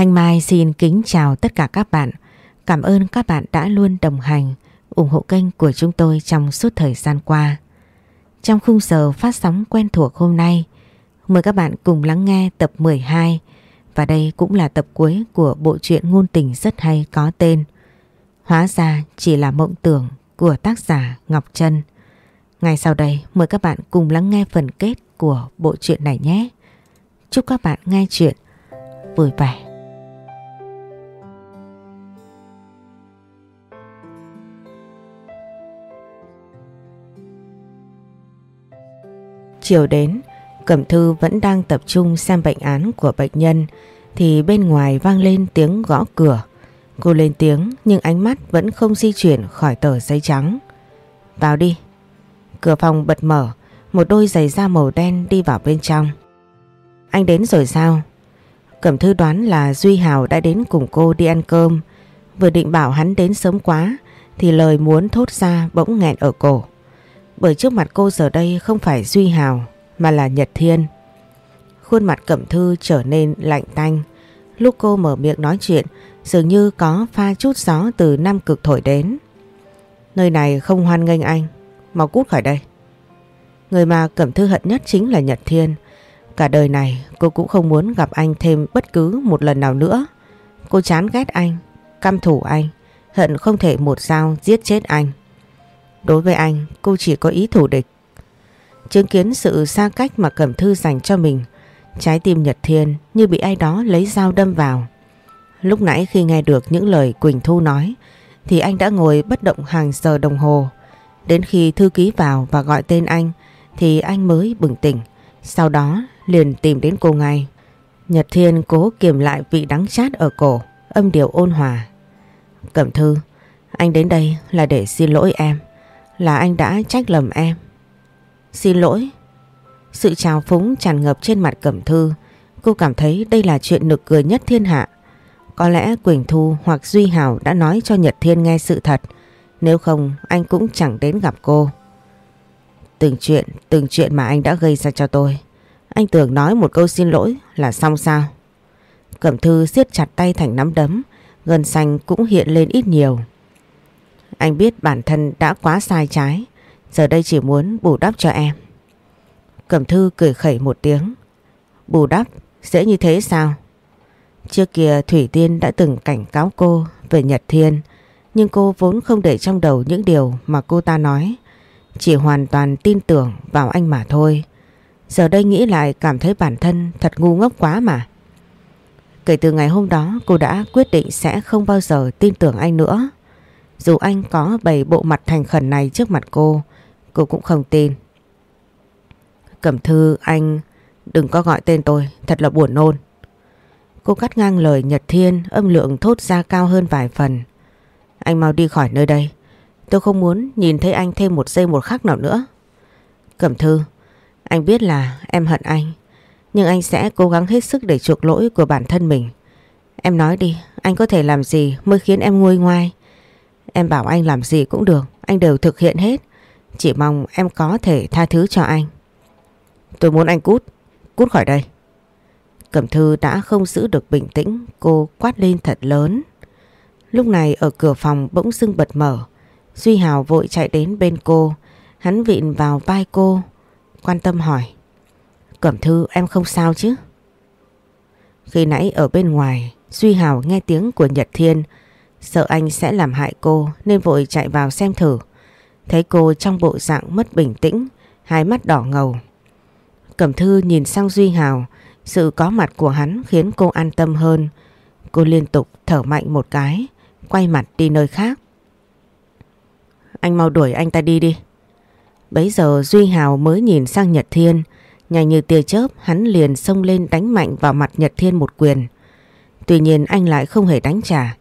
Thanh Mai xin kính chào tất cả các bạn. Cảm ơn các bạn đã luôn đồng hành, ủng hộ kênh của chúng tôi trong suốt thời gian qua. Trong khung giờ phát sóng quen thuộc hôm nay, mời các bạn cùng lắng nghe tập 12 và đây cũng là tập cuối của bộ truyện ngôn tình rất hay có tên Hóa ra chỉ là mộng tưởng của tác giả Ngọc Trân. Ngay sau đây mời các bạn cùng lắng nghe phần kết của bộ truyện này nhé. Chúc các bạn nghe chuyện vui vẻ. Chiều đến, Cẩm Thư vẫn đang tập trung xem bệnh án của bệnh nhân thì bên ngoài vang lên tiếng gõ cửa. Cô lên tiếng nhưng ánh mắt vẫn không di chuyển khỏi tờ giấy trắng. Vào đi. Cửa phòng bật mở, một đôi giày da màu đen đi vào bên trong. Anh đến rồi sao? Cẩm Thư đoán là Duy Hào đã đến cùng cô đi ăn cơm. Vừa định bảo hắn đến sớm quá thì lời muốn thốt ra bỗng nghẹn ở cổ. Bởi trước mặt cô giờ đây không phải Duy Hào mà là Nhật Thiên. Khuôn mặt Cẩm Thư trở nên lạnh tanh. Lúc cô mở miệng nói chuyện dường như có pha chút gió từ Nam Cực thổi đến. Nơi này không hoan nghênh anh, mau cút khỏi đây. Người mà Cẩm Thư hận nhất chính là Nhật Thiên. Cả đời này cô cũng không muốn gặp anh thêm bất cứ một lần nào nữa. Cô chán ghét anh, căm thủ anh, hận không thể một dao giết chết anh. Đối với anh, cô chỉ có ý thủ địch. Chứng kiến sự xa cách mà Cẩm Thư dành cho mình, trái tim Nhật Thiên như bị ai đó lấy dao đâm vào. Lúc nãy khi nghe được những lời Quỳnh Thu nói, thì anh đã ngồi bất động hàng giờ đồng hồ. Đến khi thư ký vào và gọi tên anh, thì anh mới bừng tỉnh. Sau đó liền tìm đến cô ngay. Nhật Thiên cố kiềm lại vị đắng chát ở cổ, âm điệu ôn hòa. Cẩm Thư, anh đến đây là để xin lỗi em là anh đã trách lầm em. Xin lỗi. Sự trào phúng tràn ngập trên mặt Cẩm Thư. Cô cảm thấy đây là chuyện nực cười nhất thiên hạ. Có lẽ Quỳnh Thu hoặc Duy Hảo đã nói cho Nhật Thiên nghe sự thật. Nếu không anh cũng chẳng đến gặp cô. Từng chuyện, từng chuyện mà anh đã gây ra cho tôi. Anh tưởng nói một câu xin lỗi là xong sao. Cẩm Thư siết chặt tay thành nắm đấm. Gần xanh cũng hiện lên ít nhiều. Anh biết bản thân đã quá sai trái. Giờ đây chỉ muốn bù đắp cho em. Cẩm thư cười khẩy một tiếng. Bù đắp? Dễ như thế sao? Trước kia Thủy Tiên đã từng cảnh cáo cô Về Nhật Thiên, Nhưng cô vốn không để trong đầu những điều Mà cô ta nói. Chỉ hoàn toàn tin tưởng vào anh mà thôi. Giờ đây nghĩ lại cảm thấy bản thân Thật ngu ngốc quá mà. Kể từ ngày hôm đó, cô đã quyết định sẽ không bao giờ tin tưởng anh nữa dù anh có bày bộ mặt thành khẩn này trước mặt cô, cô cũng không tin. Cẩm thư anh đừng có gọi tên tôi, thật là buồn nôn. Cô cắt ngang lời Nhật Thiên âm lượng thốt ra cao hơn vài phần. Anh mau đi khỏi nơi đây. Tôi không muốn nhìn thấy anh thêm một giây một khắc nào nữa. Cẩm thư, anh biết là em hận anh. Nhưng anh sẽ cố gắng hết sức để chuộc lỗi của bản thân mình. Em nói đi, anh có thể làm gì mới khiến em nguôi ngoai? Em bảo anh làm gì cũng được, anh đều thực hiện hết. Chỉ mong em có thể tha thứ cho anh. Tôi muốn anh cút, cút khỏi đây. Cẩm Thư đã không giữ được bình tĩnh, cô quát lên thật lớn. Lúc này ở cửa phòng bỗng dưng bật mở. Duy Hào vội chạy đến bên cô, hắn vịn vào vai cô, quan tâm hỏi. Cẩm Thư em không sao chứ? Khi nãy ở bên ngoài, Duy Hào nghe tiếng của Nhật Thiên, Sợ anh sẽ làm hại cô nên vội chạy vào xem thử. Thấy cô trong bộ dạng mất bình tĩnh, hai mắt đỏ ngầu. Cẩm thư nhìn sang Duy Hào, sự có mặt của hắn khiến cô an tâm hơn. Cô liên tục thở mạnh một cái, quay mặt đi nơi khác. Anh mau đuổi anh ta đi đi. Bấy giờ Duy Hào mới nhìn sang Nhật Thiên, nhanh như tia chớp hắn liền xông lên đánh mạnh vào mặt Nhật Thiên một quyền. Tuy nhiên anh lại không hề đánh trả,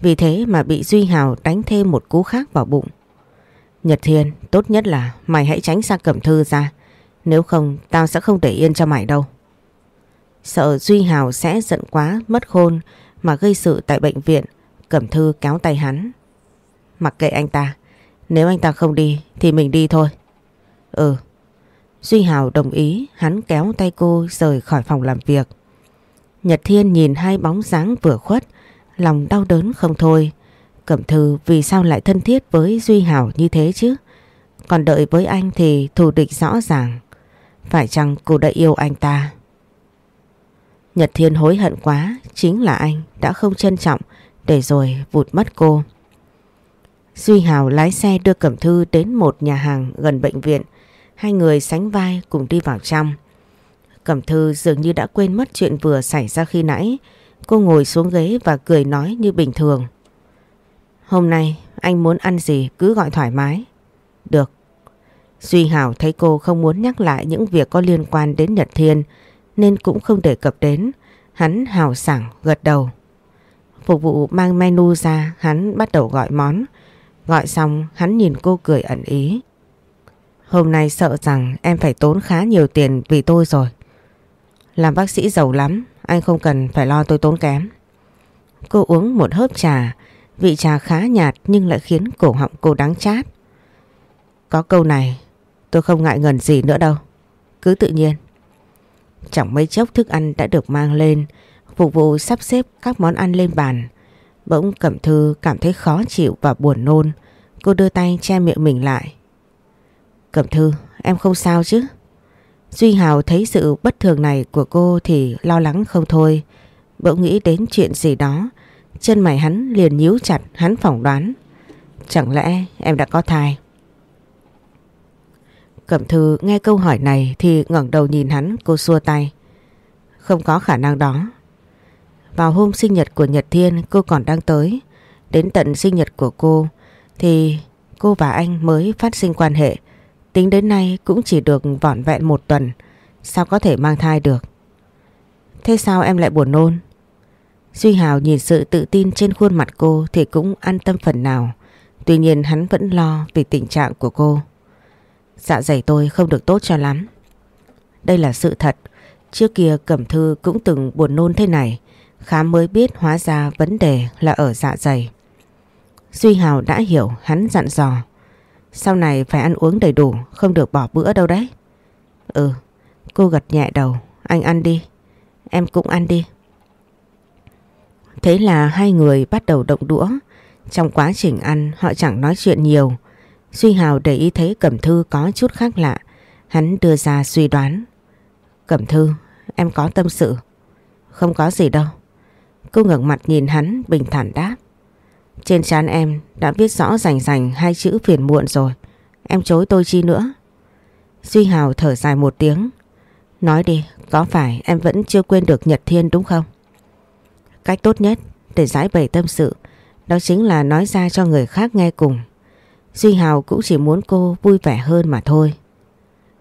vì thế mà bị Duy Hào đánh thêm một cú khác vào bụng. Nhật Thiên, tốt nhất là mày hãy tránh xa Cẩm Thư ra. Nếu không, tao sẽ không để yên cho mày đâu. Sợ Duy Hào sẽ giận quá, mất khôn mà gây sự tại bệnh viện, Cẩm Thư kéo tay hắn. Mặc kệ anh ta, nếu anh ta không đi thì mình đi thôi. Ừ. Duy Hào đồng ý, hắn kéo tay cô rời khỏi phòng làm việc. Nhật Thiên nhìn hai bóng dáng vừa khuất, lòng đau đớn không thôi. Cẩm Thư vì sao lại thân thiết với Duy Hảo như thế chứ? Còn đợi với anh thì thù địch rõ ràng. Phải chăng cô đã yêu anh ta? Nhật Thiên hối hận quá, chính là anh đã không trân trọng để rồi vụt mất cô. Duy Hào lái xe đưa Cẩm Thư đến một nhà hàng gần bệnh viện. Hai người sánh vai cùng đi vào trong. Cẩm Thư dường như đã quên mất chuyện vừa xảy ra khi nãy. Cô ngồi xuống ghế và cười nói như bình thường. Hôm nay anh muốn ăn gì cứ gọi thoải mái. Được. Duy Hảo thấy cô không muốn nhắc lại những việc có liên quan đến Nhật Thiên nên cũng không đề cập đến. Hắn hào sảng gật đầu. Phục vụ mang menu ra hắn bắt đầu gọi món. Gọi xong hắn nhìn cô cười ẩn ý. Hôm nay sợ rằng em phải tốn khá nhiều tiền vì tôi rồi. Làm bác sĩ giàu lắm, anh không cần phải lo tôi tốn kém. Cô uống một hớp trà, vị trà khá nhạt nhưng lại khiến cổ họng cô đắng chát. Có câu này, tôi không ngại ngần gì nữa đâu. Cứ tự nhiên. Chẳng mấy chốc thức ăn đã được mang lên, phục vụ sắp xếp các món ăn lên bàn. Bỗng Cẩm Thư cảm thấy khó chịu và buồn nôn. Cô đưa tay che miệng mình lại. Cẩm Thư, em không sao chứ? Duy Hào thấy sự bất thường này của cô thì lo lắng không thôi. Bỗng nghĩ đến chuyện gì đó. Chân mày hắn liền nhíu chặt, hắn phỏng đoán. Chẳng lẽ em đã có thai? Cẩm Thư nghe câu hỏi này thì ngẩng đầu nhìn hắn cô xua tay. Không có khả năng đó. Vào hôm sinh nhật của Nhật Thiên cô còn đang tới. Đến tận sinh nhật của cô thì cô và anh mới phát sinh quan hệ. Tính đến nay cũng chỉ được vỏn vẹn một tuần. Sao có thể mang thai được? Thế sao em lại buồn nôn? Duy Hào nhìn sự tự tin trên khuôn mặt cô thì cũng an tâm phần nào. Tuy nhiên hắn vẫn lo vì tình trạng của cô. Dạ dày tôi không được tốt cho lắm. Đây là sự thật. Trước kia Cẩm Thư cũng từng buồn nôn thế này. Khám mới biết hóa ra vấn đề là ở dạ dày. Duy Hào đã hiểu hắn dặn dò. Sau này phải ăn uống đầy đủ, không được bỏ bữa đâu đấy. Ừ, cô gật nhẹ đầu, anh ăn đi, em cũng ăn đi. Thế là hai người bắt đầu động đũa. Trong quá trình ăn họ chẳng nói chuyện nhiều. Duy Hào để ý thấy Cẩm Thư có chút khác lạ. Hắn đưa ra suy đoán. Cẩm Thư, em có tâm sự. Không có gì đâu. Cô ngẩng mặt nhìn hắn bình thản đáp. Trên trán em đã viết rõ rành rành hai chữ phiền muộn rồi. Em chối tôi chi nữa. Duy Hào thở dài một tiếng. Nói đi, có phải em vẫn chưa quên được Nhật Thiên đúng không? Cách tốt nhất để giải bày tâm sự đó chính là nói ra cho người khác nghe cùng. Duy Hào cũng chỉ muốn cô vui vẻ hơn mà thôi.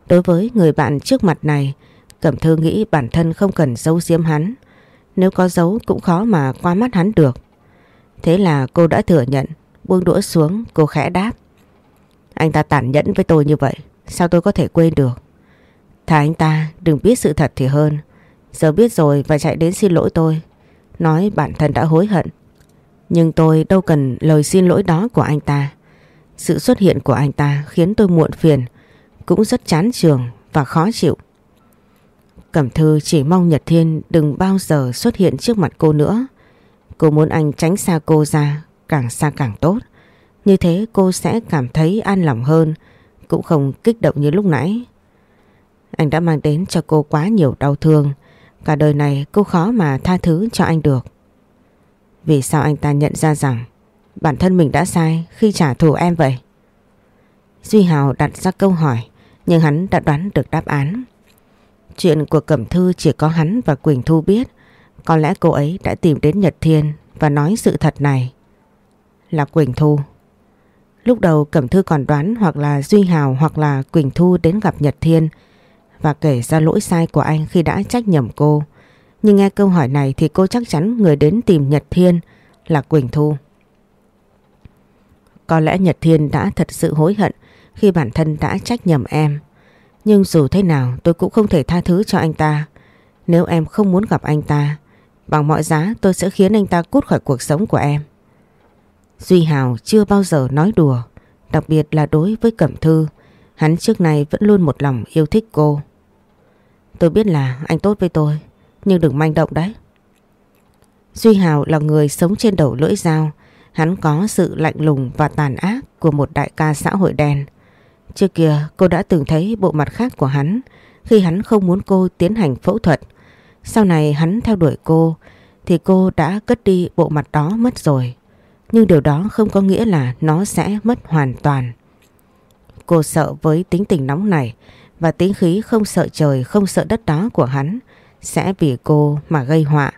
Đối với người bạn trước mặt này, Cẩm Thư nghĩ bản thân không cần giấu giếm hắn. Nếu có giấu cũng khó mà qua mắt hắn được. Thế là cô đã thừa nhận, buông đũa xuống, cô khẽ đáp. Anh ta tàn nhẫn với tôi như vậy, sao tôi có thể quên được? Thà anh ta đừng biết sự thật thì hơn. Giờ biết rồi và chạy đến xin lỗi tôi. Nói bản thân đã hối hận. Nhưng tôi đâu cần lời xin lỗi đó của anh ta. Sự xuất hiện của anh ta khiến tôi muộn phiền, cũng rất chán trường và khó chịu. Cẩm Thư chỉ mong Nhật Thiên đừng bao giờ xuất hiện trước mặt cô nữa. Cô muốn anh tránh xa cô ra, càng xa càng tốt. Như thế cô sẽ cảm thấy an lòng hơn, cũng không kích động như lúc nãy. Anh đã mang đến cho cô quá nhiều đau thương, cả đời này cô khó mà tha thứ cho anh được. Vì sao anh ta nhận ra rằng bản thân mình đã sai khi trả thù em vậy? Duy Hào đặt ra câu hỏi, nhưng hắn đã đoán được đáp án. Chuyện của Cẩm Thư chỉ có hắn và Quỳnh Thu biết. Có lẽ cô ấy đã tìm đến Nhật Thiên và nói sự thật này. Là Quỳnh Thu. Lúc đầu Cẩm Thư còn đoán hoặc là Duy Hào hoặc là Quỳnh Thu đến gặp Nhật Thiên và kể ra lỗi sai của anh khi đã trách nhầm cô. Nhưng nghe câu hỏi này thì cô chắc chắn người đến tìm Nhật Thiên là Quỳnh Thu. Có lẽ Nhật Thiên đã thật sự hối hận khi bản thân đã trách nhầm em. Nhưng dù thế nào tôi cũng không thể tha thứ cho anh ta. Nếu em không muốn gặp anh ta, bằng mọi giá tôi sẽ khiến anh ta cút khỏi cuộc sống của em. Duy Hào chưa bao giờ nói đùa, đặc biệt là đối với Cẩm Thư. Hắn trước nay vẫn luôn một lòng yêu thích cô. Tôi biết là anh tốt với tôi, nhưng đừng manh động đấy. Duy Hào là người sống trên đầu lưỡi dao. Hắn có sự lạnh lùng và tàn ác của một đại ca xã hội đen. Trước kia cô đã từng thấy bộ mặt khác của hắn khi hắn không muốn cô tiến hành phẫu thuật. Sau này hắn theo đuổi cô thì cô đã cất đi bộ mặt đó mất rồi. Nhưng điều đó không có nghĩa là nó sẽ mất hoàn toàn. Cô sợ với tính tình nóng này và tính khí không sợ trời không sợ đất đó của hắn sẽ vì cô mà gây họa.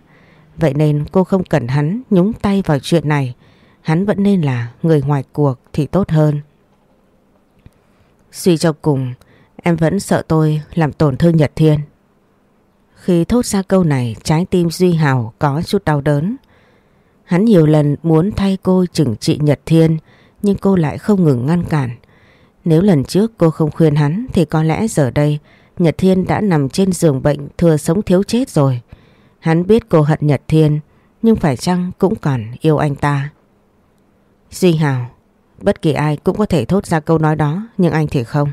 Vậy nên cô không cần hắn nhúng tay vào chuyện này. Hắn vẫn nên là người ngoài cuộc thì tốt hơn. Suy cho cùng, em vẫn sợ tôi làm tổn thương Nhật Thiên. Khi thốt ra câu này, trái tim Duy Hào có chút đau đớn. Hắn nhiều lần muốn thay cô chừng trị Nhật Thiên, nhưng cô lại không ngừng ngăn cản. Nếu lần trước cô không khuyên hắn thì có lẽ giờ đây Nhật Thiên đã nằm trên giường bệnh thừa sống thiếu chết rồi. Hắn biết cô hận Nhật Thiên nhưng phải chăng cũng còn yêu anh ta. Duy Hào, bất kỳ ai cũng có thể thốt ra câu nói đó nhưng anh thì không.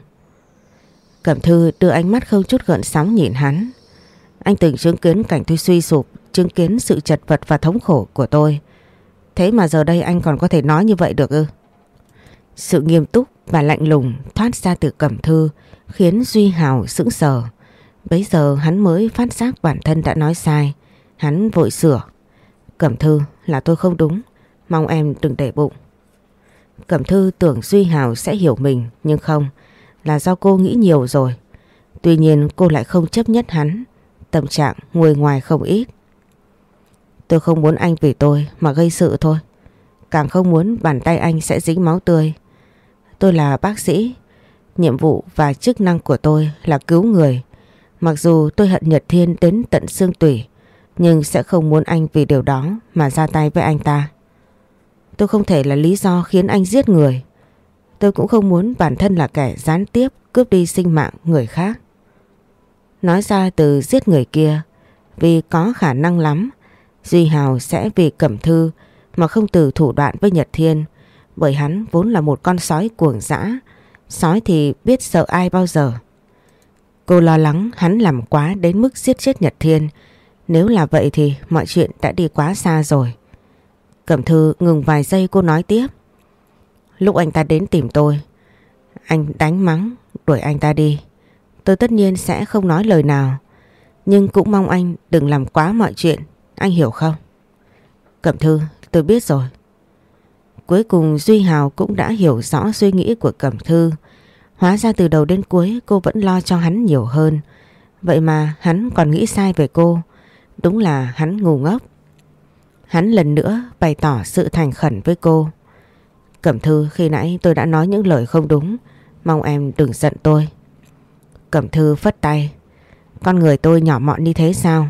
Cẩm Thư đưa ánh mắt không chút gợn sóng nhìn hắn. Anh từng chứng kiến cảnh tôi suy sụp, chứng kiến sự chật vật và thống khổ của tôi. Thế mà giờ đây anh còn có thể nói như vậy được ư? Sự nghiêm túc và lạnh lùng thoát ra từ Cẩm Thư khiến Duy Hào sững sờ. Bấy giờ hắn mới phát giác bản thân đã nói sai. Hắn vội sửa. Cẩm Thư là tôi không đúng. Mong em đừng để bụng. Cẩm Thư tưởng Duy Hào sẽ hiểu mình nhưng không. Là do cô nghĩ nhiều rồi. Tuy nhiên cô lại không chấp nhất hắn. Tâm trạng nguôi ngoài không ít. Tôi không muốn anh vì tôi mà gây sự thôi. Càng không muốn bàn tay anh sẽ dính máu tươi. Tôi là bác sĩ. Nhiệm vụ và chức năng của tôi là cứu người. Mặc dù tôi hận Nhật Thiên đến tận xương tủy, nhưng sẽ không muốn anh vì điều đó mà ra tay với anh ta. Tôi không thể là lý do khiến anh giết người. Tôi cũng không muốn bản thân là kẻ gián tiếp cướp đi sinh mạng người khác. Nói ra từ giết người kia, vì có khả năng lắm, Duy Hào sẽ vì cẩm thư mà không từ thủ đoạn với Nhật Thiên, bởi hắn vốn là một con sói cuồng dã, sói thì biết sợ ai bao giờ. Cô lo lắng hắn làm quá đến mức giết chết Nhật Thiên. Nếu là vậy thì mọi chuyện đã đi quá xa rồi. Cẩm thư ngừng vài giây cô nói tiếp. Lúc anh ta đến tìm tôi, anh đánh mắng, đuổi anh ta đi. Tôi tất nhiên sẽ không nói lời nào. Nhưng cũng mong anh đừng làm quá mọi chuyện, anh hiểu không? Cẩm thư, tôi biết rồi. Cuối cùng Duy Hào cũng đã hiểu rõ suy nghĩ của Cẩm Thư. Hóa ra từ đầu đến cuối cô vẫn lo cho hắn nhiều hơn. Vậy mà hắn còn nghĩ sai về cô. Đúng là hắn ngu ngốc. Hắn lần nữa bày tỏ sự thành khẩn với cô. Cẩm Thư khi nãy tôi đã nói những lời không đúng. Mong em đừng giận tôi. Cẩm Thư phất tay. Con người tôi nhỏ mọn như thế sao?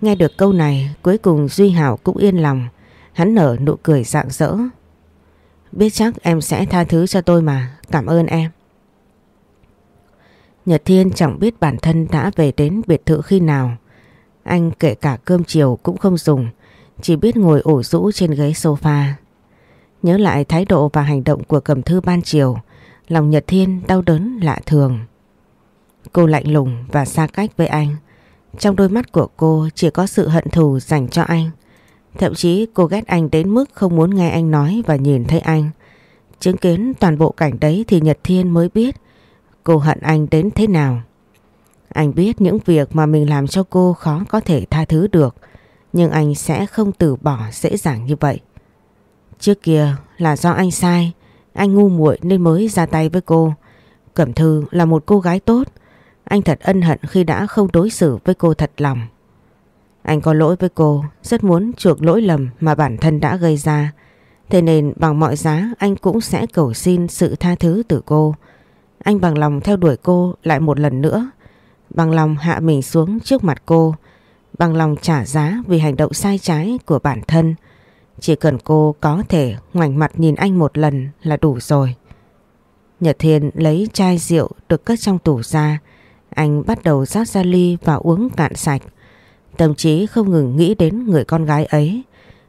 Nghe được câu này cuối cùng Duy Hảo cũng yên lòng. Hắn nở nụ cười rạng rỡ. Biết chắc em sẽ tha thứ cho tôi mà. Cảm ơn em. Nhật Thiên chẳng biết bản thân đã về đến biệt thự khi nào. Anh kể cả cơm chiều cũng không dùng, chỉ biết ngồi ổ rũ trên ghế sofa. Nhớ lại thái độ và hành động của cầm thư ban chiều, lòng Nhật Thiên đau đớn lạ thường. Cô lạnh lùng và xa cách với anh. Trong đôi mắt của cô chỉ có sự hận thù dành cho anh. Thậm chí cô ghét anh đến mức không muốn nghe anh nói và nhìn thấy anh. Chứng kiến toàn bộ cảnh đấy thì Nhật Thiên mới biết cô hận anh đến thế nào. Anh biết những việc mà mình làm cho cô khó có thể tha thứ được, nhưng anh sẽ không từ bỏ dễ dàng như vậy. Trước kia là do anh sai, anh ngu muội nên mới ra tay với cô. Cẩm Thư là một cô gái tốt, anh thật ân hận khi đã không đối xử với cô thật lòng. Anh có lỗi với cô, rất muốn chuộc lỗi lầm mà bản thân đã gây ra. Thế nên bằng mọi giá anh cũng sẽ cầu xin sự tha thứ từ cô. Anh bằng lòng theo đuổi cô lại một lần nữa. Bằng lòng hạ mình xuống trước mặt cô. Bằng lòng trả giá vì hành động sai trái của bản thân. Chỉ cần cô có thể ngoảnh mặt nhìn anh một lần là đủ rồi. Nhật Thiên lấy chai rượu được cất trong tủ ra. Anh bắt đầu rót ra ly và uống cạn sạch. Tâm trí không ngừng nghĩ đến người con gái ấy.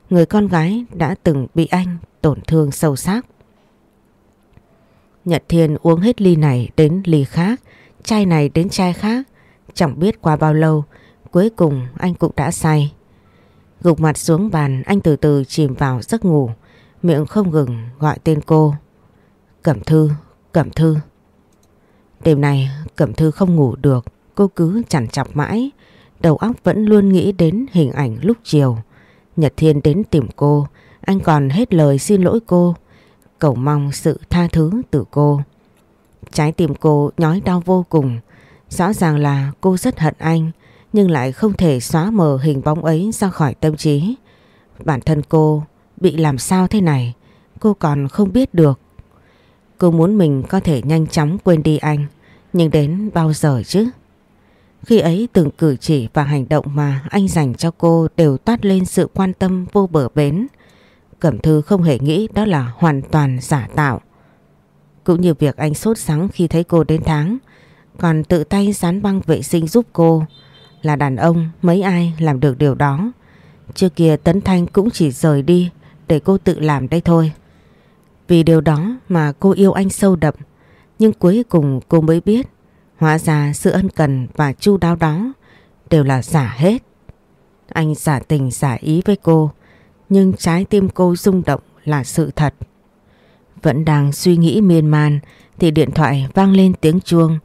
Người con gái đã từng bị anh tổn thương sâu sắc. Nhật Thiên uống hết ly này đến ly khác, chai này đến chai khác. Chẳng biết qua bao lâu, cuối cùng anh cũng đã say. Gục mặt xuống bàn anh từ từ chìm vào giấc ngủ Miệng không ngừng gọi tên cô Cẩm Thư, Cẩm Thư Đêm này Cẩm Thư không ngủ được, Cô cứ chằn chọc mãi. Đầu óc vẫn luôn nghĩ đến hình ảnh lúc chiều. Nhật Thiên đến tìm cô, Anh còn hết lời xin lỗi cô. Cầu mong sự tha thứ từ cô. Trái tim cô nhói đau vô cùng. Rõ ràng là cô rất hận anh, Nhưng lại không thể xóa mờ hình bóng ấy ra khỏi tâm trí. Bản thân cô bị làm sao thế này? Cô còn không biết được. Cô muốn mình có thể nhanh chóng quên đi anh. Nhưng đến bao giờ chứ? Khi ấy từng cử chỉ và hành động mà anh dành cho cô Đều toát lên sự quan tâm vô bờ bến. Cẩm Thư không hề nghĩ đó là hoàn toàn giả tạo. Cũng như việc anh sốt sắng khi thấy cô đến tháng, Còn tự tay dán băng vệ sinh giúp cô Là đàn ông, mấy ai làm được điều đó. Trước kia Tấn Thanh cũng chỉ rời đi để cô tự làm đây thôi. Vì điều đó mà cô yêu anh sâu đậm, nhưng cuối cùng cô mới biết hóa ra sự ân cần và chu đáo đó đều là giả hết. Anh giả tình giả ý với cô, nhưng trái tim cô rung động là sự thật. Vẫn đang suy nghĩ miên man thì điện thoại vang lên tiếng chuông.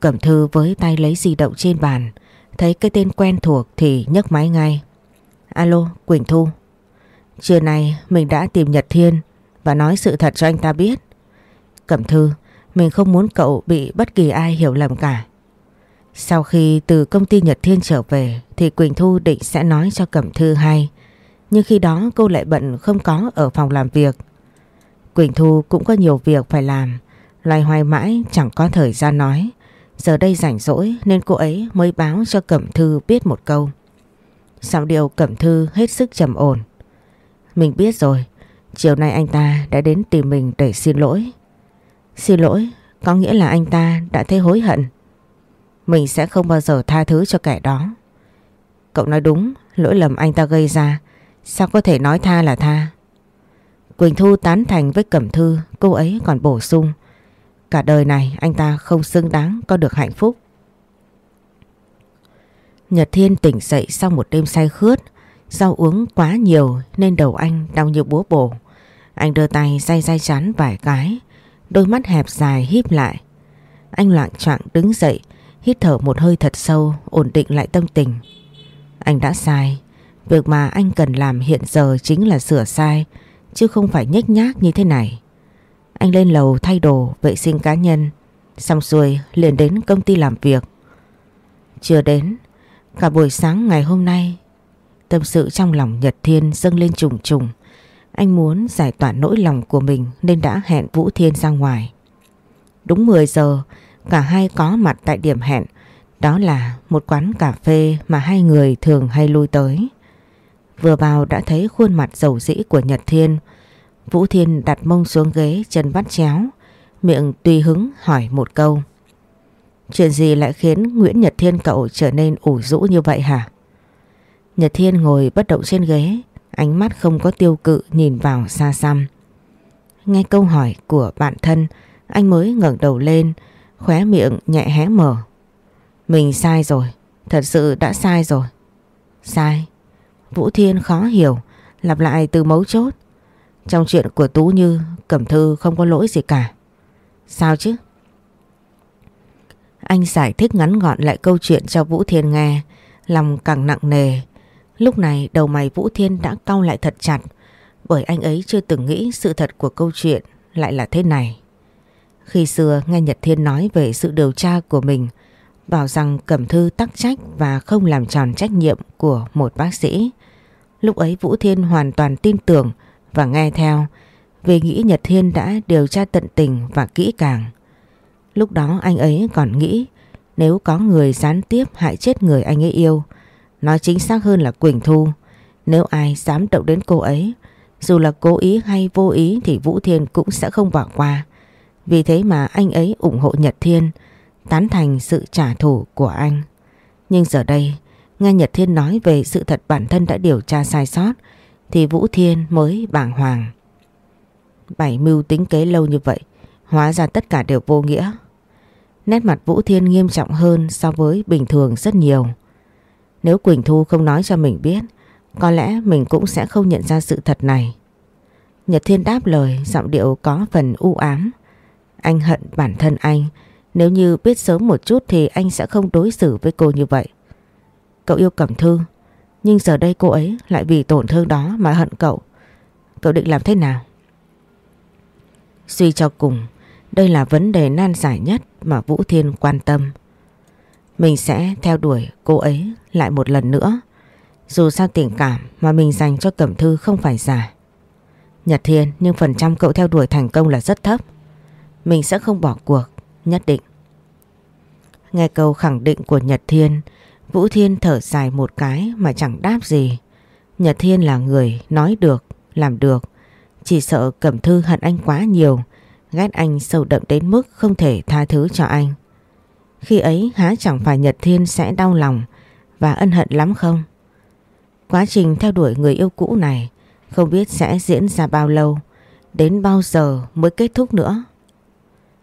Cẩm thư với tay lấy di động trên bàn, thấy cái tên quen thuộc thì nhấc máy ngay. Alo, Quỳnh Thu. Trưa nay mình đã tìm Nhật Thiên và nói sự thật cho anh ta biết. Cẩm Thư, mình không muốn cậu bị bất kỳ ai hiểu lầm cả. Sau khi từ công ty Nhật Thiên trở về thì Quỳnh Thu định sẽ nói cho Cẩm Thư hay. Nhưng khi đó cô lại bận không có ở phòng làm việc. Quỳnh Thu cũng có nhiều việc phải làm. loay hoay mãi chẳng có thời gian nói. Giờ đây rảnh rỗi nên cô ấy mới báo cho Cẩm Thư biết một câu. Sau điều Cẩm Thư hết sức trầm ổn. Mình biết rồi, chiều nay anh ta đã đến tìm mình để xin lỗi. Xin lỗi có nghĩa là anh ta đã thấy hối hận. Mình sẽ không bao giờ tha thứ cho kẻ đó. Cậu nói đúng, lỗi lầm anh ta gây ra, sao có thể nói tha là tha. Quỳnh Thu tán thành với Cẩm Thư, cô ấy còn bổ sung. Cả đời này anh ta không xứng đáng có được hạnh phúc. Nhật Thiên tỉnh dậy sau một đêm say khướt, Do uống quá nhiều nên đầu anh đau như búa bổ. Anh đưa tay day day chán vài cái, đôi mắt hẹp dài híp lại. Anh loạn choạng đứng dậy, hít thở một hơi thật sâu, ổn định lại tâm tình. Anh đã sai, việc mà anh cần làm hiện giờ chính là sửa sai, chứ không phải nhếch nhác như thế này. Anh lên lầu thay đồ, vệ sinh cá nhân, xong xuôi liền đến công ty làm việc. Chưa đến, cả buổi sáng ngày hôm nay Tâm sự trong lòng Nhật Thiên dâng lên trùng trùng. Anh muốn giải tỏa nỗi lòng của mình nên đã hẹn Vũ Thiên ra ngoài. Đúng 10 giờ, cả hai có mặt tại điểm hẹn. Đó là một quán cà phê mà hai người thường hay lui tới. Vừa vào đã thấy khuôn mặt dầu dĩ của Nhật Thiên. Vũ Thiên đặt mông xuống ghế chân vắt chéo, miệng tùy hứng hỏi một câu. Chuyện gì lại khiến Nguyễn Nhật Thiên cậu trở nên ủ rũ như vậy hả? Nhật Thiên ngồi bất động trên ghế, ánh mắt không có tiêu cự nhìn vào xa xăm. Nghe câu hỏi của bạn thân, anh mới ngẩng đầu lên, khóe miệng nhẹ hé mở. Mình sai rồi, thật sự đã sai rồi. Sai? Vũ Thiên khó hiểu, lặp lại từ mấu chốt. Trong chuyện của Tú Như, Cẩm Thư không có lỗi gì cả. Sao chứ? Anh giải thích ngắn gọn lại câu chuyện cho Vũ Thiên nghe, lòng càng nặng nề. Lúc này, đầu mày Vũ Thiên đã cau lại thật chặt, bởi anh ấy chưa từng nghĩ sự thật của câu chuyện lại là thế này. Khi xưa nghe Nhật Thiên nói về sự điều tra của mình, bảo rằng Cẩm Thư tắc trách và không làm tròn trách nhiệm của một bác sĩ. Lúc ấy Vũ Thiên hoàn toàn tin tưởng và nghe theo, vì nghĩ Nhật Thiên đã điều tra tận tình và kỹ càng. Lúc đó anh ấy còn nghĩ, nếu có người gián tiếp hại chết người anh ấy yêu Nói chính xác hơn là Quỳnh Thu. Nếu ai dám động đến cô ấy, dù là cố ý hay vô ý thì Vũ Thiên cũng sẽ không bỏ qua. Vì thế mà anh ấy ủng hộ Nhật Thiên, tán thành sự trả thù của anh. Nhưng giờ đây, nghe Nhật Thiên nói về sự thật bản thân đã điều tra sai sót, thì Vũ Thiên mới bàng hoàng. Bảy mưu tính kế lâu như vậy, hóa ra tất cả đều vô nghĩa. Nét mặt Vũ Thiên nghiêm trọng hơn so với bình thường rất nhiều. Nếu Quỳnh Thu không nói cho mình biết, có lẽ mình cũng sẽ không nhận ra sự thật này. Nhật Thiên đáp lời giọng điệu có phần u ám. Anh hận bản thân anh. Nếu như biết sớm một chút thì anh sẽ không đối xử với cô như vậy. Cậu yêu Cẩm Thư. Nhưng giờ đây cô ấy lại vì tổn thương đó mà hận cậu. Cậu định làm thế nào? Suy cho cùng, đây là vấn đề nan giải nhất mà Vũ Thiên quan tâm. Mình sẽ theo đuổi cô ấy lại một lần nữa. Dù sao tình cảm mà mình dành cho Cẩm Thư không phải giả. Nhật Thiên nhưng phần trăm cậu theo đuổi thành công là rất thấp. Mình sẽ không bỏ cuộc, nhất định. Nghe câu khẳng định của Nhật Thiên, Vũ Thiên thở dài một cái mà chẳng đáp gì. Nhật Thiên là người nói được, làm được. Chỉ sợ Cẩm Thư hận anh quá nhiều, ghét anh sâu đậm đến mức không thể tha thứ cho anh. Khi ấy há chẳng phải Nhật Thiên sẽ đau lòng và ân hận lắm không? Quá trình theo đuổi người yêu cũ này không biết sẽ diễn ra bao lâu, đến bao giờ mới kết thúc nữa.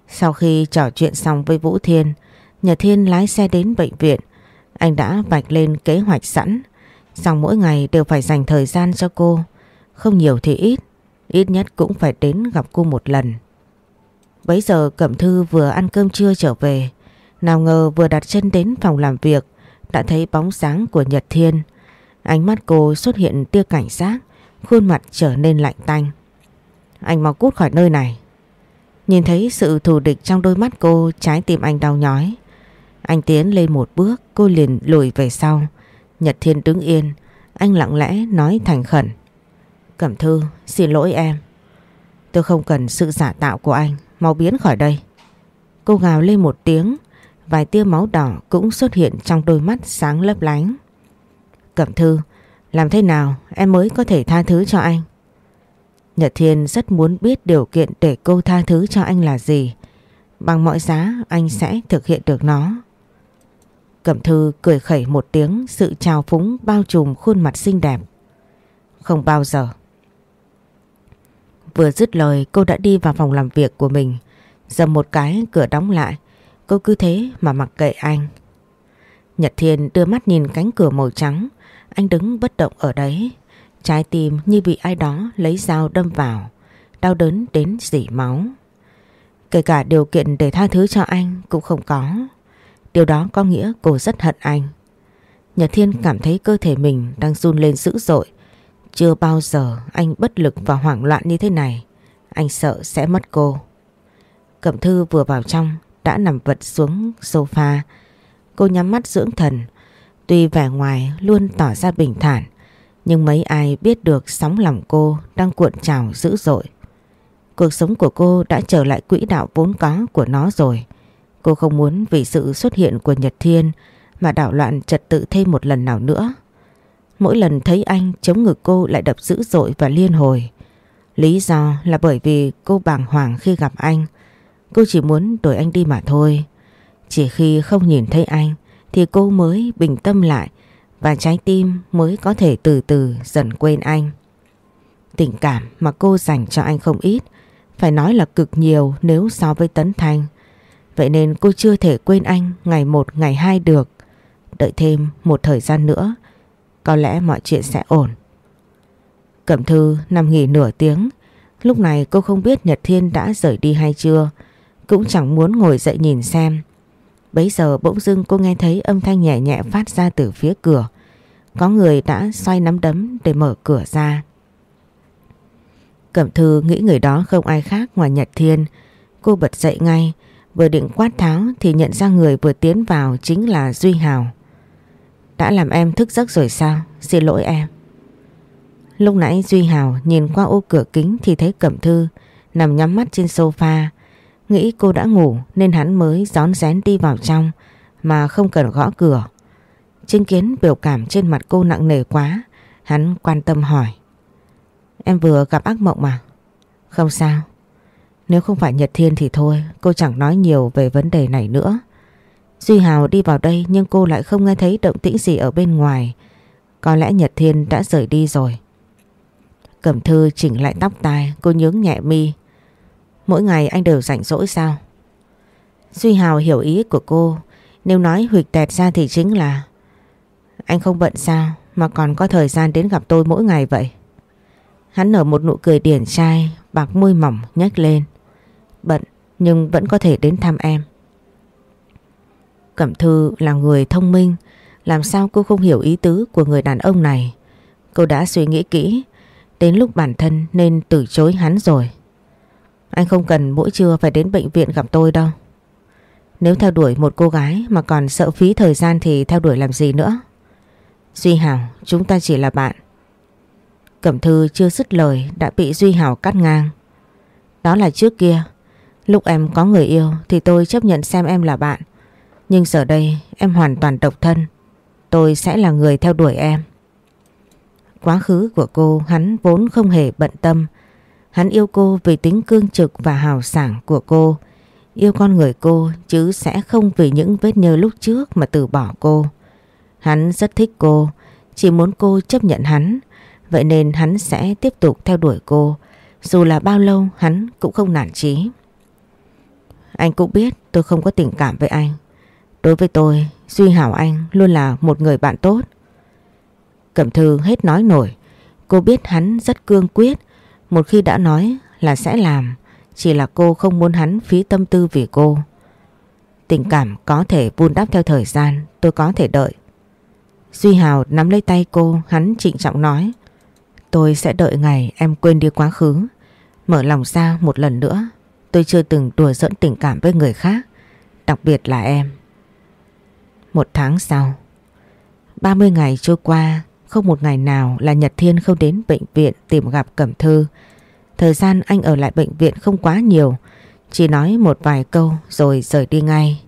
Sau khi trò chuyện xong với Vũ Thiên, Nhật Thiên lái xe đến bệnh viện. Anh đã vạch lên kế hoạch sẵn, rằng mỗi ngày đều phải dành thời gian cho cô. Không nhiều thì ít, ít nhất cũng phải đến gặp cô một lần. Bấy giờ Cẩm Thư vừa ăn cơm trưa trở về, nào ngờ vừa đặt chân đến phòng làm việc, đã thấy bóng sáng của Nhật Thiên. Ánh mắt cô xuất hiện tia cảnh giác, khuôn mặt trở nên lạnh tanh. Anh mau cút khỏi nơi này. Nhìn thấy sự thù địch trong đôi mắt cô, trái tim anh đau nhói. Anh tiến lên một bước, cô liền lùi về sau. Nhật Thiên đứng yên, anh lặng lẽ nói thành khẩn. Cẩm Thư, xin lỗi em. Tôi không cần sự giả tạo của anh, mau biến khỏi đây. Cô gào lên một tiếng, vài tia máu đỏ cũng xuất hiện trong đôi mắt sáng lấp lánh. Cẩm Thư, làm thế nào em mới có thể tha thứ cho anh? Nhật Thiên rất muốn biết điều kiện để cô tha thứ cho anh là gì. Bằng mọi giá anh sẽ thực hiện được nó. Cẩm Thư cười khẩy một tiếng sự trào phúng bao trùm khuôn mặt xinh đẹp. Không bao giờ. Vừa dứt lời cô đã đi vào phòng làm việc của mình. Dầm một cái cửa đóng lại. Cô cứ thế mà mặc kệ anh. Nhật Thiên đưa mắt nhìn cánh cửa màu trắng. Anh đứng bất động ở đấy. Trái tim như bị ai đó lấy dao đâm vào. Đau đớn đến dỉ máu. Kể cả điều kiện để tha thứ cho anh cũng không có. Điều đó có nghĩa cô rất hận anh. Nhật Thiên cảm thấy cơ thể mình đang run lên dữ dội. Chưa bao giờ anh bất lực và hoảng loạn như thế này. Anh sợ sẽ mất cô. Cẩm Thư vừa vào trong đã nằm vật xuống sofa. Cô nhắm mắt dưỡng thần. Tuy vẻ ngoài luôn tỏ ra bình thản, nhưng mấy ai biết được sóng lòng cô đang cuộn trào dữ dội. Cuộc sống của cô đã trở lại quỹ đạo vốn có của nó rồi. Cô không muốn vì sự xuất hiện của Nhật Thiên mà đảo loạn trật tự thêm một lần nào nữa. Mỗi lần thấy anh, chống ngực cô lại đập dữ dội và liên hồi. Lý do là bởi vì cô bàng hoàng khi gặp anh. Cô chỉ muốn đuổi anh đi mà thôi. Chỉ khi không nhìn thấy anh thì cô mới bình tâm lại và trái tim mới có thể từ từ dần quên anh. Tình cảm mà cô dành cho anh không ít, phải nói là cực nhiều nếu so với Tấn Thanh. Vậy nên cô chưa thể quên anh ngày một ngày hai được. Đợi thêm một thời gian nữa, có lẽ mọi chuyện sẽ ổn. Cẩm Thư nằm nghỉ nửa tiếng, lúc này cô không biết Nhật Thiên đã rời đi hay chưa, cũng chẳng muốn ngồi dậy nhìn xem. Bấy giờ bỗng dưng cô nghe thấy âm thanh nhẹ nhẹ phát ra từ phía cửa. Có người đã xoay nắm đấm để mở cửa ra. Cẩm Thư nghĩ người đó không ai khác ngoài Nhật Thiên. Cô bật dậy ngay, vừa định quát tháo thì nhận ra người vừa tiến vào chính là Duy Hào. Đã làm em thức giấc rồi sao? Xin lỗi em. Lúc nãy Duy Hào nhìn qua ô cửa kính thì thấy Cẩm Thư nằm nhắm mắt trên sofa. Nghĩ cô đã ngủ nên hắn mới gión rén đi vào trong mà không cần gõ cửa. Chứng kiến biểu cảm trên mặt cô nặng nề quá, hắn quan tâm hỏi. Em vừa gặp ác mộng mà. Không sao. Nếu không phải Nhật Thiên thì thôi, cô chẳng nói nhiều về vấn đề này nữa. Duy Hào đi vào đây nhưng cô lại không nghe thấy động tĩnh gì ở bên ngoài. Có lẽ Nhật Thiên đã rời đi rồi. Cẩm Thư chỉnh lại tóc tai, cô nhướng nhẹ mi. Mỗi ngày anh đều rảnh rỗi sao? Duy Hào hiểu ý của cô, nếu nói huỵch tẹt ra thì chính là anh không bận sao mà còn có thời gian đến gặp tôi mỗi ngày vậy? Hắn nở một nụ cười điển trai, bạc môi mỏng nhếch lên. Bận nhưng vẫn có thể đến thăm em. Cẩm Thư là người thông minh, làm sao cô không hiểu ý tứ của người đàn ông này. Cô đã suy nghĩ kỹ, đến lúc bản thân nên từ chối hắn rồi. Anh không cần mỗi trưa phải đến bệnh viện gặp tôi đâu. Nếu theo đuổi một cô gái mà còn sợ phí thời gian thì theo đuổi làm gì nữa? Duy Hảo, chúng ta chỉ là bạn. Cẩm Thư chưa dứt lời đã bị Duy Hảo cắt ngang. Đó là trước kia, lúc em có người yêu thì tôi chấp nhận xem em là bạn. Nhưng giờ đây em hoàn toàn độc thân. Tôi sẽ là người theo đuổi em. Quá khứ của cô hắn vốn không hề bận tâm. Hắn yêu cô vì tính cương trực và hào sảng của cô. Yêu con người cô chứ sẽ không vì những vết nhơ lúc trước mà từ bỏ cô. Hắn rất thích cô, chỉ muốn cô chấp nhận hắn. Vậy nên hắn sẽ tiếp tục theo đuổi cô. Dù là bao lâu hắn cũng không nản chí. Anh cũng biết tôi không có tình cảm với anh. Đối với tôi, Duy Hảo Anh luôn là một người bạn tốt. Cẩm Thư hết nói nổi. Cô biết hắn rất cương quyết. Một khi đã nói là sẽ làm. Chỉ là cô không muốn hắn phí tâm tư vì cô. Tình cảm có thể vun đắp theo thời gian. Tôi có thể đợi. Duy Hào nắm lấy tay cô. Hắn trịnh trọng nói. Tôi sẽ đợi ngày em quên đi quá khứ. Mở lòng ra một lần nữa. Tôi chưa từng đùa dẫn tình cảm với người khác. Đặc biệt là em. Một tháng sau. 30 ngày trôi qua, không một ngày nào là Nhật Thiên không đến bệnh viện tìm gặp Cẩm Thư. Thời gian anh ở lại bệnh viện không quá nhiều, chỉ nói một vài câu rồi rời đi ngay.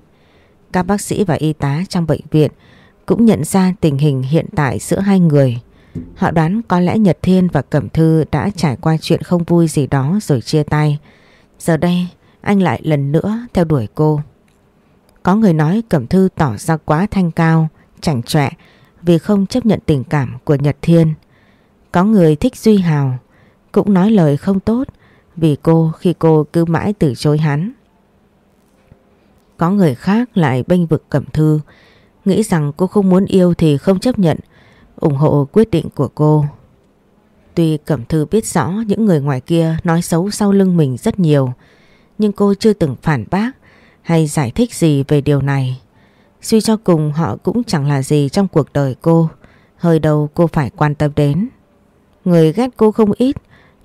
Các bác sĩ và y tá trong bệnh viện cũng nhận ra tình hình hiện tại giữa hai người. Họ đoán có lẽ Nhật Thiên và Cẩm Thư đã trải qua chuyện không vui gì đó rồi chia tay. Giờ đây anh lại lần nữa theo đuổi cô. Có người nói Cẩm Thư tỏ ra quá thanh cao, chảnh chọe vì không chấp nhận tình cảm của Nhật Thiên. Có người thích Duy Hào, cũng nói lời không tốt vì cô khi cô cứ mãi từ chối hắn. Có người khác lại bênh vực Cẩm Thư, nghĩ rằng cô không muốn yêu thì không chấp nhận, ủng hộ quyết định của cô. Tuy Cẩm Thư biết rõ những người ngoài kia nói xấu sau lưng mình rất nhiều, nhưng cô chưa từng phản bác hay giải thích gì về điều này. Suy cho cùng họ cũng chẳng là gì trong cuộc đời cô, hơi đâu cô phải quan tâm đến. Người ghét cô không ít,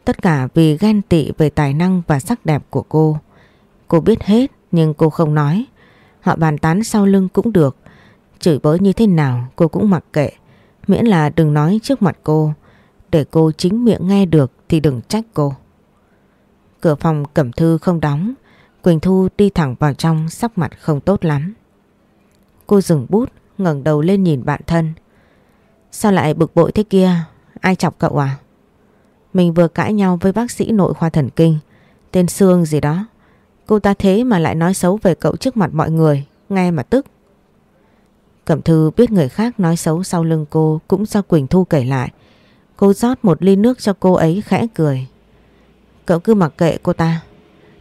tất cả vì ghen tị về tài năng và sắc đẹp của cô. Cô biết hết nhưng cô không nói. Họ bàn tán sau lưng cũng được, chửi bới như thế nào cô cũng mặc kệ, miễn là đừng nói trước mặt cô, để cô chính miệng nghe được thì đừng trách cô. Cửa phòng cẩm thư không đóng, Quỳnh Thu đi thẳng vào trong sắc mặt không tốt lắm. Cô dừng bút, ngẩng đầu lên nhìn bạn thân. Sao lại bực bội thế kia? Ai chọc cậu à? Mình vừa cãi nhau với bác sĩ nội khoa thần kinh, tên Sương gì đó. Cô ta thế mà lại nói xấu về cậu trước mặt mọi người, nghe mà tức. Cẩm Thư biết người khác nói xấu sau lưng cô cũng do Quỳnh Thu kể lại. Cô rót một ly nước cho cô ấy khẽ cười. Cậu cứ mặc kệ cô ta,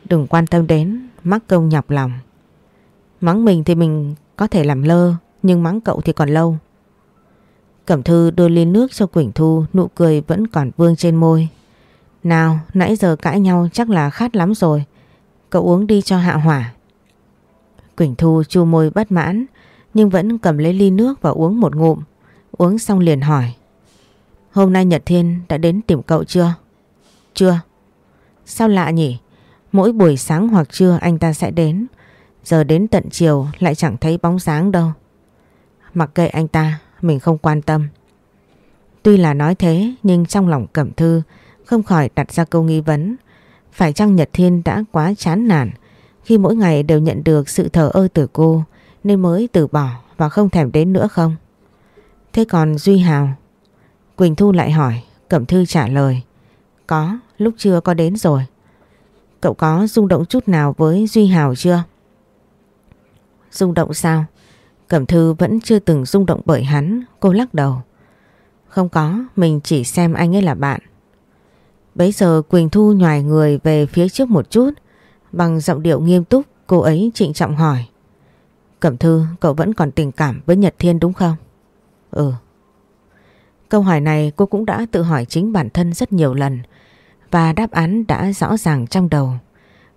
đừng quan tâm đến, mắc công nhọc lòng. Mắng mình thì mình có thể làm lơ nhưng mắng cậu thì còn lâu. Cẩm Thư đưa ly nước cho Quỳnh Thu nụ cười vẫn còn vương trên môi. Nào nãy giờ cãi nhau chắc là khát lắm rồi. Cậu uống đi cho hạ hỏa. Quỳnh Thu chu môi bất mãn nhưng vẫn cầm lấy ly nước và uống một ngụm. Uống xong liền hỏi. Hôm nay Nhật Thiên đã đến tìm cậu chưa? Chưa. Sao lạ nhỉ? Mỗi buổi sáng hoặc trưa anh ta sẽ đến. Giờ đến tận chiều lại chẳng thấy bóng dáng đâu. Mặc kệ anh ta, mình không quan tâm. Tuy là nói thế nhưng trong lòng Cẩm Thư không khỏi đặt ra câu nghi vấn. Phải chăng Nhật Thiên đã quá chán nản khi mỗi ngày đều nhận được sự thờ ơ từ cô nên mới từ bỏ và không thèm đến nữa không? Thế còn Duy Hào? Quỳnh Thu lại hỏi, Cẩm Thư trả lời. Có, lúc chưa có đến rồi. Cậu có rung động chút nào với Duy Hào chưa? Rung động sao? Cẩm Thư vẫn chưa từng rung động bởi hắn, cô lắc đầu. Không có, mình chỉ xem anh ấy là bạn. Bấy giờ Quỳnh Thu nhòi người về phía trước một chút, bằng giọng điệu nghiêm túc, cô ấy trịnh trọng hỏi. Cẩm Thư, cậu vẫn còn tình cảm với Nhật Thiên đúng không? Ừ. Câu hỏi này cô cũng đã tự hỏi chính bản thân rất nhiều lần và đáp án đã rõ ràng trong đầu.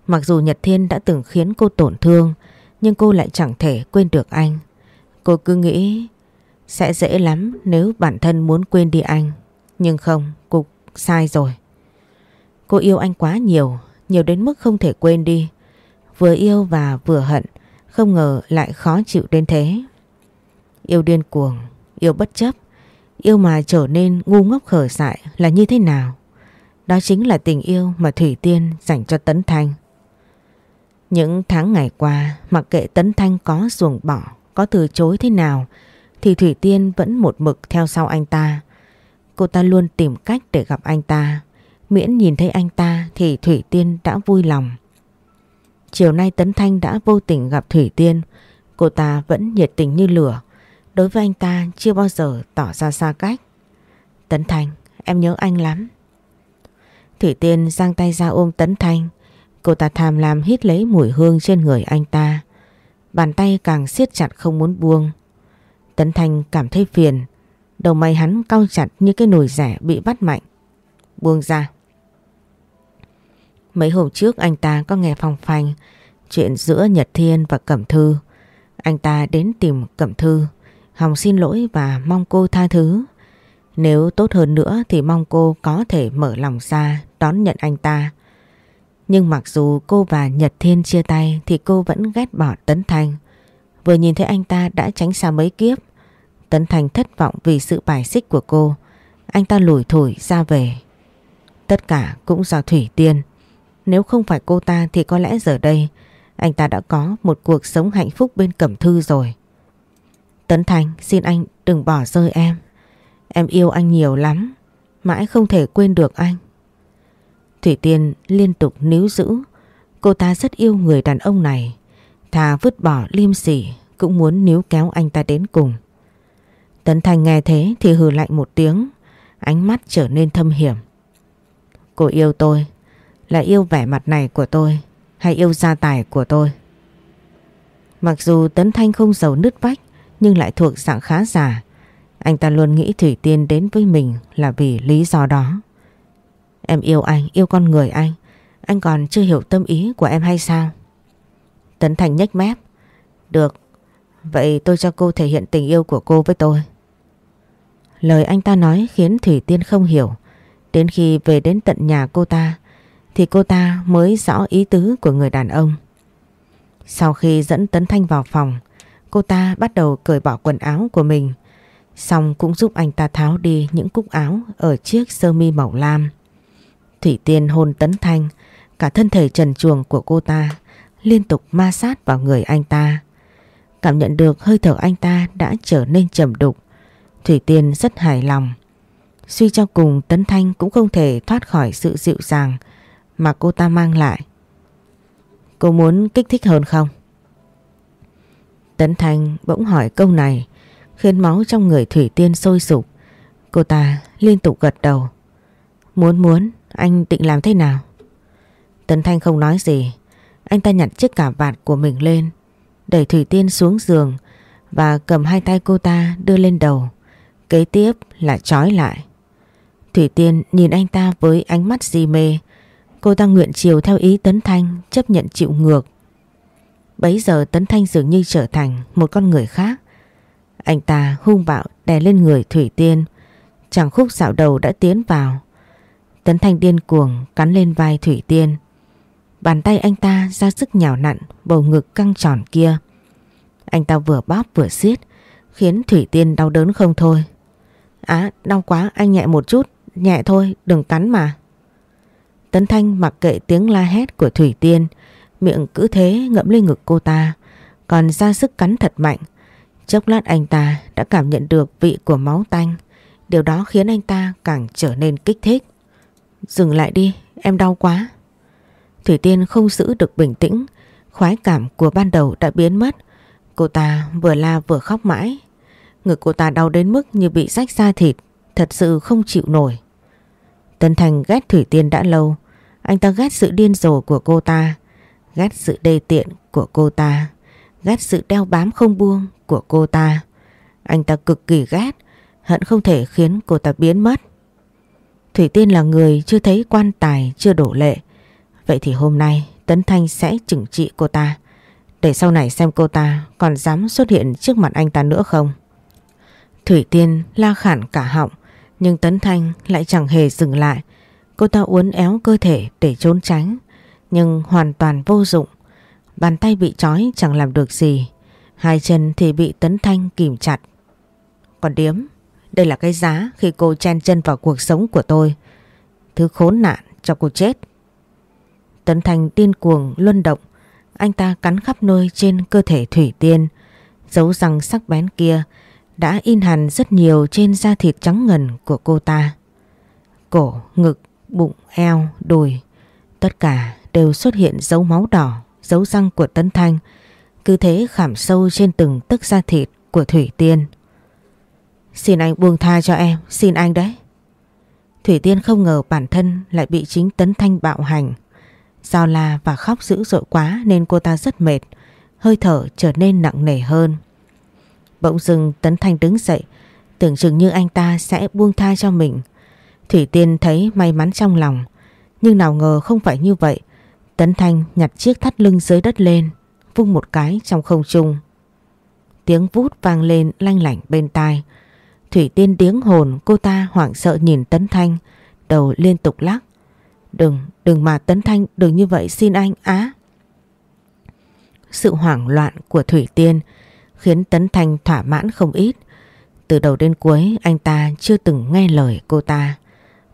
Mặc dù Nhật Thiên đã từng khiến cô tổn thương nhưng cô lại chẳng thể quên được anh. Cô cứ nghĩ sẽ dễ lắm nếu bản thân muốn quên đi anh. Nhưng không, cô sai rồi. Cô yêu anh quá nhiều, nhiều đến mức không thể quên đi. Vừa yêu và vừa hận, không ngờ lại khó chịu đến thế. Yêu điên cuồng, yêu bất chấp, yêu mà trở nên ngu ngốc khở dại là như thế nào? Đó chính là tình yêu mà Thủy Tiên dành cho Tấn Thanh. Những tháng ngày qua, mặc kệ Tấn Thanh có ruồng bỏ, có từ chối thế nào, thì Thủy Tiên vẫn một mực theo sau anh ta. Cô ta luôn tìm cách để gặp anh ta. Miễn nhìn thấy anh ta thì Thủy Tiên đã vui lòng. Chiều nay Tấn Thanh đã vô tình gặp Thủy Tiên. Cô ta vẫn nhiệt tình như lửa. Đối với anh ta chưa bao giờ tỏ ra xa cách. Tấn Thanh, em nhớ anh lắm. Thủy Tiên giang tay ra ôm Tấn Thanh. Cô ta tham lam hít lấy mùi hương trên người anh ta. Bàn tay càng siết chặt không muốn buông. Tấn Thanh cảm thấy phiền. Đầu mày hắn cau chặt như cái nồi rẻ bị bắt mạnh. Buông ra. Mấy hôm trước anh ta có nghe phong phanh chuyện giữa Nhật Thiên và Cẩm Thư. Anh ta đến tìm Cẩm Thư, hòng xin lỗi và mong cô tha thứ. Nếu tốt hơn nữa thì mong cô có thể mở lòng ra đón nhận anh ta. Nhưng mặc dù cô và Nhật Thiên chia tay thì cô vẫn ghét bỏ Tấn Thanh. Vừa nhìn thấy anh ta đã tránh xa mấy kiếp. Tấn Thanh thất vọng vì sự bài xích của cô. Anh ta lủi thủi ra về. Tất cả cũng do Thủy Tiên. Nếu không phải cô ta thì có lẽ giờ đây anh ta đã có một cuộc sống hạnh phúc bên Cẩm Thư rồi. Tấn Thành, xin anh đừng bỏ rơi em. Em yêu anh nhiều lắm. Mãi không thể quên được anh. Thủy Tiên liên tục níu giữ. Cô ta rất yêu người đàn ông này. Thà vứt bỏ liêm sỉ, cũng muốn níu kéo anh ta đến cùng. Tấn Thành nghe thế thì hừ lạnh một tiếng. Ánh mắt trở nên thâm hiểm. Cô yêu tôi, là yêu vẻ mặt này của tôi, hay yêu gia tài của tôi. Mặc dù Tấn Thanh không giàu nứt vách, nhưng lại thuộc dạng khá giả. Anh ta luôn nghĩ Thủy Tiên đến với mình là vì lý do đó. Em yêu anh, yêu con người anh. Anh còn chưa hiểu tâm ý của em hay sao? Tấn Thành nhếch mép. Được, vậy tôi cho cô thể hiện tình yêu của cô với tôi. Lời anh ta nói khiến Thủy Tiên không hiểu. Đến khi về đến tận nhà cô ta thì cô ta mới rõ ý tứ của người đàn ông. Sau khi dẫn Tấn Thanh vào phòng, cô ta bắt đầu cởi bỏ quần áo của mình, xong cũng giúp anh ta tháo đi những cúc áo ở chiếc sơ mi màu lam. Thủy Tiên hôn Tấn Thanh, cả thân thể trần truồng của cô ta liên tục ma sát vào người anh ta. Cảm nhận được hơi thở anh ta đã trở nên trầm đục. Thủy Tiên rất hài lòng. Suy cho cùng Tấn Thanh cũng không thể thoát khỏi sự dịu dàng mà cô ta mang lại. Cô muốn kích thích hơn không? Tấn Thanh bỗng hỏi câu này khiến máu trong người Thủy Tiên sôi sục. Cô ta liên tục gật đầu. Muốn muốn, anh định làm thế nào? Tấn Thanh không nói gì. Anh ta nhặt chiếc cà vạt của mình lên, đẩy Thủy Tiên xuống giường và cầm hai tay cô ta đưa lên đầu. Kế tiếp là trói lại. Thủy Tiên nhìn anh ta với ánh mắt di mê, Cô ta nguyện chiều theo ý Tấn Thanh chấp nhận chịu ngược. Bấy giờ Tấn Thanh dường như trở thành một con người khác. Anh ta hung bạo đè lên người Thủy Tiên. Chẳng khúc dạo đầu đã tiến vào. Tấn Thanh điên cuồng cắn lên vai Thủy Tiên. Bàn tay anh ta ra sức nhào nặn bầu ngực căng tròn kia. Anh ta vừa bóp vừa xiết khiến Thủy Tiên đau đớn không thôi. Á, đau quá anh nhẹ một chút, nhẹ thôi, đừng cắn mà. Tấn Thanh mặc kệ tiếng la hét của Thủy Tiên, miệng cứ thế ngậm lên ngực cô ta, còn ra sức cắn thật mạnh. Chốc lát anh ta đã cảm nhận được vị của máu tanh, điều đó khiến anh ta càng trở nên kích thích. Dừng lại đi, em đau quá. Thủy Tiên không giữ được bình tĩnh, khoái cảm của ban đầu đã biến mất. Cô ta vừa la vừa khóc mãi. Ngực cô ta đau đến mức như bị rách da thịt, thật sự không chịu nổi. Tân Thành ghét Thủy Tiên đã lâu, anh ta ghét sự điên rồ của cô ta, ghét sự đê tiện của cô ta, ghét sự đeo bám không buông của cô ta. Anh ta cực kỳ ghét Hận không thể khiến cô ta biến mất. Thủy Tiên là người chưa thấy quan tài chưa đổ lệ. Vậy thì hôm nay Tấn Thanh sẽ trừng trị cô ta. Để sau này xem cô ta còn dám xuất hiện trước mặt anh ta nữa không. Thủy Tiên la khản cả họng. Nhưng Tấn Thanh lại chẳng hề dừng lại. Cô ta uốn éo cơ thể để trốn tránh. Nhưng hoàn toàn vô dụng. Bàn tay bị trói chẳng làm được gì. Hai chân thì bị Tấn Thanh kìm chặt. Còn điếm, đây là cái giá khi cô chen chân vào cuộc sống của tôi. Thứ khốn nạn cho cô chết. Tấn Thanh điên cuồng luân động. Anh ta cắn khắp nơi trên cơ thể Thủy Tiên. Dấu răng sắc bén kia đã in hẳn rất nhiều trên da thịt trắng ngần của cô ta. Cổ, ngực, bụng, eo, đùi, tất cả đều xuất hiện dấu máu đỏ, dấu răng của Tấn Thanh, cứ thế khảm sâu trên từng tấc da thịt của Thủy Tiên. Xin anh buông tha cho em, xin anh đấy. Thủy Tiên không ngờ bản thân lại bị chính Tấn Thanh bạo hành. Do la và khóc dữ dội quá nên cô ta rất mệt, hơi thở trở nên nặng nề hơn. Bỗng dưng Tấn Thanh đứng dậy, tưởng chừng như anh ta sẽ buông tha cho mình. Thủy Tiên thấy may mắn trong lòng, nhưng nào ngờ không phải như vậy. Tấn Thanh nhặt chiếc thắt lưng dưới đất lên, vung một cái trong không trung. Tiếng vút vang lên lanh lảnh bên tai. Thủy Tiên tiếng hồn cô ta hoảng sợ nhìn Tấn Thanh, đầu liên tục lắc. Đừng, đừng mà Tấn Thanh, đừng như vậy xin anh á. Sự hoảng loạn của Thủy Tiên khiến Tấn Thanh thỏa mãn không ít. Từ đầu đến cuối anh ta chưa từng nghe lời cô ta.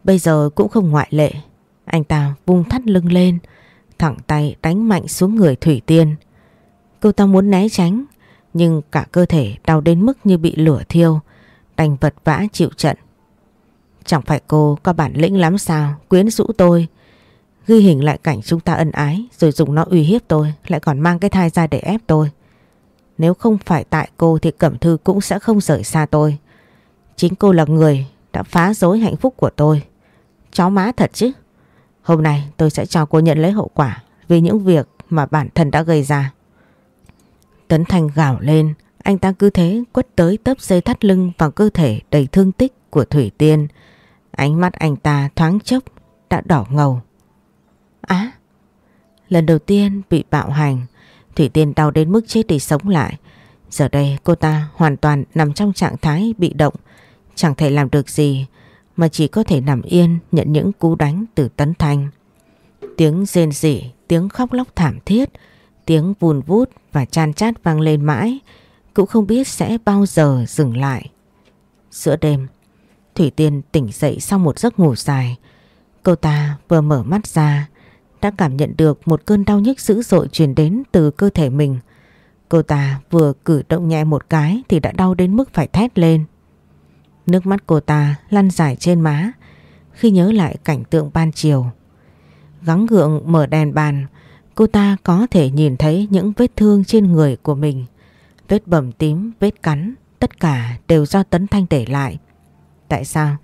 Bây giờ cũng không ngoại lệ. Anh ta vung thắt lưng lên, thẳng tay đánh mạnh xuống người Thủy Tiên. Cô ta muốn né tránh, nhưng cả cơ thể đau đến mức như bị lửa thiêu, đành vật vã chịu trận. Chẳng phải cô có bản lĩnh lắm sao, quyến rũ tôi, ghi hình lại cảnh chúng ta ân ái rồi dùng nó uy hiếp tôi, lại còn mang cái thai ra để ép tôi. Nếu không phải tại cô thì Cẩm Thư cũng sẽ không rời xa tôi. Chính cô là người đã phá rối hạnh phúc của tôi. Chó má thật chứ. Hôm nay tôi sẽ cho cô nhận lấy hậu quả vì những việc mà bản thân đã gây ra. Tấn Thành gào lên, anh ta cứ thế quất tới tấp dây thắt lưng vào cơ thể đầy thương tích của Thủy Tiên. Ánh mắt anh ta thoáng chốc đã đỏ ngầu. Á! lần đầu tiên bị bạo hành, Thủy Tiên đau đến mức chết đi sống lại. Giờ đây cô ta hoàn toàn nằm trong trạng thái bị động, chẳng thể làm được gì mà chỉ có thể nằm yên nhận những cú đánh từ Tấn Thanh. Tiếng rên rỉ, tiếng khóc lóc thảm thiết, tiếng vùn vút và chan chát vang lên mãi, cũng không biết sẽ bao giờ dừng lại. Giữa đêm, Thủy Tiên tỉnh dậy sau một giấc ngủ dài. Cô ta vừa mở mắt ra, đã cảm nhận được một cơn đau nhức dữ dội truyền đến từ cơ thể mình. Cô ta vừa cử động nhẹ một cái thì đã đau đến mức phải thét lên. Nước mắt cô ta lăn dài trên má khi nhớ lại cảnh tượng ban chiều. Gắng gượng mở đèn bàn, cô ta có thể nhìn thấy những vết thương trên người của mình. Vết bầm tím, vết cắn, tất cả đều do Tấn Thanh để lại. Tại sao?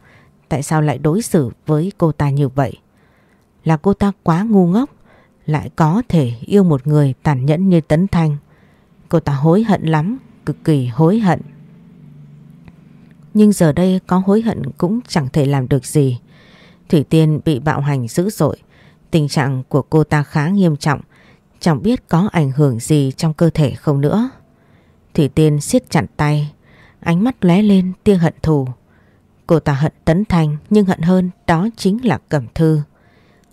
Tại sao lại đối xử với cô ta như vậy? Là cô ta quá ngu ngốc, lại có thể yêu một người tàn nhẫn như Tấn Thanh. Cô ta hối hận lắm, cực kỳ hối hận. Nhưng giờ đây có hối hận cũng chẳng thể làm được gì. Thủy Tiên bị bạo hành dữ dội. Tình trạng của cô ta khá nghiêm trọng. Chẳng biết có ảnh hưởng gì trong cơ thể không nữa. Thủy Tiên siết chặt tay. Ánh mắt lóe lên tia hận thù. Cô ta hận Tấn Thanh nhưng hận hơn đó chính là Cẩm Thư.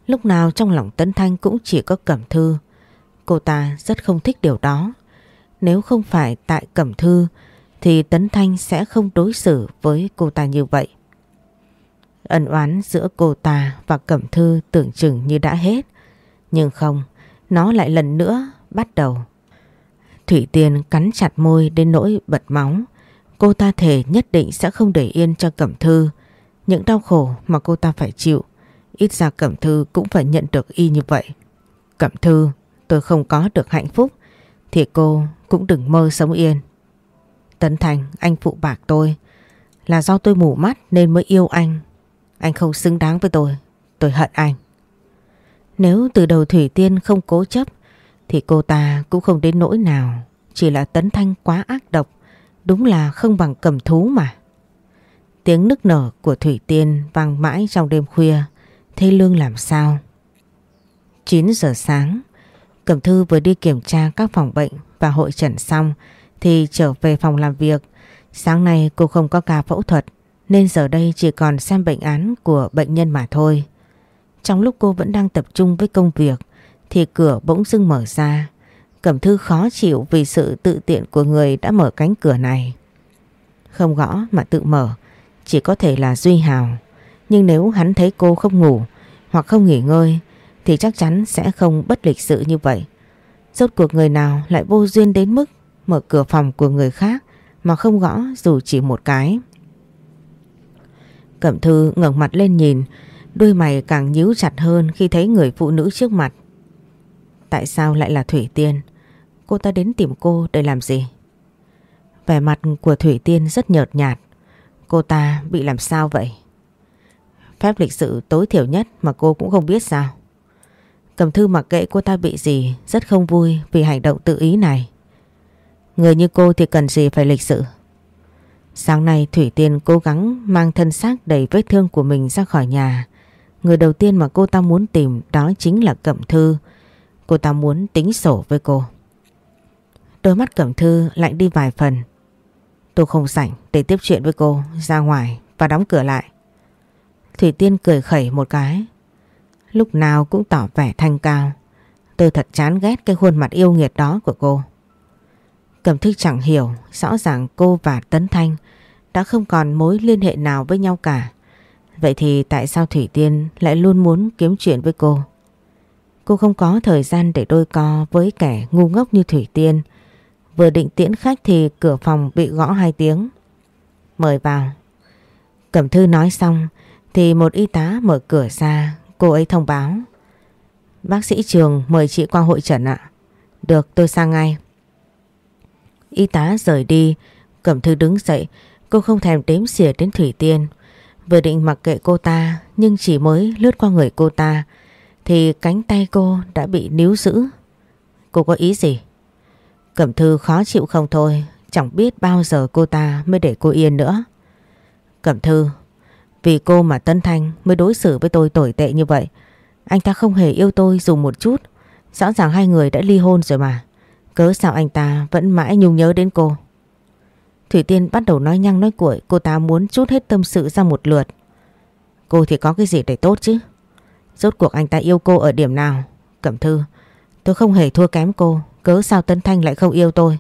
Lúc nào trong lòng Tấn Thanh cũng chỉ có Cẩm Thư. Cô ta rất không thích điều đó. Nếu không phải tại Cẩm Thư thì Tấn Thanh sẽ không đối xử với cô ta như vậy. Ẩn oán giữa cô ta và Cẩm Thư tưởng chừng như đã hết. Nhưng không, nó lại lần nữa bắt đầu. Thủy Tiên cắn chặt môi đến nỗi bật máu. Cô ta thể nhất định sẽ không để yên cho Cẩm Thư. Những đau khổ mà cô ta phải chịu, ít ra Cẩm Thư cũng phải nhận được y như vậy. Cẩm Thư, tôi không có được hạnh phúc, thì cô cũng đừng mơ sống yên. Tấn Thành, anh phụ bạc tôi. Là do tôi mù mắt nên mới yêu anh. Anh không xứng đáng với tôi. Tôi hận anh. Nếu từ đầu Thủy Tiên không cố chấp thì cô ta cũng không đến nỗi nào. Chỉ là Tấn Thanh quá ác độc. Đúng là không bằng cầm thú mà. Tiếng nức nở của Thủy Tiên vang mãi trong đêm khuya. Thế Lương làm sao? 9 giờ sáng, Cẩm Thư vừa đi kiểm tra các phòng bệnh và hội trần xong thì trở về phòng làm việc. Sáng nay cô không có ca phẫu thuật nên giờ đây chỉ còn xem bệnh án của bệnh nhân mà thôi. Trong lúc cô vẫn đang tập trung với công việc thì cửa bỗng dưng mở ra. Cẩm Thư khó chịu vì sự tự tiện của người đã mở cánh cửa này. Không gõ mà tự mở, chỉ có thể là Duy Hào. Nhưng nếu hắn thấy cô không ngủ hoặc không nghỉ ngơi thì chắc chắn sẽ không bất lịch sự như vậy. Rốt cuộc người nào lại vô duyên đến mức mở cửa phòng của người khác mà không gõ dù chỉ một cái. Cẩm Thư ngẩng mặt lên nhìn, đôi mày càng nhíu chặt hơn khi thấy người phụ nữ trước mặt. Tại sao lại là Thủy Tiên? Cô ta đến tìm cô để làm gì? Vẻ mặt của Thủy Tiên rất nhợt nhạt. Cô ta bị làm sao vậy? Phép lịch sự tối thiểu nhất mà cô cũng không biết sao? Cầm thư mặc kệ cô ta bị gì, rất không vui vì hành động tự ý này. Người như cô thì cần gì phải lịch sự. Sáng nay Thủy Tiên cố gắng mang thân xác đầy vết thương của mình ra khỏi nhà. Người đầu tiên mà cô ta muốn tìm đó chính là Cẩm Thư. Cô ta muốn tính sổ với cô. Đôi mắt Cẩm Thư lạnh đi vài phần. Tôi không rảnh để tiếp chuyện với cô, ra ngoài và đóng cửa lại. Thủy Tiên cười khẩy một cái. Lúc nào cũng tỏ vẻ thanh cao. Tôi thật chán ghét cái khuôn mặt yêu nghiệt đó của cô. Cẩm Thư chẳng hiểu rõ ràng cô và Tấn Thanh đã không còn mối liên hệ nào với nhau cả. Vậy thì tại sao Thủy Tiên lại luôn muốn kiếm chuyện với cô? Cô không có thời gian để đôi co với kẻ ngu ngốc như Thủy Tiên. Vừa định tiễn khách thì cửa phòng bị gõ hai tiếng. Mời vào. Cẩm Thư nói xong thì một y tá mở cửa ra, cô ấy thông báo. Bác sĩ Trường mời chị qua hội trần ạ. Được tôi sang ngay. Y tá rời đi, Cẩm Thư đứng dậy, cô không thèm đếm xỉa đến Thủy Tiên. Vừa định mặc kệ cô ta nhưng chỉ mới lướt qua người cô ta thì cánh tay cô đã bị níu giữ. Cô có ý gì? Cẩm Thư khó chịu không thôi, chẳng biết bao giờ cô ta mới để cô yên nữa. Cẩm Thư, vì cô mà Tân Thanh mới đối xử với tôi tồi tệ như vậy. Anh ta không hề yêu tôi dù một chút. Rõ ràng hai người đã ly hôn rồi mà. Cớ sao anh ta vẫn mãi nhung nhớ đến cô. Thủy Tiên bắt đầu nói nhăng nói cuội cô ta muốn chút hết tâm sự ra một lượt. Cô thì có cái gì để tốt chứ? Rốt cuộc anh ta yêu cô ở điểm nào? Cẩm Thư, tôi không hề thua kém cô. Cớ sao Tân Thanh lại không yêu tôi?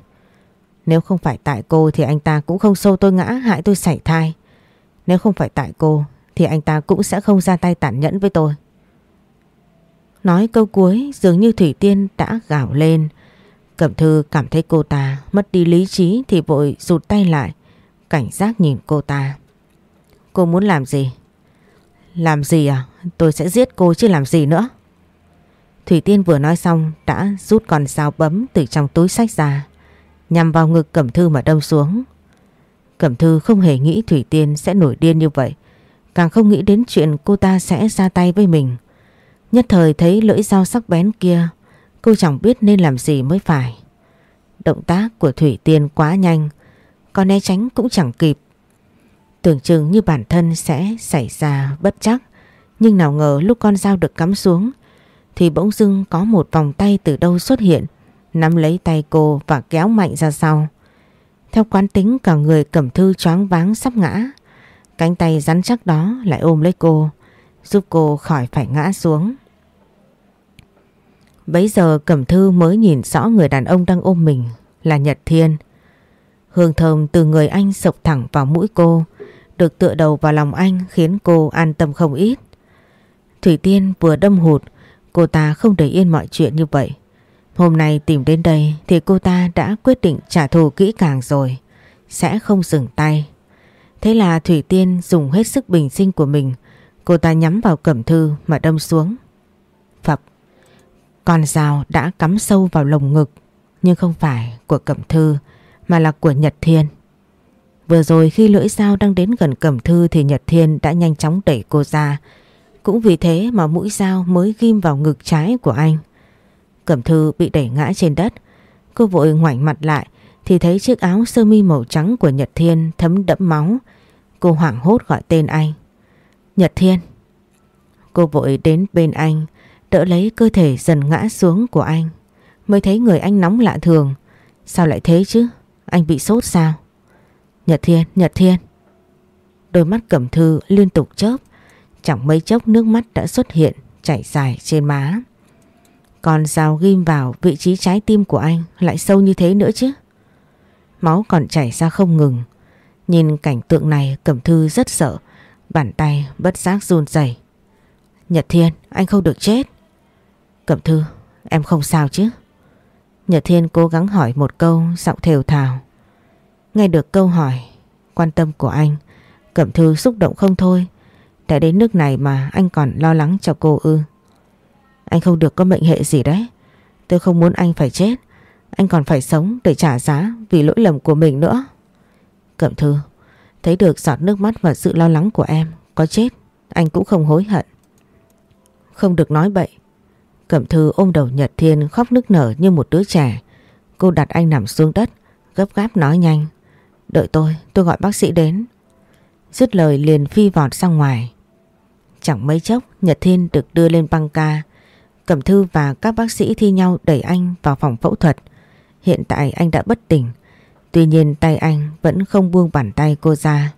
Nếu không phải tại cô thì anh ta cũng không xô tôi ngã hại tôi sảy thai. Nếu không phải tại cô thì anh ta cũng sẽ không ra tay tàn nhẫn với tôi. Nói câu cuối dường như Thủy Tiên đã gào lên. Cẩm Thư cảm thấy cô ta mất đi lý trí thì vội rụt tay lại, cảnh giác nhìn cô ta. Cô muốn làm gì? Làm gì à? Tôi sẽ giết cô chứ làm gì nữa? Thủy Tiên vừa nói xong đã rút con dao bấm từ trong túi sách ra, nhằm vào ngực Cẩm Thư mà đâm xuống. Cẩm Thư không hề nghĩ Thủy Tiên sẽ nổi điên như vậy, càng không nghĩ đến chuyện cô ta sẽ ra tay với mình. Nhất thời thấy lưỡi dao sắc bén kia, cô chẳng biết nên làm gì mới phải. Động tác của Thủy Tiên quá nhanh, có né tránh cũng chẳng kịp. Tưởng chừng như bản thân sẽ xảy ra bất chắc, nhưng nào ngờ lúc con dao được cắm xuống thì bỗng dưng có một vòng tay từ đâu xuất hiện, nắm lấy tay cô và kéo mạnh ra sau. Theo quán tính cả người cẩm thư choáng váng sắp ngã. Cánh tay rắn chắc đó lại ôm lấy cô, giúp cô khỏi phải ngã xuống. Bấy giờ cẩm thư mới nhìn rõ người đàn ông đang ôm mình là Nhật Thiên. Hương thơm từ người anh sộc thẳng vào mũi cô, được tựa đầu vào lòng anh khiến cô an tâm không ít. Thủy Tiên vừa đâm hụt, cô ta không để yên mọi chuyện như vậy. Hôm nay tìm đến đây thì cô ta đã quyết định trả thù kỹ càng rồi, sẽ không dừng tay. Thế là Thủy Tiên dùng hết sức bình sinh của mình, cô ta nhắm vào cẩm thư mà đâm xuống. Phập, con dao đã cắm sâu vào lồng ngực, nhưng không phải của cẩm thư mà là của Nhật Thiên. Vừa rồi khi lưỡi dao đang đến gần cẩm thư thì Nhật Thiên đã nhanh chóng đẩy cô ra. Cũng vì thế mà mũi dao mới ghim vào ngực trái của anh. Cẩm thư bị đẩy ngã trên đất. Cô vội ngoảnh mặt lại thì thấy chiếc áo sơ mi màu trắng của Nhật Thiên thấm đẫm máu. cô hoảng hốt gọi tên anh. Nhật Thiên. Cô vội đến bên anh, đỡ lấy cơ thể dần ngã xuống của anh. Mới thấy người anh nóng lạ thường. Sao lại thế chứ? Anh bị sốt sao? Nhật Thiên, Nhật Thiên. Đôi mắt cẩm thư liên tục chớp. Chẳng mấy chốc nước mắt đã xuất hiện chảy dài trên má. Còn dao ghim vào vị trí trái tim của anh lại sâu như thế nữa chứ. Máu còn chảy ra không ngừng. Nhìn cảnh tượng này Cẩm Thư rất sợ. Bàn tay bất giác run rẩy. Nhật Thiên, anh không được chết. Cẩm Thư, em không sao chứ? Nhật Thiên cố gắng hỏi một câu giọng thều thào. Nghe được câu hỏi, quan tâm của anh, Cẩm Thư xúc động không thôi. Đã đến nước này mà anh còn lo lắng cho cô ư. Anh không được có mệnh hệ gì đấy. Tôi không muốn anh phải chết. Anh còn phải sống để trả giá vì lỗi lầm của mình nữa. Cẩm Thư, thấy được giọt nước mắt và sự lo lắng của em, có chết, anh cũng không hối hận. Không được nói bậy. Cẩm Thư ôm đầu Nhật Thiên khóc nức nở như một đứa trẻ. Cô đặt anh nằm xuống đất, gấp gáp nói nhanh. Đợi tôi, tôi gọi bác sĩ đến. Dứt lời liền phi vọt ra ngoài. Chẳng mấy chốc Nhật Thiên được đưa lên băng ca. Cẩm Thư và các bác sĩ thi nhau đẩy anh vào phòng phẫu thuật. Hiện tại anh đã bất tỉnh. Tuy nhiên tay anh vẫn không buông bàn tay cô ra.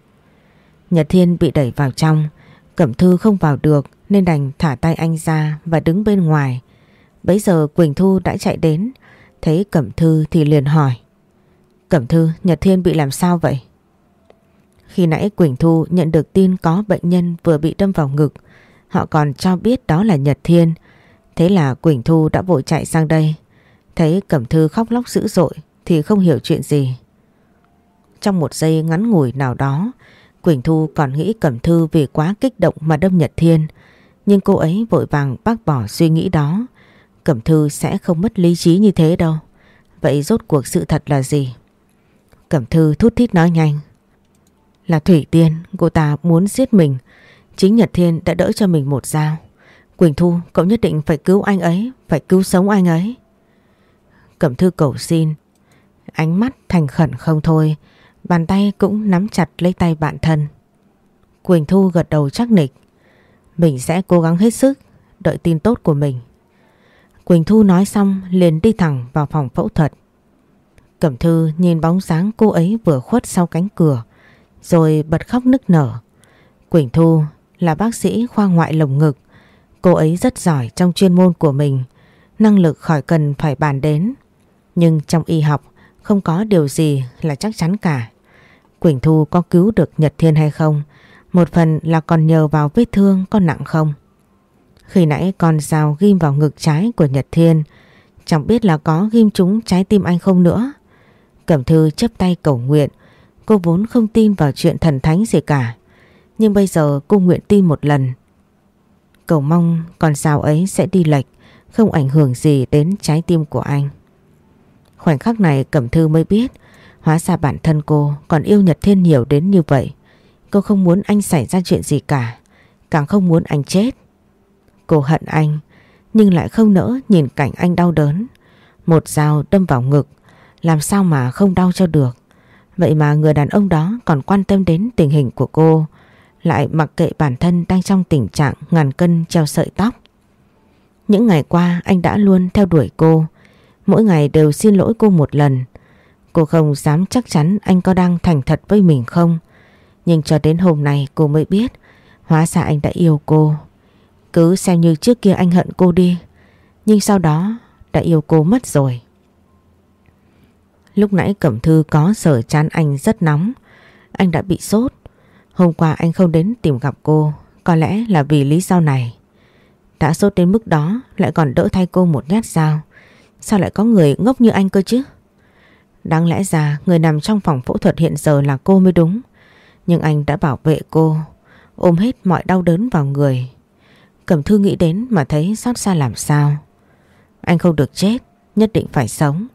Nhật Thiên bị đẩy vào trong. Cẩm Thư không vào được nên đành thả tay anh ra và đứng bên ngoài. Bấy giờ Quỳnh Thu đã chạy đến. Thấy Cẩm Thư thì liền hỏi. Cẩm Thư, Nhật Thiên bị làm sao vậy? Khi nãy Quỳnh Thu nhận được tin có bệnh nhân vừa bị đâm vào ngực. Họ còn cho biết đó là Nhật Thiên. Thế là Quỳnh Thu đã vội chạy sang đây. Thấy Cẩm Thư khóc lóc dữ dội thì không hiểu chuyện gì. Trong một giây ngắn ngủi nào đó, Quỳnh Thu còn nghĩ Cẩm Thư vì quá kích động mà đâm Nhật Thiên. Nhưng cô ấy vội vàng bác bỏ suy nghĩ đó. Cẩm Thư sẽ không mất lý trí như thế đâu. Vậy rốt cuộc sự thật là gì? Cẩm Thư thút thít nói nhanh. Là Thủy Tiên, cô ta muốn giết mình. Chính Nhật Thiên đã đỡ cho mình một dao. Quỳnh Thu, cậu nhất định phải cứu anh ấy, phải cứu sống anh ấy. Cẩm Thư cầu xin. Ánh mắt thành khẩn không thôi, bàn tay cũng nắm chặt lấy tay bạn thân. Quỳnh Thu gật đầu chắc nịch. Mình sẽ cố gắng hết sức, đợi tin tốt của mình. Quỳnh Thu nói xong liền đi thẳng vào phòng phẫu thuật. Cẩm Thư nhìn bóng dáng cô ấy vừa khuất sau cánh cửa, rồi bật khóc nức nở. Quỳnh Thu là bác sĩ khoa ngoại lồng ngực. Cô ấy rất giỏi trong chuyên môn của mình, năng lực khỏi cần phải bàn đến. Nhưng trong y học không có điều gì là chắc chắn cả. Quỳnh Thu có cứu được Nhật Thiên hay không, một phần là còn nhờ vào vết thương có nặng không. Khi nãy con dao ghim vào ngực trái của Nhật Thiên, chẳng biết là có ghim trúng trái tim anh không nữa. Cẩm Thư chấp tay cầu nguyện, cô vốn không tin vào chuyện thần thánh gì cả. Nhưng bây giờ cô nguyện tin một lần. Cầu mong con sao ấy sẽ đi lệch, không ảnh hưởng gì đến trái tim của anh. Khoảnh khắc này Cẩm Thư mới biết, hóa ra bản thân cô còn yêu Nhật Thiên nhiều đến như vậy. Cô không muốn anh xảy ra chuyện gì cả, càng không muốn anh chết. Cô hận anh, nhưng lại không nỡ nhìn cảnh anh đau đớn. Một dao đâm vào ngực, làm sao mà không đau cho được. Vậy mà người đàn ông đó còn quan tâm đến tình hình của cô, lại mặc kệ bản thân đang trong tình trạng ngàn cân treo sợi tóc. Những ngày qua anh đã luôn theo đuổi cô, mỗi ngày đều xin lỗi cô một lần. Cô không dám chắc chắn anh có đang thành thật với mình không. Nhưng cho đến hôm nay cô mới biết, hóa ra anh đã yêu cô. Cứ xem như trước kia anh hận cô đi, nhưng sau đó đã yêu cô mất rồi. Lúc nãy Cẩm Thư có sở chán anh rất nóng, anh đã bị sốt. Hôm qua anh không đến tìm gặp cô, có lẽ là vì lý do này. Đã sốt đến mức đó lại còn đỡ thay cô một nhát dao. Sao lại có người ngốc như anh cơ chứ? Đáng lẽ ra người nằm trong phòng phẫu thuật hiện giờ là cô mới đúng. Nhưng anh đã bảo vệ cô, ôm hết mọi đau đớn vào người. Cẩm thư nghĩ đến mà thấy xót xa làm sao. Anh không được chết, nhất định phải sống.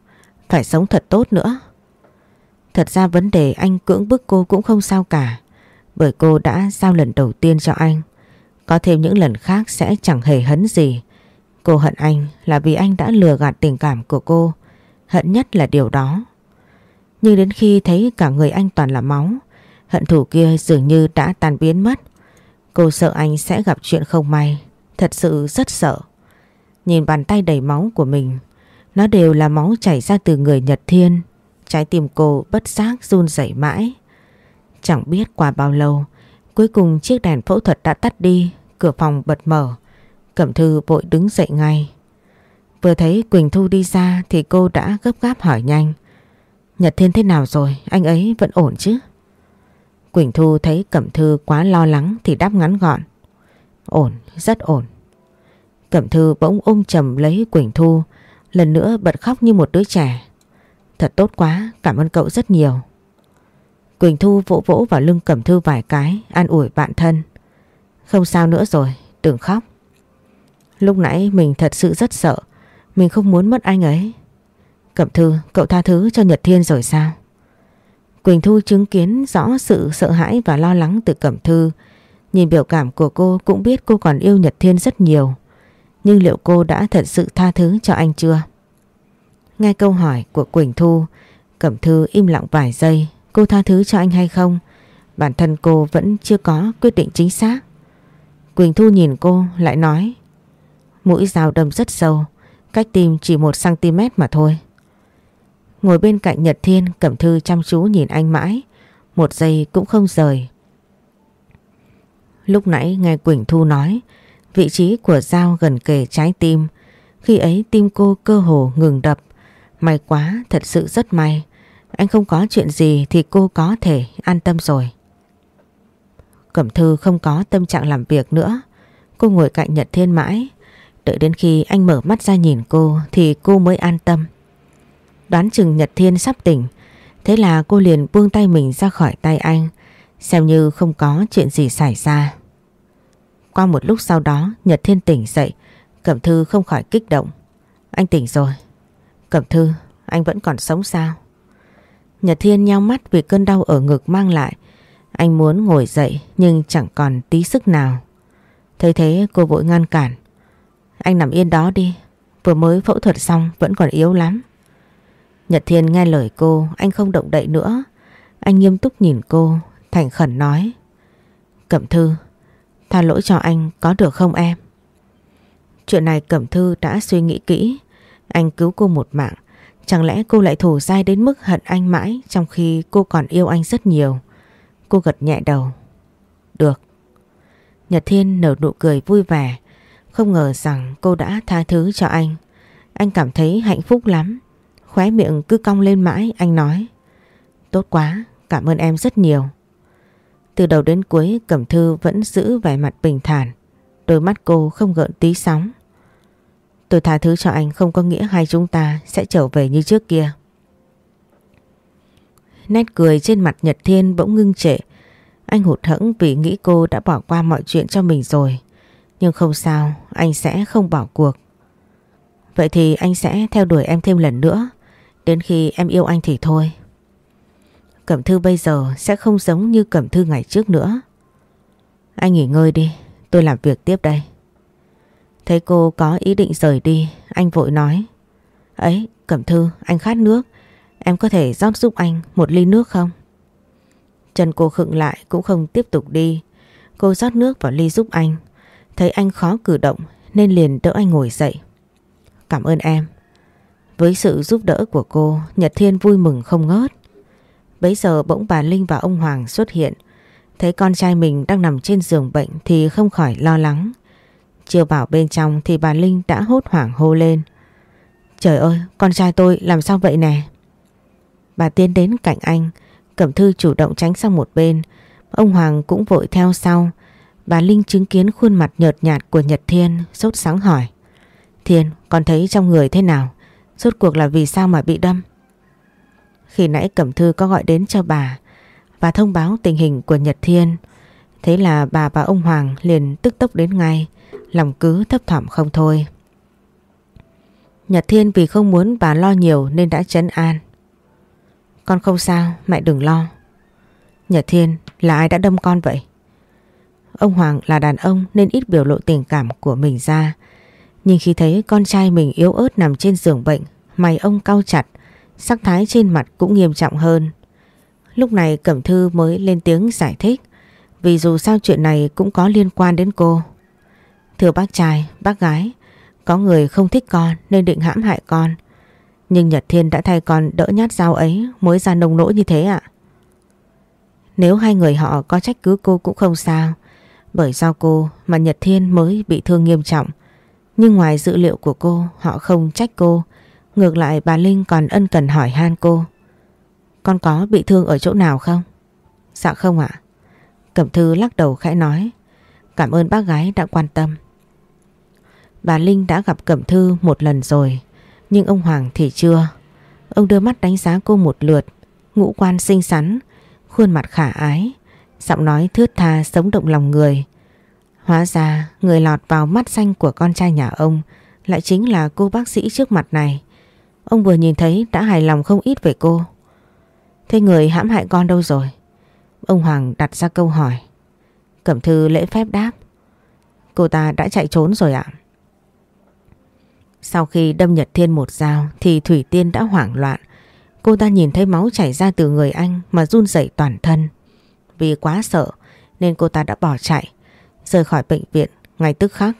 Phải sống thật tốt nữa. Thật ra vấn đề anh cưỡng bức cô cũng không sao cả. Bởi cô đã giao lần đầu tiên cho anh. Có thêm những lần khác sẽ chẳng hề hấn gì. Cô hận anh là vì anh đã lừa gạt tình cảm của cô. Hận nhất là điều đó. Nhưng đến khi thấy cả người anh toàn là máu, Hận thù kia dường như đã tan biến mất. Cô sợ anh sẽ gặp chuyện không may. Thật sự rất sợ. Nhìn bàn tay đầy máu của mình. Nó đều là máu chảy ra từ người Nhật Thiên. Trái tim cô bất giác run rẩy mãi. Chẳng biết qua bao lâu. Cuối cùng chiếc đèn phẫu thuật đã tắt đi. Cửa phòng bật mở. Cẩm Thư vội đứng dậy ngay. Vừa thấy Quỳnh Thu đi ra thì cô đã gấp gáp hỏi nhanh. Nhật Thiên thế nào rồi? Anh ấy vẫn ổn chứ? Quỳnh Thu thấy Cẩm Thư quá lo lắng thì đáp ngắn gọn. Ổn, rất ổn. Cẩm Thư bỗng ôm chầm lấy Quỳnh Thu, lần nữa bật khóc như một đứa trẻ. Thật tốt quá, cảm ơn cậu rất nhiều. Quỳnh Thu vỗ vỗ vào lưng Cẩm Thư vài cái, an ủi bạn thân. Không sao nữa rồi, đừng khóc. Lúc nãy mình thật sự rất sợ, mình không muốn mất anh ấy. Cẩm Thư, cậu tha thứ cho Nhật Thiên rồi sao? Quỳnh Thu chứng kiến rõ sự sợ hãi và lo lắng từ Cẩm Thư. Nhìn biểu cảm của cô cũng biết cô còn yêu Nhật Thiên rất nhiều. Nhưng liệu cô đã thật sự tha thứ cho anh chưa? Nghe câu hỏi của Quỳnh Thu, Cẩm Thư im lặng vài giây. Cô tha thứ cho anh hay không? Bản thân cô vẫn chưa có quyết định chính xác. Quỳnh Thu nhìn cô lại nói Mũi dao đâm rất sâu, cách tim chỉ 1cm mà thôi. Ngồi bên cạnh Nhật Thiên Cẩm Thư chăm chú nhìn anh mãi Một giây cũng không rời Lúc nãy nghe Quỳnh Thu nói Vị trí của dao gần kề trái tim. Khi ấy tim cô cơ hồ ngừng đập. May quá, thật sự rất may. Anh không có chuyện gì thì cô có thể an tâm rồi. Cẩm Thư không có tâm trạng làm việc nữa. Cô ngồi cạnh Nhật Thiên mãi. Đợi đến khi anh mở mắt ra nhìn cô Thì cô mới an tâm. Đoán chừng Nhật Thiên sắp tỉnh. Thế là cô liền buông tay mình ra khỏi tay anh. Xem như không có chuyện gì xảy ra. Qua một lúc sau đó Nhật Thiên tỉnh dậy. Cẩm Thư không khỏi kích động. Anh tỉnh rồi. Cẩm Thư anh vẫn còn sống sao? Nhật Thiên nhau mắt vì cơn đau ở ngực mang lại. Anh muốn ngồi dậy nhưng chẳng còn tí sức nào. Thấy thế cô vội ngăn cản. Anh nằm yên đó đi. Vừa mới phẫu thuật xong vẫn còn yếu lắm. Nhật Thiên nghe lời cô, anh không động đậy nữa. Anh nghiêm túc nhìn cô, thành khẩn nói. Cẩm Thư, tha lỗi cho anh có được không em? Chuyện này Cẩm Thư đã suy nghĩ kỹ. Anh cứu cô một mạng. Chẳng lẽ cô lại thù dai đến mức hận anh mãi trong khi cô còn yêu anh rất nhiều? Cô gật nhẹ đầu. Được. Nhật Thiên nở nụ cười vui vẻ. Không ngờ rằng cô đã tha thứ cho anh. Anh cảm thấy hạnh phúc lắm. Khóe miệng cứ cong lên mãi anh nói Tốt quá, cảm ơn em rất nhiều từ đầu đến cuối Cẩm Thư vẫn giữ vẻ mặt bình thản. Đôi mắt cô không gợn tí sóng. Tôi tha thứ cho anh không có nghĩa hai chúng ta sẽ trở về như trước kia. Nét cười trên mặt Nhật Thiên bỗng ngưng trệ. Anh hụt hẫng vì nghĩ cô đã bỏ qua mọi chuyện cho mình rồi. Nhưng không sao, anh sẽ không bỏ cuộc. Vậy thì anh sẽ theo đuổi em thêm lần nữa. Đến khi em yêu anh thì thôi. Cẩm Thư bây giờ sẽ không giống như Cẩm Thư ngày trước nữa. Anh nghỉ ngơi đi Tôi làm việc tiếp đây. Thấy cô có ý định rời đi Anh vội nói. Ấy Cẩm Thư anh khát nước Em có thể rót giúp anh một ly nước không? Chân cô khựng lại cũng không tiếp tục đi. Cô rót nước vào ly giúp anh. Thấy anh khó cử động Nên liền đỡ anh ngồi dậy. Cảm ơn em. Với sự giúp đỡ của cô, Nhật Thiên vui mừng không ngớt. Bấy giờ bỗng bà Linh và ông Hoàng xuất hiện. Thấy con trai mình đang nằm trên giường bệnh thì không khỏi lo lắng. Chưa vào bên trong thì bà Linh đã hốt hoảng hô lên. Trời ơi, con trai tôi làm sao vậy nè? Bà tiến đến cạnh anh, Cẩm Thư chủ động tránh sang một bên. Ông Hoàng cũng vội theo sau. Bà Linh chứng kiến khuôn mặt nhợt nhạt của Nhật Thiên, sốt sáng hỏi. Thiên, con thấy trong người thế nào? Rốt cuộc là vì sao mà bị đâm khi nãy Cẩm Thư có gọi đến cho bà Và thông báo tình hình của Nhật Thiên. Thế là bà và ông Hoàng liền tức tốc đến ngay Lòng cứ thấp thỏm không thôi. Nhật Thiên vì không muốn bà lo nhiều nên đã chấn an. Con không sao, mẹ đừng lo. Nhật Thiên là ai đã đâm con vậy? Ông Hoàng là đàn ông nên ít biểu lộ tình cảm của mình ra. Nhưng khi thấy con trai mình yếu ớt nằm trên giường bệnh, mày ông cau chặt, sắc thái trên mặt cũng nghiêm trọng hơn. Lúc này Cẩm Thư mới lên tiếng giải thích vì dù sao chuyện này cũng có liên quan đến cô. Thưa bác trai, bác gái, có người không thích con nên định hãm hại con. Nhưng Nhật Thiên đã thay con đỡ nhát dao ấy mới ra nông nỗi như thế ạ. Nếu hai người họ có trách cứ cô cũng không sao. Bởi do cô mà Nhật Thiên mới bị thương nghiêm trọng. Nhưng ngoài dữ liệu của cô họ không trách cô. Ngược lại, bà Linh còn ân cần hỏi han cô. Con có bị thương ở chỗ nào không? Dạ không ạ. Cẩm Thư lắc đầu khẽ nói. Cảm ơn bác gái đã quan tâm. Bà Linh đã gặp Cẩm Thư một lần rồi. Nhưng ông Hoàng thì chưa. Ông đưa mắt đánh giá cô một lượt. Ngũ quan xinh xắn. Khuôn mặt khả ái. Giọng nói thướt tha sống động lòng người. Hóa ra, người lọt vào mắt xanh của con trai nhà ông lại chính là cô bác sĩ trước mặt này. Ông vừa nhìn thấy đã hài lòng không ít về cô. Thế người hãm hại con đâu rồi? Ông Hoàng đặt ra câu hỏi. Cẩm thư lễ phép đáp. Cô ta đã chạy trốn rồi ạ. Sau khi đâm Nhật Thiên một dao thì Thủy Tiên đã hoảng loạn. Cô ta nhìn thấy máu chảy ra từ người anh mà run rẩy toàn thân. Vì quá sợ nên cô ta đã bỏ chạy, rời khỏi bệnh viện ngay tức khắc.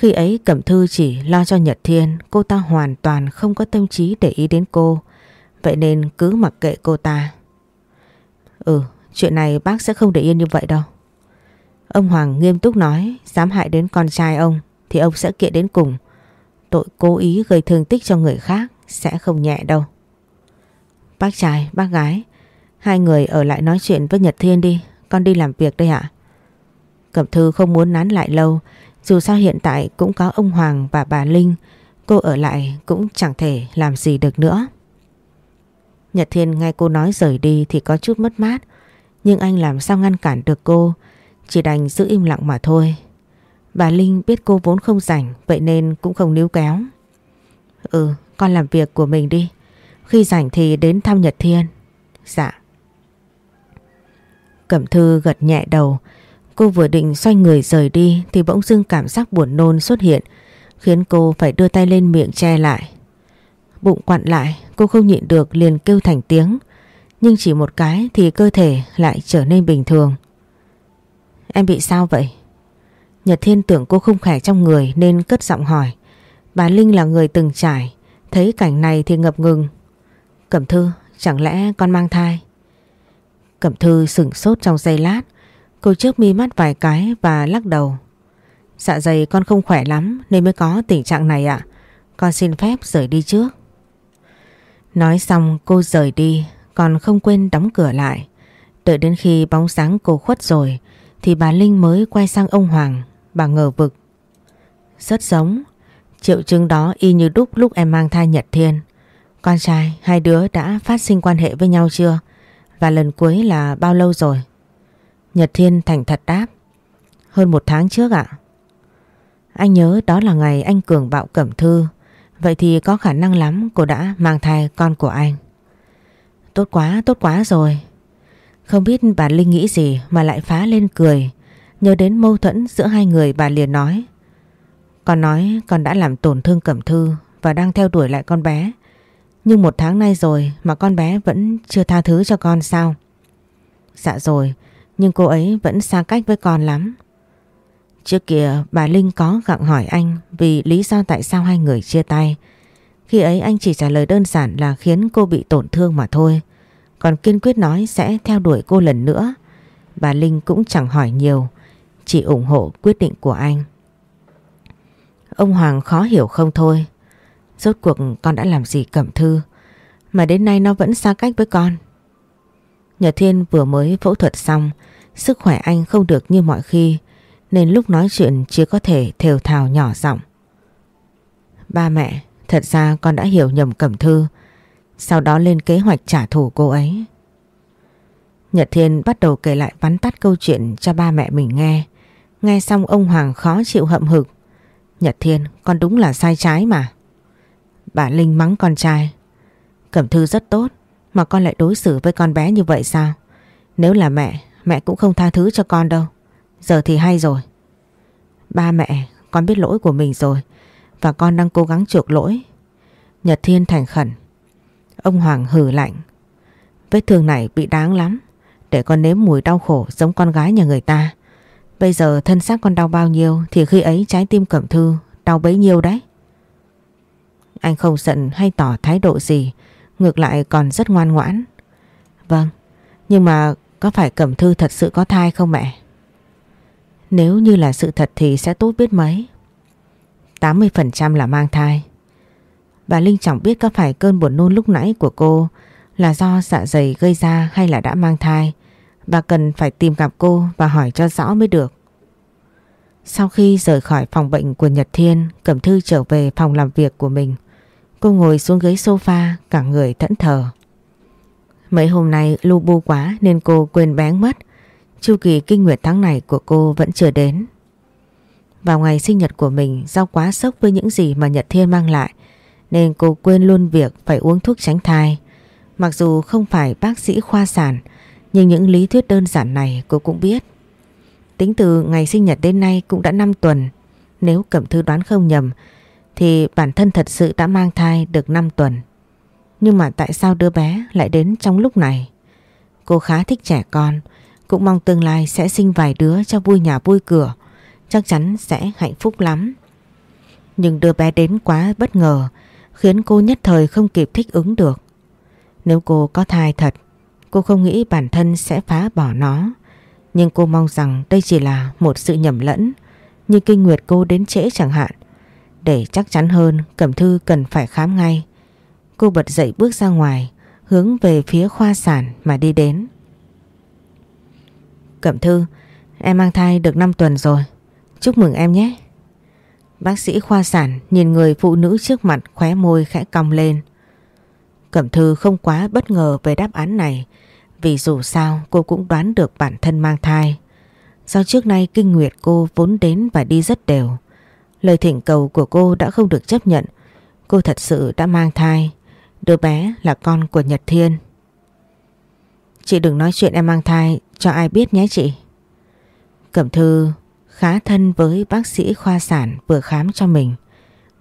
Khi ấy Cẩm Thư chỉ lo cho Nhật Thiên, cô ta hoàn toàn không có tâm trí để ý đến cô. Vậy nên cứ mặc kệ cô ta. Ừ, chuyện này bác sẽ không để yên như vậy đâu. Ông Hoàng nghiêm túc nói, dám hại đến con trai ông thì ông sẽ kiện đến cùng. Tội cố ý gây thương tích cho người khác sẽ không nhẹ đâu. Bác trai, bác gái, hai người ở lại nói chuyện với Nhật Thiên đi, con đi làm việc đây ạ. Cẩm Thư không muốn nán lại lâu, dù sao hiện tại cũng có ông Hoàng và bà Linh, cô ở lại cũng chẳng thể làm gì được nữa. Nhật Thiên nghe cô nói rời đi thì có chút mất mát, nhưng anh làm sao ngăn cản được cô, chỉ đành giữ im lặng mà thôi. Bà Linh biết cô vốn không rảnh vậy nên cũng không níu kéo. Ừ, con làm việc của mình đi. Khi rảnh thì đến thăm Nhật Thiên. Dạ. Cẩm Thư gật nhẹ đầu. Cô vừa định xoay người rời đi thì bỗng dưng cảm giác buồn nôn xuất hiện khiến cô phải đưa tay lên miệng che lại. Bụng quặn lại, cô không nhịn được liền kêu thành tiếng. Nhưng chỉ một cái thì cơ thể lại trở nên bình thường. Em bị sao vậy? Nhật Thiên tưởng cô không khỏe trong người nên cất giọng hỏi. Bà Linh là người từng trải, thấy cảnh này thì ngập ngừng. Cẩm Thư, chẳng lẽ con mang thai? Cẩm Thư sửng sốt trong giây lát, cô chớp mi mắt vài cái và lắc đầu. Dạ dày con không khỏe lắm nên mới có tình trạng này ạ. Con xin phép rời đi trước. Nói xong cô rời đi, còn không quên đóng cửa lại. Đợi đến khi bóng sáng cô khuất rồi thì bà Linh mới quay sang ông Hoàng Bà ngờ vực. Rất giống. Triệu chứng đó y như đúc lúc em mang thai Nhật Thiên. Con trai, hai đứa đã phát sinh quan hệ với nhau chưa? Và lần cuối là bao lâu rồi? Nhật Thiên thành thật đáp. Hơn một tháng trước ạ. Anh nhớ đó là ngày anh Cường bạo cẩm thư. Vậy thì có khả năng lắm cô đã mang thai con của anh. Tốt quá, tốt quá rồi. Không biết bà Linh nghĩ gì mà lại phá lên cười. Nhớ đến mâu thuẫn giữa hai người bà liền nói Con nói con đã làm tổn thương Cẩm Thư và đang theo đuổi lại con bé Nhưng một tháng nay rồi mà con bé vẫn chưa tha thứ cho con sao Dạ rồi nhưng cô ấy vẫn xa cách với con lắm Trước kia bà Linh có gặng hỏi anh vì lý do tại sao hai người chia tay Khi ấy anh chỉ trả lời đơn giản là khiến cô bị tổn thương mà thôi Còn kiên quyết nói sẽ theo đuổi cô lần nữa Bà Linh cũng chẳng hỏi nhiều chỉ ủng hộ quyết định của anh. Ông Hoàng khó hiểu không thôi. Rốt cuộc con đã làm gì Cẩm Thư mà đến nay nó vẫn xa cách với con. Nhật Thiên vừa mới phẫu thuật xong, sức khỏe anh không được như mọi khi nên lúc nói chuyện chỉ có thể thều thào nhỏ giọng. Ba mẹ, thật ra con đã hiểu nhầm Cẩm Thư, sau đó lên kế hoạch trả thù cô ấy. Nhật Thiên bắt đầu kể lại vắn tắt câu chuyện cho ba mẹ mình nghe. Nghe xong ông Hoàng khó chịu hậm hực. Nhật Thiên, con đúng là sai trái mà. Bà Linh mắng con trai. Cẩm Thư rất tốt, mà con lại đối xử với con bé như vậy sao? Nếu là mẹ, mẹ cũng không tha thứ cho con đâu. Giờ thì hay rồi. Ba mẹ, con biết lỗi của mình rồi, và con đang cố gắng chuộc lỗi. Nhật Thiên thành khẩn. Ông Hoàng hử lạnh. vết thương này bị đáng lắm. Để con nếm mùi đau khổ giống con gái nhà người ta. Bây giờ thân xác con đau bao nhiêu thì khi ấy trái tim Cẩm Thư đau bấy nhiêu đấy. Anh không giận hay tỏ thái độ gì, ngược lại còn rất ngoan ngoãn. Vâng, nhưng mà có phải Cẩm Thư thật sự có thai không mẹ? Nếu như là sự thật thì sẽ tốt biết mấy. 80% là mang thai. Bà Linh chẳng biết có phải cơn buồn nôn lúc nãy của cô là do dạ dày gây ra hay là đã mang thai. Bà cần phải tìm gặp cô và hỏi cho rõ mới được. Sau khi rời khỏi phòng bệnh của Nhật Thiên, Cẩm Thư trở về phòng làm việc của mình. Cô ngồi xuống ghế sofa, cả người thẫn thờ. Mấy hôm nay lu bu quá nên cô quên bén mất. Chu kỳ kinh nguyệt tháng này của cô vẫn chưa đến. Vào ngày sinh nhật của mình, do quá sốc với những gì mà Nhật Thiên mang lại, nên cô quên luôn việc phải uống thuốc tránh thai. Mặc dù không phải bác sĩ khoa sản, nhưng những lý thuyết đơn giản này cô cũng biết. Tính từ ngày sinh nhật đến nay cũng đã 5 tuần. Nếu Cẩm Thư đoán không nhầm, thì bản thân thật sự đã mang thai được 5 tuần. Nhưng mà tại sao đứa bé lại đến trong lúc này? Cô khá thích trẻ con, cũng mong tương lai sẽ sinh vài đứa cho vui nhà vui cửa, chắc chắn sẽ hạnh phúc lắm. Nhưng đứa bé đến quá bất ngờ, khiến cô nhất thời không kịp thích ứng được. Nếu cô có thai thật, cô không nghĩ bản thân sẽ phá bỏ nó. Nhưng cô mong rằng đây chỉ là một sự nhầm lẫn, như kinh nguyệt cô đến trễ chẳng hạn. Để chắc chắn hơn, Cẩm Thư cần phải khám ngay. Cô bật dậy bước ra ngoài, hướng về phía khoa sản mà đi đến. Cẩm Thư, em mang thai được 5 tuần rồi. Chúc mừng em nhé. Bác sĩ khoa sản nhìn người phụ nữ trước mặt khóe môi khẽ cong lên. Cẩm Thư không quá bất ngờ về đáp án này vì dù sao cô cũng đoán được bản thân mang thai. Do trước nay kinh nguyệt cô vốn đến và đi rất đều. Lời thỉnh cầu của cô đã không được chấp nhận. Cô thật sự đã mang thai. Đứa bé là con của Nhật Thiên. Chị đừng nói chuyện em mang thai cho ai biết nhé chị. Cẩm Thư khá thân với bác sĩ khoa sản vừa khám cho mình.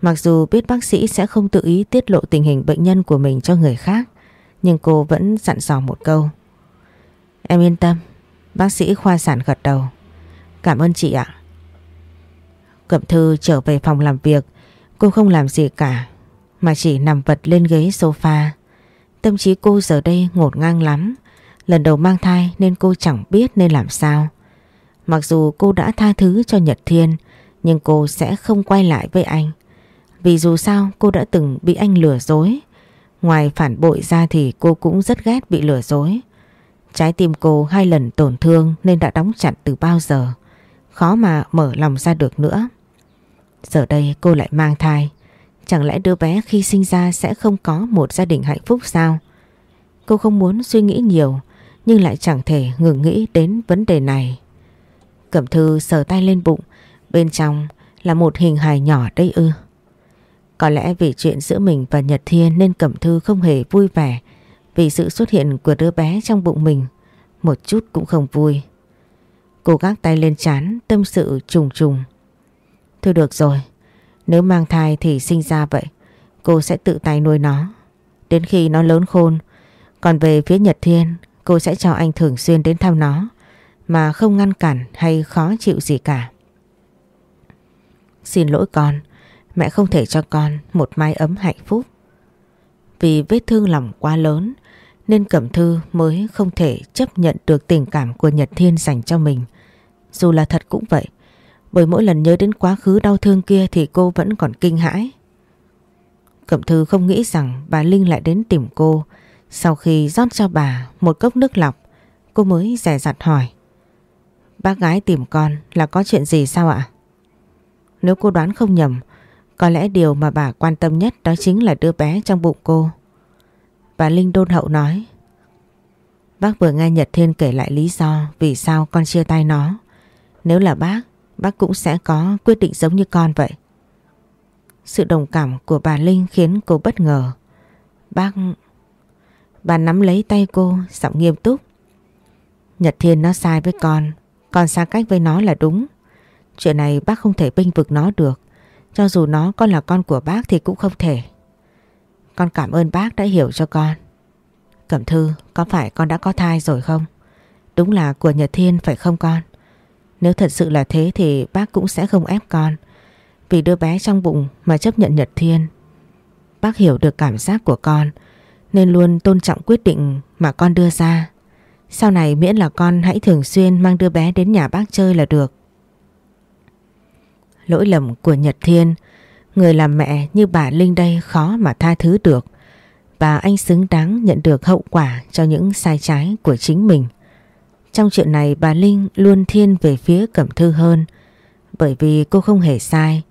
Mặc dù biết bác sĩ sẽ không tự ý tiết lộ tình hình bệnh nhân của mình cho người khác, nhưng cô vẫn dặn dò một câu. Em yên tâm, bác sĩ khoa sản gật đầu. Cảm ơn chị ạ. Cẩm Thư trở về phòng làm việc, cô không làm gì cả, mà chỉ nằm vật lên ghế sofa. Tâm trí cô giờ đây ngột ngang lắm, lần đầu mang thai nên cô chẳng biết nên làm sao. Mặc dù cô đã tha thứ cho Nhật Thiên, nhưng cô sẽ không quay lại với anh. Vì dù sao cô đã từng bị anh lừa dối. Ngoài phản bội ra thì cô cũng rất ghét bị lừa dối. Trái tim cô hai lần tổn thương nên đã đóng chặt từ bao giờ. Khó mà mở lòng ra được nữa. Giờ đây cô lại mang thai. Chẳng lẽ đứa bé khi sinh ra sẽ không có một gia đình hạnh phúc sao? Cô không muốn suy nghĩ nhiều nhưng lại chẳng thể ngừng nghĩ đến vấn đề này. Cẩm thư sờ tay lên bụng, bên trong là một hình hài nhỏ đây ư. Có lẽ vì chuyện giữa mình và Nhật Thiên nên Cẩm thư không hề vui vẻ vì sự xuất hiện của đứa bé trong bụng mình. Một chút cũng không vui. Cô gác tay lên chán, tâm sự trùng trùng. Thôi được rồi, nếu mang thai thì sinh ra vậy. Cô sẽ tự tay nuôi nó. Đến khi nó lớn khôn. Còn về phía Nhật Thiên, cô sẽ cho anh thường xuyên đến thăm nó mà không ngăn cản hay khó chịu gì cả. Xin lỗi con, mẹ không thể cho con một mái ấm hạnh phúc. Vì vết thương lòng quá lớn nên Cẩm Thư mới không thể chấp nhận được tình cảm của Nhật Thiên dành cho mình. Dù là thật cũng vậy, bởi mỗi lần nhớ đến quá khứ đau thương kia thì cô vẫn còn kinh hãi. Cẩm Thư không nghĩ rằng bà Linh lại đến tìm cô sau khi rót cho bà một cốc nước lọc, cô mới rẻ rặt hỏi. Bác gái tìm con là có chuyện gì sao ạ? Nếu cô đoán không nhầm, có lẽ điều mà bà quan tâm nhất đó chính là đứa bé trong bụng cô. Bà Linh đôn hậu nói. Bác vừa nghe Nhật Thiên kể lại lý do vì sao con chia tay nó. Nếu là bác, bác cũng sẽ có quyết định giống như con vậy. Sự đồng cảm của bà Linh khiến cô bất ngờ. Bác... Bà nắm lấy tay cô, giọng nghiêm túc. Nhật Thiên nó sai với con, con xa cách với nó là đúng. Chuyện này bác không thể binh vực nó được. Cho dù nó con là con của bác thì cũng không thể. Con cảm ơn bác đã hiểu cho con. Cẩm Thư, có phải con đã có thai rồi không? Đúng là của Nhật Thiên phải không con? Nếu thật sự là thế thì bác cũng sẽ không ép con. Vì đứa bé trong bụng mà chấp nhận Nhật Thiên. Bác hiểu được cảm giác của con nên luôn tôn trọng quyết định mà con đưa ra. Sau này miễn là con hãy thường xuyên mang đứa bé đến nhà bác chơi là được. Lỗi lầm của Nhật Thiên, người làm mẹ như bà Linh đây khó mà tha thứ được. Và anh xứng đáng nhận được hậu quả cho những sai trái của chính mình. Trong chuyện này, bà Linh luôn thiên về phía Cẩm Thư hơn, bởi vì cô không hề sai.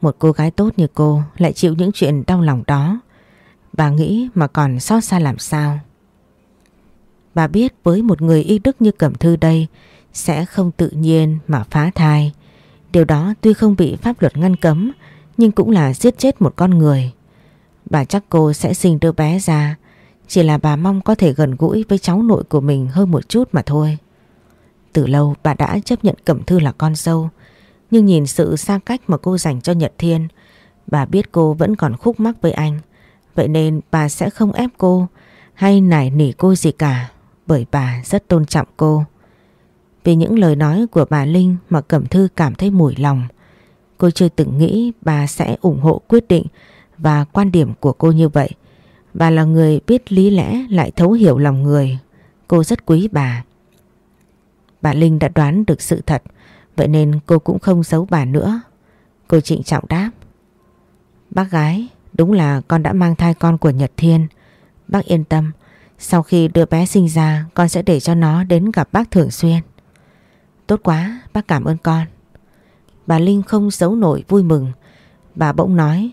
Một cô gái tốt như cô lại chịu những chuyện đau lòng đó. Bà nghĩ mà còn xót xa làm sao. Bà biết với một người y đức như Cẩm Thư đây sẽ không tự nhiên mà phá thai. Điều đó tuy không bị pháp luật ngăn cấm, nhưng cũng là giết chết một con người. Bà chắc cô sẽ sinh đứa bé ra chỉ là bà mong có thể gần gũi với cháu nội của mình hơn một chút mà thôi. Từ lâu bà đã chấp nhận Cẩm Thư là con dâu nhưng nhìn sự xa cách mà cô dành cho Nhật Thiên, bà biết cô vẫn còn khúc mắc với anh. Vậy nên bà sẽ không ép cô hay nài nỉ cô gì cả, bởi bà rất tôn trọng cô. Vì những lời nói của bà Linh mà Cẩm Thư cảm thấy mùi lòng. Cô chưa từng nghĩ bà sẽ ủng hộ quyết định và quan điểm của cô như vậy. Bà là người biết lý lẽ lại thấu hiểu lòng người. Cô rất quý bà. Bà Linh đã đoán được sự thật, vậy nên cô cũng không giấu bà nữa. Cô trịnh trọng đáp. Bác gái, đúng là con đã mang thai con của Nhật Thiên. Bác yên tâm, sau khi đứa bé sinh ra con sẽ để cho nó đến gặp bác thường xuyên. Tốt quá, bác cảm ơn con. Bà Linh không giấu nổi vui mừng. Bà bỗng nói,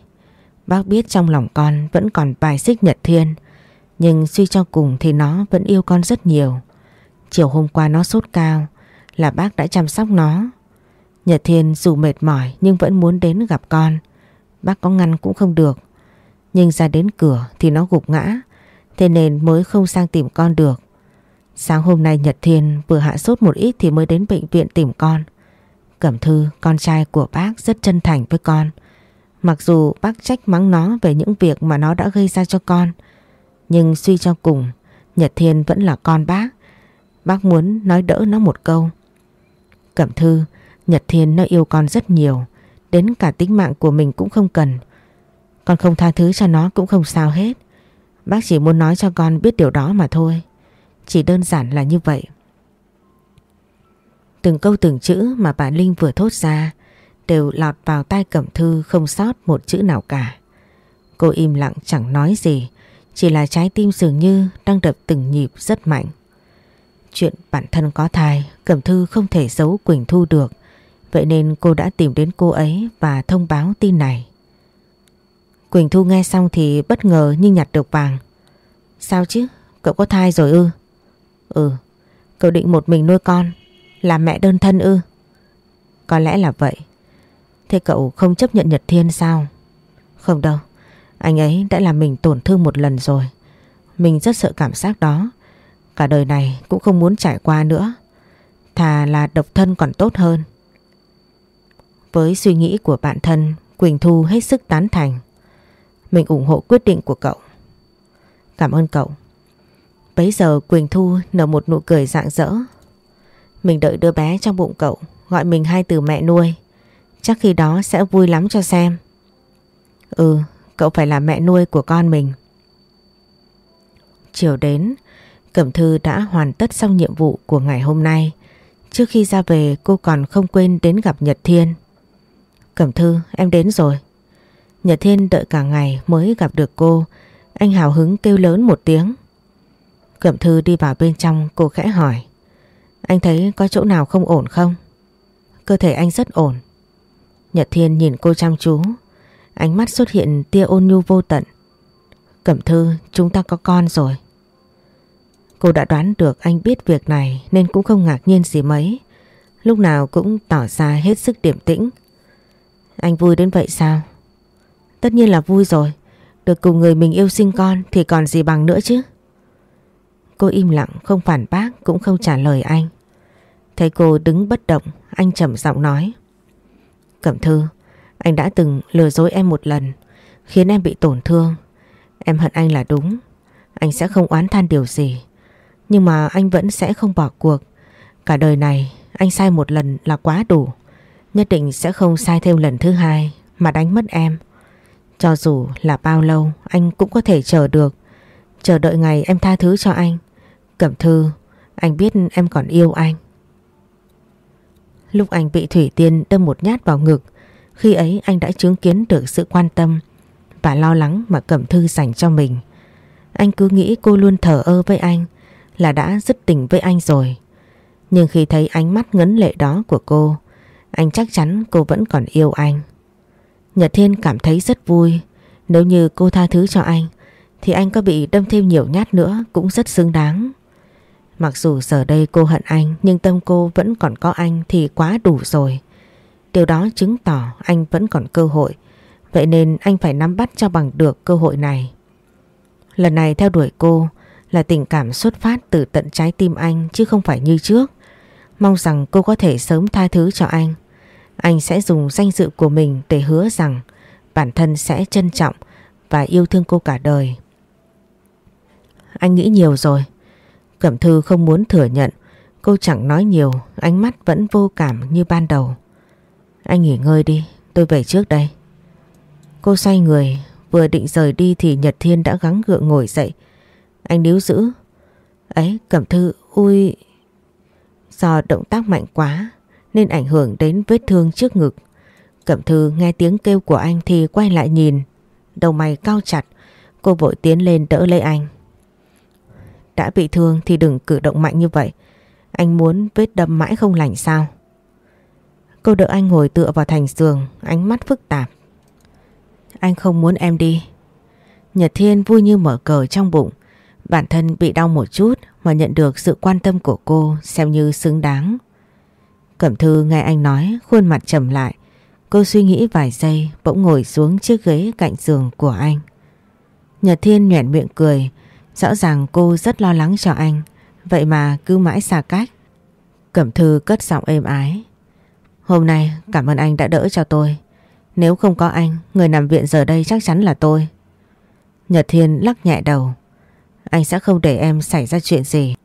bác biết trong lòng con vẫn còn bài xích Nhật Thiên, nhưng suy cho cùng thì nó vẫn yêu con rất nhiều. Chiều hôm qua nó sốt cao là bác đã chăm sóc nó. Nhật Thiên dù mệt mỏi nhưng vẫn muốn đến gặp con. Bác có ngăn cũng không được. Nhưng ra đến cửa thì nó gục ngã. Thế nên mới không sang tìm con được. Sáng hôm nay Nhật Thiên vừa hạ sốt một ít thì mới đến bệnh viện tìm con. Cẩm Thư, con trai của bác rất chân thành với con. Mặc dù bác trách mắng nó về những việc mà nó đã gây ra cho con. Nhưng suy cho cùng, Nhật Thiên vẫn là con bác. Bác muốn nói đỡ nó một câu. Cẩm Thư, Nhật Thiên nó yêu con rất nhiều. Đến cả tính mạng của mình cũng không cần. Con không tha thứ cho nó cũng không sao hết. Bác chỉ muốn nói cho con biết điều đó mà thôi. Chỉ đơn giản là như vậy. Từng câu từng chữ mà bà Linh vừa thốt ra đều lọt vào tai Cẩm Thư không sót một chữ nào cả. Cô im lặng chẳng nói gì, chỉ là trái tim dường như đang đập từng nhịp rất mạnh. Chuyện bản thân có thai, Cẩm Thư không thể giấu Quỳnh Thu được, vậy nên cô đã tìm đến cô ấy và thông báo tin này. Quỳnh Thu nghe xong thì bất ngờ như nhặt được vàng. Sao chứ? Cậu có thai rồi ư? Ừ, cậu định một mình nuôi con, làm mẹ đơn thân ư? Có lẽ là vậy. Thế cậu không chấp nhận Nhật Thiên sao? Không đâu, anh ấy đã làm mình tổn thương một lần rồi. Mình rất sợ cảm giác đó. Cả đời này cũng không muốn trải qua nữa. Thà là độc thân còn tốt hơn. Với suy nghĩ của bạn thân, Quỳnh Thu hết sức tán thành. Mình ủng hộ quyết định của cậu. Cảm ơn cậu. Bấy giờ Quỳnh Thu nở một nụ cười rạng rỡ. Mình đợi đứa bé trong bụng cậu gọi mình hai từ mẹ nuôi. Chắc khi đó sẽ vui lắm cho xem. Ừ, cậu phải là mẹ nuôi của con mình. Chiều đến, Cẩm Thư đã hoàn tất xong nhiệm vụ của ngày hôm nay. Trước khi ra về cô còn không quên đến gặp Nhật Thiên. Cẩm Thư, em đến rồi. Nhật Thiên đợi cả ngày mới gặp được cô. Anh hào hứng kêu lớn một tiếng. Cẩm Thư đi vào bên trong cô khẽ hỏi. Anh thấy có chỗ nào không ổn không? Cơ thể anh rất ổn. Nhật Thiên nhìn cô chăm chú. Ánh mắt xuất hiện tia ôn nhu vô tận. Cẩm Thư, chúng ta có con rồi. Cô đã đoán được anh biết việc này nên cũng không ngạc nhiên gì mấy. Lúc nào cũng tỏ ra hết sức điềm tĩnh. Anh vui đến vậy sao? Tất nhiên là vui rồi. Được cùng người mình yêu sinh con thì còn gì bằng nữa chứ. Cô im lặng không phản bác cũng không trả lời anh. Thấy cô đứng bất động anh trầm giọng nói. Cẩm thư, anh đã từng lừa dối em một lần khiến em bị tổn thương. Em hận anh là đúng. Anh sẽ không oán than điều gì. Nhưng mà anh vẫn sẽ không bỏ cuộc. Cả đời này anh sai một lần là quá đủ. Nhất định sẽ không sai thêm lần thứ hai mà đánh mất em. Cho dù là bao lâu anh cũng có thể chờ được. Chờ đợi ngày em tha thứ cho anh. Cẩm Thư, anh biết em còn yêu anh. Lúc anh bị Thủy Tiên đâm một nhát vào ngực, khi ấy anh đã chứng kiến được sự quan tâm và lo lắng mà Cẩm Thư dành cho mình. Anh cứ nghĩ cô luôn thở ơ với anh là đã dứt tình với anh rồi. Nhưng khi thấy ánh mắt ngấn lệ đó của cô, anh chắc chắn cô vẫn còn yêu anh. Nhật Thiên cảm thấy rất vui. Nếu như cô tha thứ cho anh, thì anh có bị đâm thêm nhiều nhát nữa cũng rất xứng đáng. Mặc dù giờ đây cô hận anh, nhưng tâm cô vẫn còn có anh thì quá đủ rồi. Điều đó chứng tỏ anh vẫn còn cơ hội. Vậy nên anh phải nắm bắt cho bằng được cơ hội này. Lần này theo đuổi cô là tình cảm xuất phát từ tận trái tim anh, chứ không phải như trước. Mong rằng cô có thể sớm tha thứ cho anh. Anh sẽ dùng danh dự của mình để hứa rằng bản thân sẽ trân trọng và yêu thương cô cả đời. Anh nghĩ nhiều rồi. Cẩm Thư không muốn thừa nhận. Cô chẳng nói nhiều, ánh mắt vẫn vô cảm như ban đầu. Anh nghỉ ngơi đi, tôi về trước đây. Cô xoay người, vừa định rời đi thì Nhật Thiên đã gắng gượng ngồi dậy. Anh níu giữ. Ấy, Cẩm Thư, ui... Do động tác mạnh quá nên ảnh hưởng đến vết thương trước ngực. Cẩm Thư nghe tiếng kêu của anh thì quay lại nhìn. Đầu mày cao chặt, cô vội tiến lên đỡ lấy anh. Đã bị thương thì đừng cử động mạnh như vậy. Anh muốn vết đâm mãi không lành sao? Cô đỡ anh ngồi tựa vào thành giường, ánh mắt phức tạp. Anh không muốn em đi. Nhật Thiên vui như mở cờ trong bụng. Bản thân bị đau một chút mà nhận được sự quan tâm của cô xem như xứng đáng. Cẩm Thư nghe anh nói khuôn mặt trầm lại. Cô suy nghĩ vài giây bỗng ngồi xuống chiếc ghế cạnh giường của anh. Nhật Thiên nhoẻn miệng cười. Rõ ràng cô rất lo lắng cho anh. Vậy mà cứ mãi xa cách. Cẩm Thư cất giọng êm ái. Hôm nay cảm ơn anh đã đỡ cho tôi. Nếu không có anh, người nằm viện giờ đây chắc chắn là tôi. Nhật Thiên lắc nhẹ đầu. Anh sẽ không để em xảy ra chuyện gì.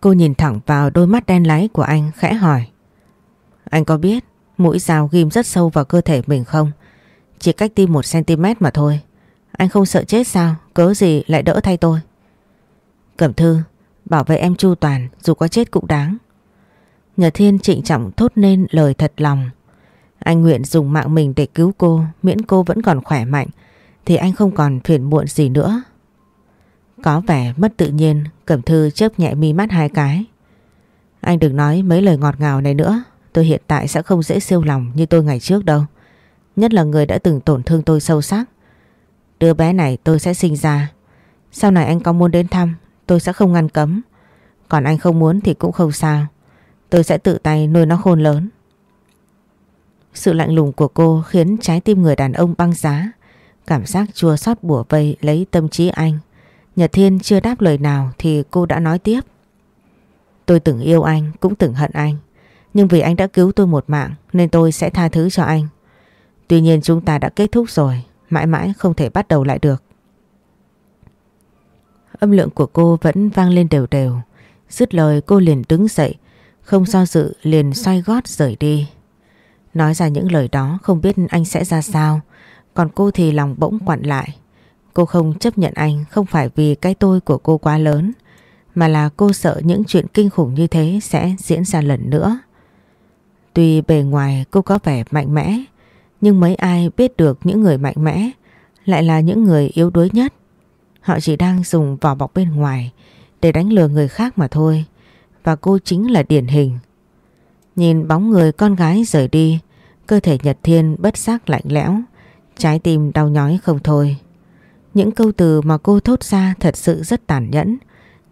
Cô nhìn thẳng vào đôi mắt đen láy của anh khẽ hỏi. Anh có biết mũi dao ghim rất sâu vào cơ thể mình không? Chỉ cách tim 1cm mà thôi. Anh không sợ chết sao? Cớ gì lại đỡ thay tôi? Cẩm Thư, bảo vệ em chu toàn dù có chết cũng đáng. Nhật Thiên trịnh trọng thốt nên lời thật lòng. Anh nguyện dùng mạng mình để cứu cô miễn cô vẫn còn khỏe mạnh thì anh không còn phiền muộn gì nữa. Có vẻ mất tự nhiên Cẩm Thư chớp nhẹ mi mắt hai cái. Anh đừng nói mấy lời ngọt ngào này nữa Tôi hiện tại sẽ không dễ siêu lòng như tôi ngày trước đâu. Nhất là người đã từng tổn thương tôi sâu sắc. Đứa bé này tôi sẽ sinh ra. Sau này anh có muốn đến thăm tôi sẽ không ngăn cấm. Còn anh không muốn thì cũng không sao. Tôi sẽ tự tay nuôi nó khôn lớn. Sự lạnh lùng của cô khiến trái tim người đàn ông băng giá. Cảm giác chua xót bủa vây lấy tâm trí anh. Nhật Thiên chưa đáp lời nào thì cô đã nói tiếp. Tôi từng yêu anh, cũng từng hận anh. Nhưng vì anh đã cứu tôi một mạng nên tôi sẽ tha thứ cho anh. Tuy nhiên chúng ta đã kết thúc rồi, mãi mãi không thể bắt đầu lại được. Âm lượng của cô vẫn vang lên đều đều. Dứt lời cô liền đứng dậy, không do dự liền xoay gót rời đi. Nói ra những lời đó không biết anh sẽ ra sao, còn cô thì lòng bỗng quặn lại. Cô không chấp nhận anh không phải vì cái tôi của cô quá lớn, mà là cô sợ những chuyện kinh khủng như thế sẽ diễn ra lần nữa. Tuy bề ngoài cô có vẻ mạnh mẽ, nhưng mấy ai biết được những người mạnh mẽ lại là những người yếu đuối nhất. Họ chỉ đang dùng vỏ bọc bên ngoài để đánh lừa người khác mà thôi. Và cô chính là điển hình. Nhìn bóng người con gái rời đi, cơ thể Nhật Thiên bất giác lạnh lẽo, trái tim đau nhói không thôi. Những câu từ mà cô thốt ra thật sự rất tàn nhẫn,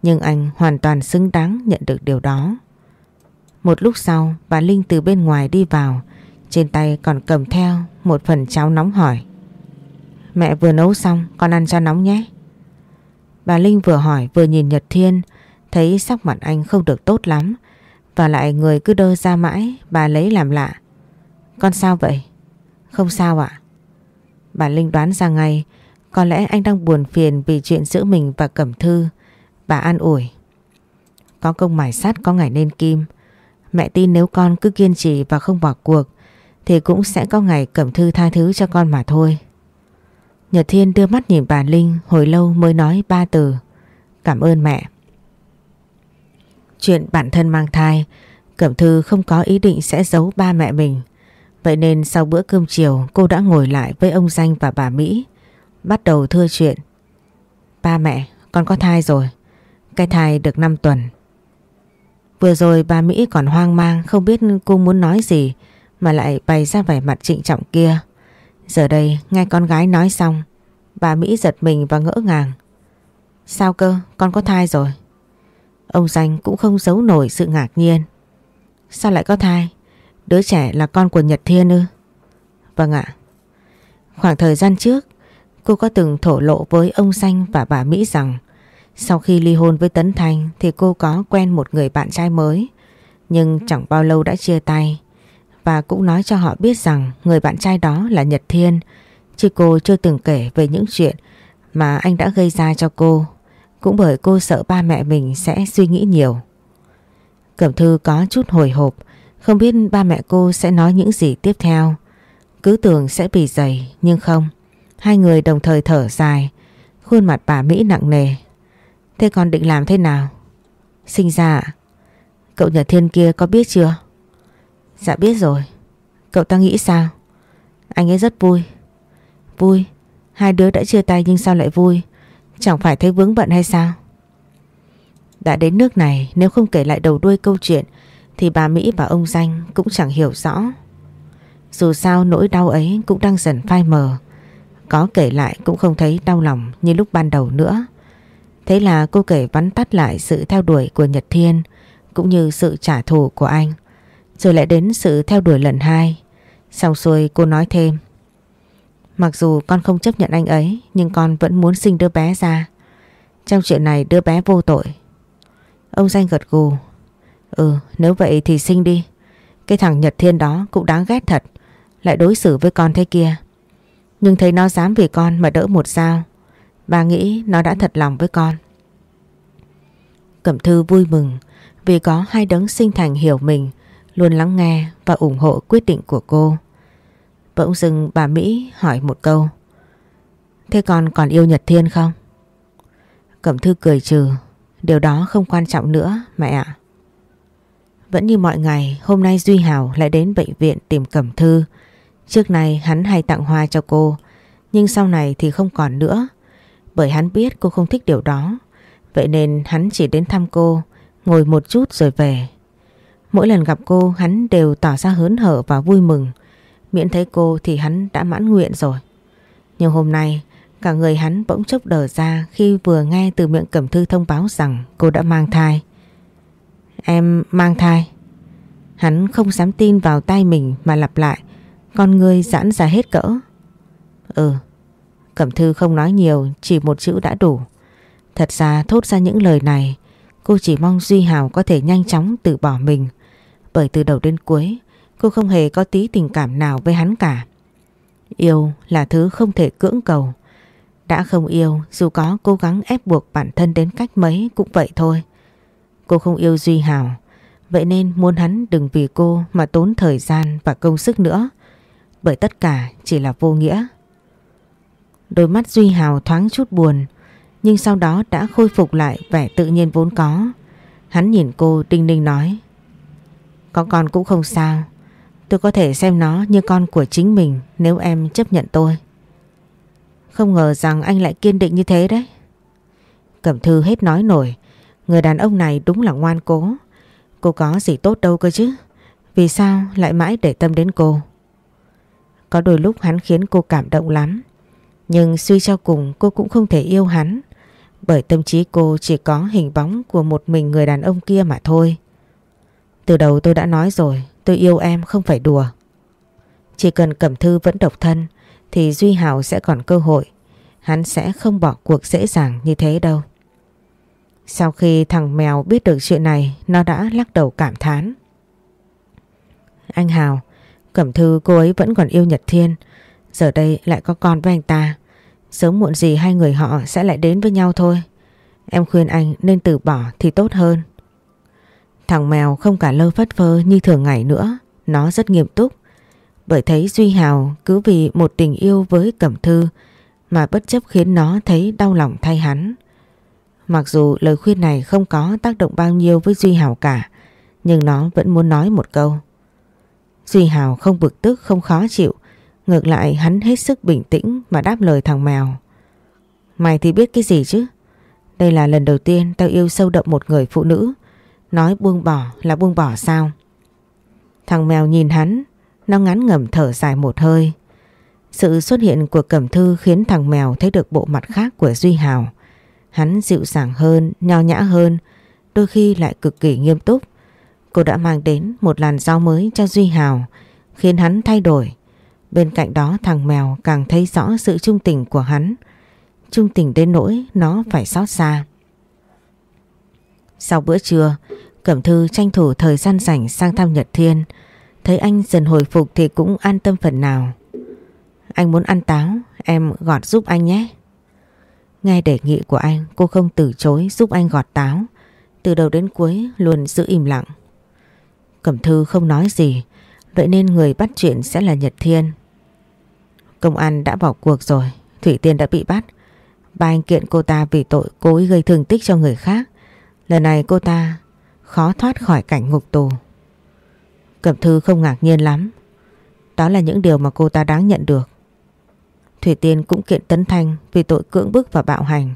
nhưng anh hoàn toàn xứng đáng nhận được điều đó. Một lúc sau bà Linh từ bên ngoài đi vào trên tay còn cầm theo một phần cháo nóng hỏi Mẹ vừa nấu xong, con ăn cho nóng nhé Bà Linh vừa hỏi vừa nhìn Nhật Thiên, Thấy sắc mặt anh không được tốt lắm, Và lại người cứ đơ ra mãi, Bà lấy làm lạ Con sao vậy? Không sao ạ Bà Linh đoán ra ngay, Có lẽ anh đang buồn phiền vì chuyện giữa mình và Cẩm Thư. Bà an ủi. Có công mài sắt, có ngày nên kim. Mẹ tin nếu con cứ kiên trì và không bỏ cuộc thì cũng sẽ có ngày Cẩm Thư tha thứ cho con mà thôi. Nhật Thiên đưa mắt nhìn bà Linh hồi lâu mới nói ba từ. Cảm ơn mẹ. Chuyện bản thân mang thai, Cẩm Thư không có ý định sẽ giấu ba mẹ mình. Vậy nên sau bữa cơm chiều cô đã ngồi lại với ông Danh và bà Mỹ. Bắt đầu thưa chuyện. Ba mẹ, con có thai rồi. Cái thai được 5 tuần. Vừa rồi bà Mỹ còn hoang mang không biết cô muốn nói gì mà lại bày ra vẻ mặt trịnh trọng kia. Giờ đây, nghe con gái nói xong, bà Mỹ giật mình và ngỡ ngàng. Sao cơ con có thai rồi? Ông Danh cũng không giấu nổi sự ngạc nhiên. Sao lại có thai? Đứa trẻ là con của Nhật Thiên ư? Vâng ạ. Khoảng thời gian trước, cô có từng thổ lộ với ông Danh và bà Mỹ rằng, sau khi ly hôn với Tấn Thanh thì cô có quen một người bạn trai mới, nhưng chẳng bao lâu đã chia tay và cũng nói cho họ biết rằng người bạn trai đó là Nhật Thiên chứ cô chưa từng kể về những chuyện mà anh đã gây ra cho cô cũng bởi cô sợ ba mẹ mình sẽ suy nghĩ nhiều. Cẩm Thư có chút hồi hộp, không biết ba mẹ cô sẽ nói những gì tiếp theo. Cứ tưởng sẽ bị dày nhưng không. Hai người đồng thời thở dài, khuôn mặt bà Mỹ nặng nề. Thế con định làm thế nào? Sinh ra, Cậu Nhật Thiên kia có biết chưa? Dạ biết rồi. Cậu ta nghĩ sao? Anh ấy rất vui. Vui? Hai đứa đã chia tay nhưng sao lại vui? Chẳng phải thấy vướng bận hay sao? Đã đến nước này, nếu không kể lại đầu đuôi câu chuyện, thì bà Mỹ và ông Danh cũng chẳng hiểu rõ. Dù sao nỗi đau ấy cũng đang dần phai mờ. Có kể lại cũng không thấy đau lòng như lúc ban đầu nữa. Thế là cô kể vắn tắt lại sự theo đuổi của Nhật Thiên, cũng như sự trả thù của anh. Rồi lại đến sự theo đuổi lần hai. Xong xuôi cô nói thêm. Mặc dù con không chấp nhận anh ấy nhưng con vẫn muốn sinh đứa bé ra. Trong chuyện này đứa bé vô tội. Ông Danh gật gù. Ừ nếu vậy thì sinh đi. Cái thằng Nhật Thiên đó cũng đáng ghét thật. Lại đối xử với con thế kia. Nhưng thấy nó dám vì con mà đỡ một sao. Bà nghĩ nó đã thật lòng với con. Cẩm Thư vui mừng vì có hai đấng sinh thành hiểu mình, luôn lắng nghe và ủng hộ quyết định của cô. Bỗng dưng bà Mỹ hỏi một câu. Thế con còn yêu Nhật Thiên không? Cẩm Thư cười trừ. Điều đó không quan trọng nữa mẹ ạ. Vẫn như mọi ngày hôm nay Duy Hảo lại đến bệnh viện tìm Cẩm Thư. Trước này hắn hay tặng hoa cho cô nhưng sau này thì không còn nữa bởi hắn biết cô không thích điều đó. Vậy nên hắn chỉ đến thăm cô, ngồi một chút rồi về. Mỗi lần gặp cô hắn đều tỏ ra hớn hở và vui mừng. Miễn thấy cô thì hắn đã mãn nguyện rồi. Nhưng hôm nay cả người hắn bỗng chốc đờ ra khi vừa nghe từ miệng Cẩm Thư thông báo rằng cô đã mang thai. Em mang thai. Hắn không dám tin vào tay mình mà lặp lại. Con ngươi giãn ra hết cỡ. Ừ, Cẩm Thư không nói nhiều, chỉ một chữ đã đủ. Thật ra thốt ra những lời này, cô chỉ mong Duy Hào có thể nhanh chóng từ bỏ mình. Bởi từ đầu đến cuối, cô không hề có tí tình cảm nào với hắn cả. Yêu là thứ không thể cưỡng cầu. Đã không yêu, dù có cố gắng ép buộc bản thân đến cách mấy cũng vậy thôi. Cô không yêu Duy Hào, vậy nên muốn hắn đừng vì cô mà tốn thời gian và công sức nữa. Bởi tất cả chỉ là vô nghĩa. Đôi mắt Duy Hào thoáng chút buồn nhưng sau đó đã khôi phục lại vẻ tự nhiên vốn có. Hắn nhìn cô đinh ninh nói có con cũng không sao Tôi có thể xem nó như con của chính mình nếu em chấp nhận tôi. Không ngờ rằng anh lại kiên định như thế đấy. Cẩm thư hết nói nổi. Người đàn ông này đúng là ngoan cố. Cô có gì tốt đâu cơ chứ. Vì sao lại mãi để tâm đến cô? Có đôi lúc hắn khiến cô cảm động lắm. Nhưng suy cho cùng cô cũng không thể yêu hắn bởi tâm trí cô chỉ có hình bóng của một mình người đàn ông kia mà thôi. Từ đầu tôi đã nói rồi tôi yêu em không phải đùa. Chỉ cần Cẩm Thư vẫn độc thân thì Duy Hảo sẽ còn cơ hội. Hắn sẽ không bỏ cuộc dễ dàng như thế đâu. Sau khi thằng mèo biết được chuyện này nó đã lắc đầu cảm thán. Anh Hào, Cẩm Thư cô ấy vẫn còn yêu Nhật Thiên Giờ đây lại có con với anh ta. Sớm muộn gì hai người họ sẽ lại đến với nhau thôi. Em khuyên anh nên từ bỏ thì tốt hơn. Thằng mèo không cả lơ phất phơ như thường ngày nữa. Nó rất nghiêm túc. Bởi thấy Duy Hào cứ vì một tình yêu với Cẩm Thư mà bất chấp khiến nó thấy đau lòng thay hắn. Mặc dù lời khuyên này không có tác động bao nhiêu với Duy Hào cả, nhưng nó vẫn muốn nói một câu. Duy Hào không bực tức không khó chịu, ngược lại hắn hết sức bình tĩnh mà đáp lời thằng mèo. Mày thì biết cái gì chứ? Đây là lần đầu tiên tao yêu sâu đậm một người phụ nữ, nói buông bỏ là buông bỏ sao? Thằng mèo nhìn hắn, nó ngắn ngầm thở dài một hơi. Sự xuất hiện của Cẩm Thư khiến thằng mèo thấy được bộ mặt khác của Duy Hào. Hắn dịu dàng hơn, nho nhã hơn, đôi khi lại cực kỳ nghiêm túc. Cô đã mang đến một làn gió mới cho Duy Hào, khiến hắn thay đổi. Bên cạnh đó thằng mèo càng thấy rõ sự trung tình của hắn. Trung tình đến nỗi nó phải xót xa. Sau bữa trưa, Cẩm Thư tranh thủ thời gian rảnh sang thăm Nhật Thiên. Thấy anh dần hồi phục thì cũng an tâm phần nào. Anh muốn ăn táo, em gọt giúp anh nhé. Nghe đề nghị của anh, cô không từ chối giúp anh gọt táo. Từ đầu đến cuối luôn giữ im lặng. Cẩm Thư không nói gì, vậy nên người bắt chuyện sẽ là Nhật Thiên. Công an đã vào cuộc rồi, Thủy Tiên đã bị bắt. Ba anh kiện cô ta vì tội cố ý gây thương tích cho người khác. Lần này cô ta khó thoát khỏi cảnh ngục tù. Cẩm Thư không ngạc nhiên lắm. Đó là những điều mà cô ta đáng nhận được. Thủy Tiên cũng kiện Tấn Thanh vì tội cưỡng bức và bạo hành.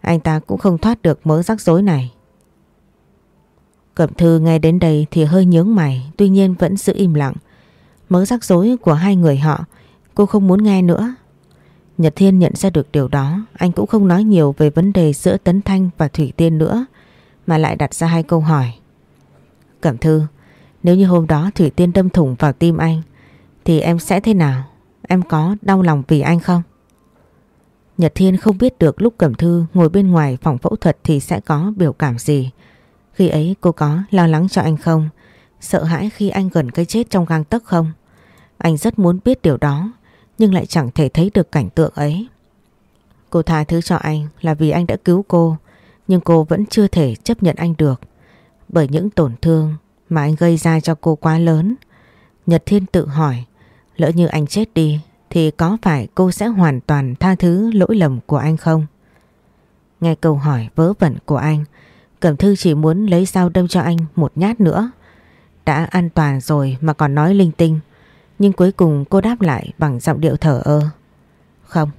Anh ta cũng không thoát được mớ rắc rối này. Cẩm Thư nghe đến đây thì hơi nhướng mày, tuy nhiên vẫn giữ im lặng. Mớ rắc rối của hai người họ, cô không muốn nghe nữa. Nhật Thiên nhận ra được điều đó, anh cũng không nói nhiều về vấn đề giữa Tấn Thanh và Thủy Tiên nữa, mà lại đặt ra hai câu hỏi. Cẩm Thư, nếu như hôm đó Thủy Tiên đâm thủng vào tim anh, thì em sẽ thế nào? Em có đau lòng vì anh không? Nhật Thiên không biết được lúc Cẩm Thư ngồi bên ngoài phòng phẫu thuật thì sẽ có biểu cảm gì. Khi ấy cô có lo lắng cho anh không? Sợ hãi khi anh gần cái chết trong gang tấc không? Anh rất muốn biết điều đó nhưng lại chẳng thể thấy được cảnh tượng ấy. Cô tha thứ cho anh là vì anh đã cứu cô nhưng cô vẫn chưa thể chấp nhận anh được bởi những tổn thương mà anh gây ra cho cô quá lớn. Nhật Thiên tự hỏi, lỡ như anh chết đi, thì có phải cô sẽ hoàn toàn tha thứ lỗi lầm của anh không? Nghe câu hỏi vớ vẩn của anh, Cẩm Thư chỉ muốn lấy dao đâm cho anh một nhát nữa. Đã an toàn rồi mà còn nói linh tinh. Nhưng cuối cùng cô đáp lại bằng giọng điệu thở ơ. Không.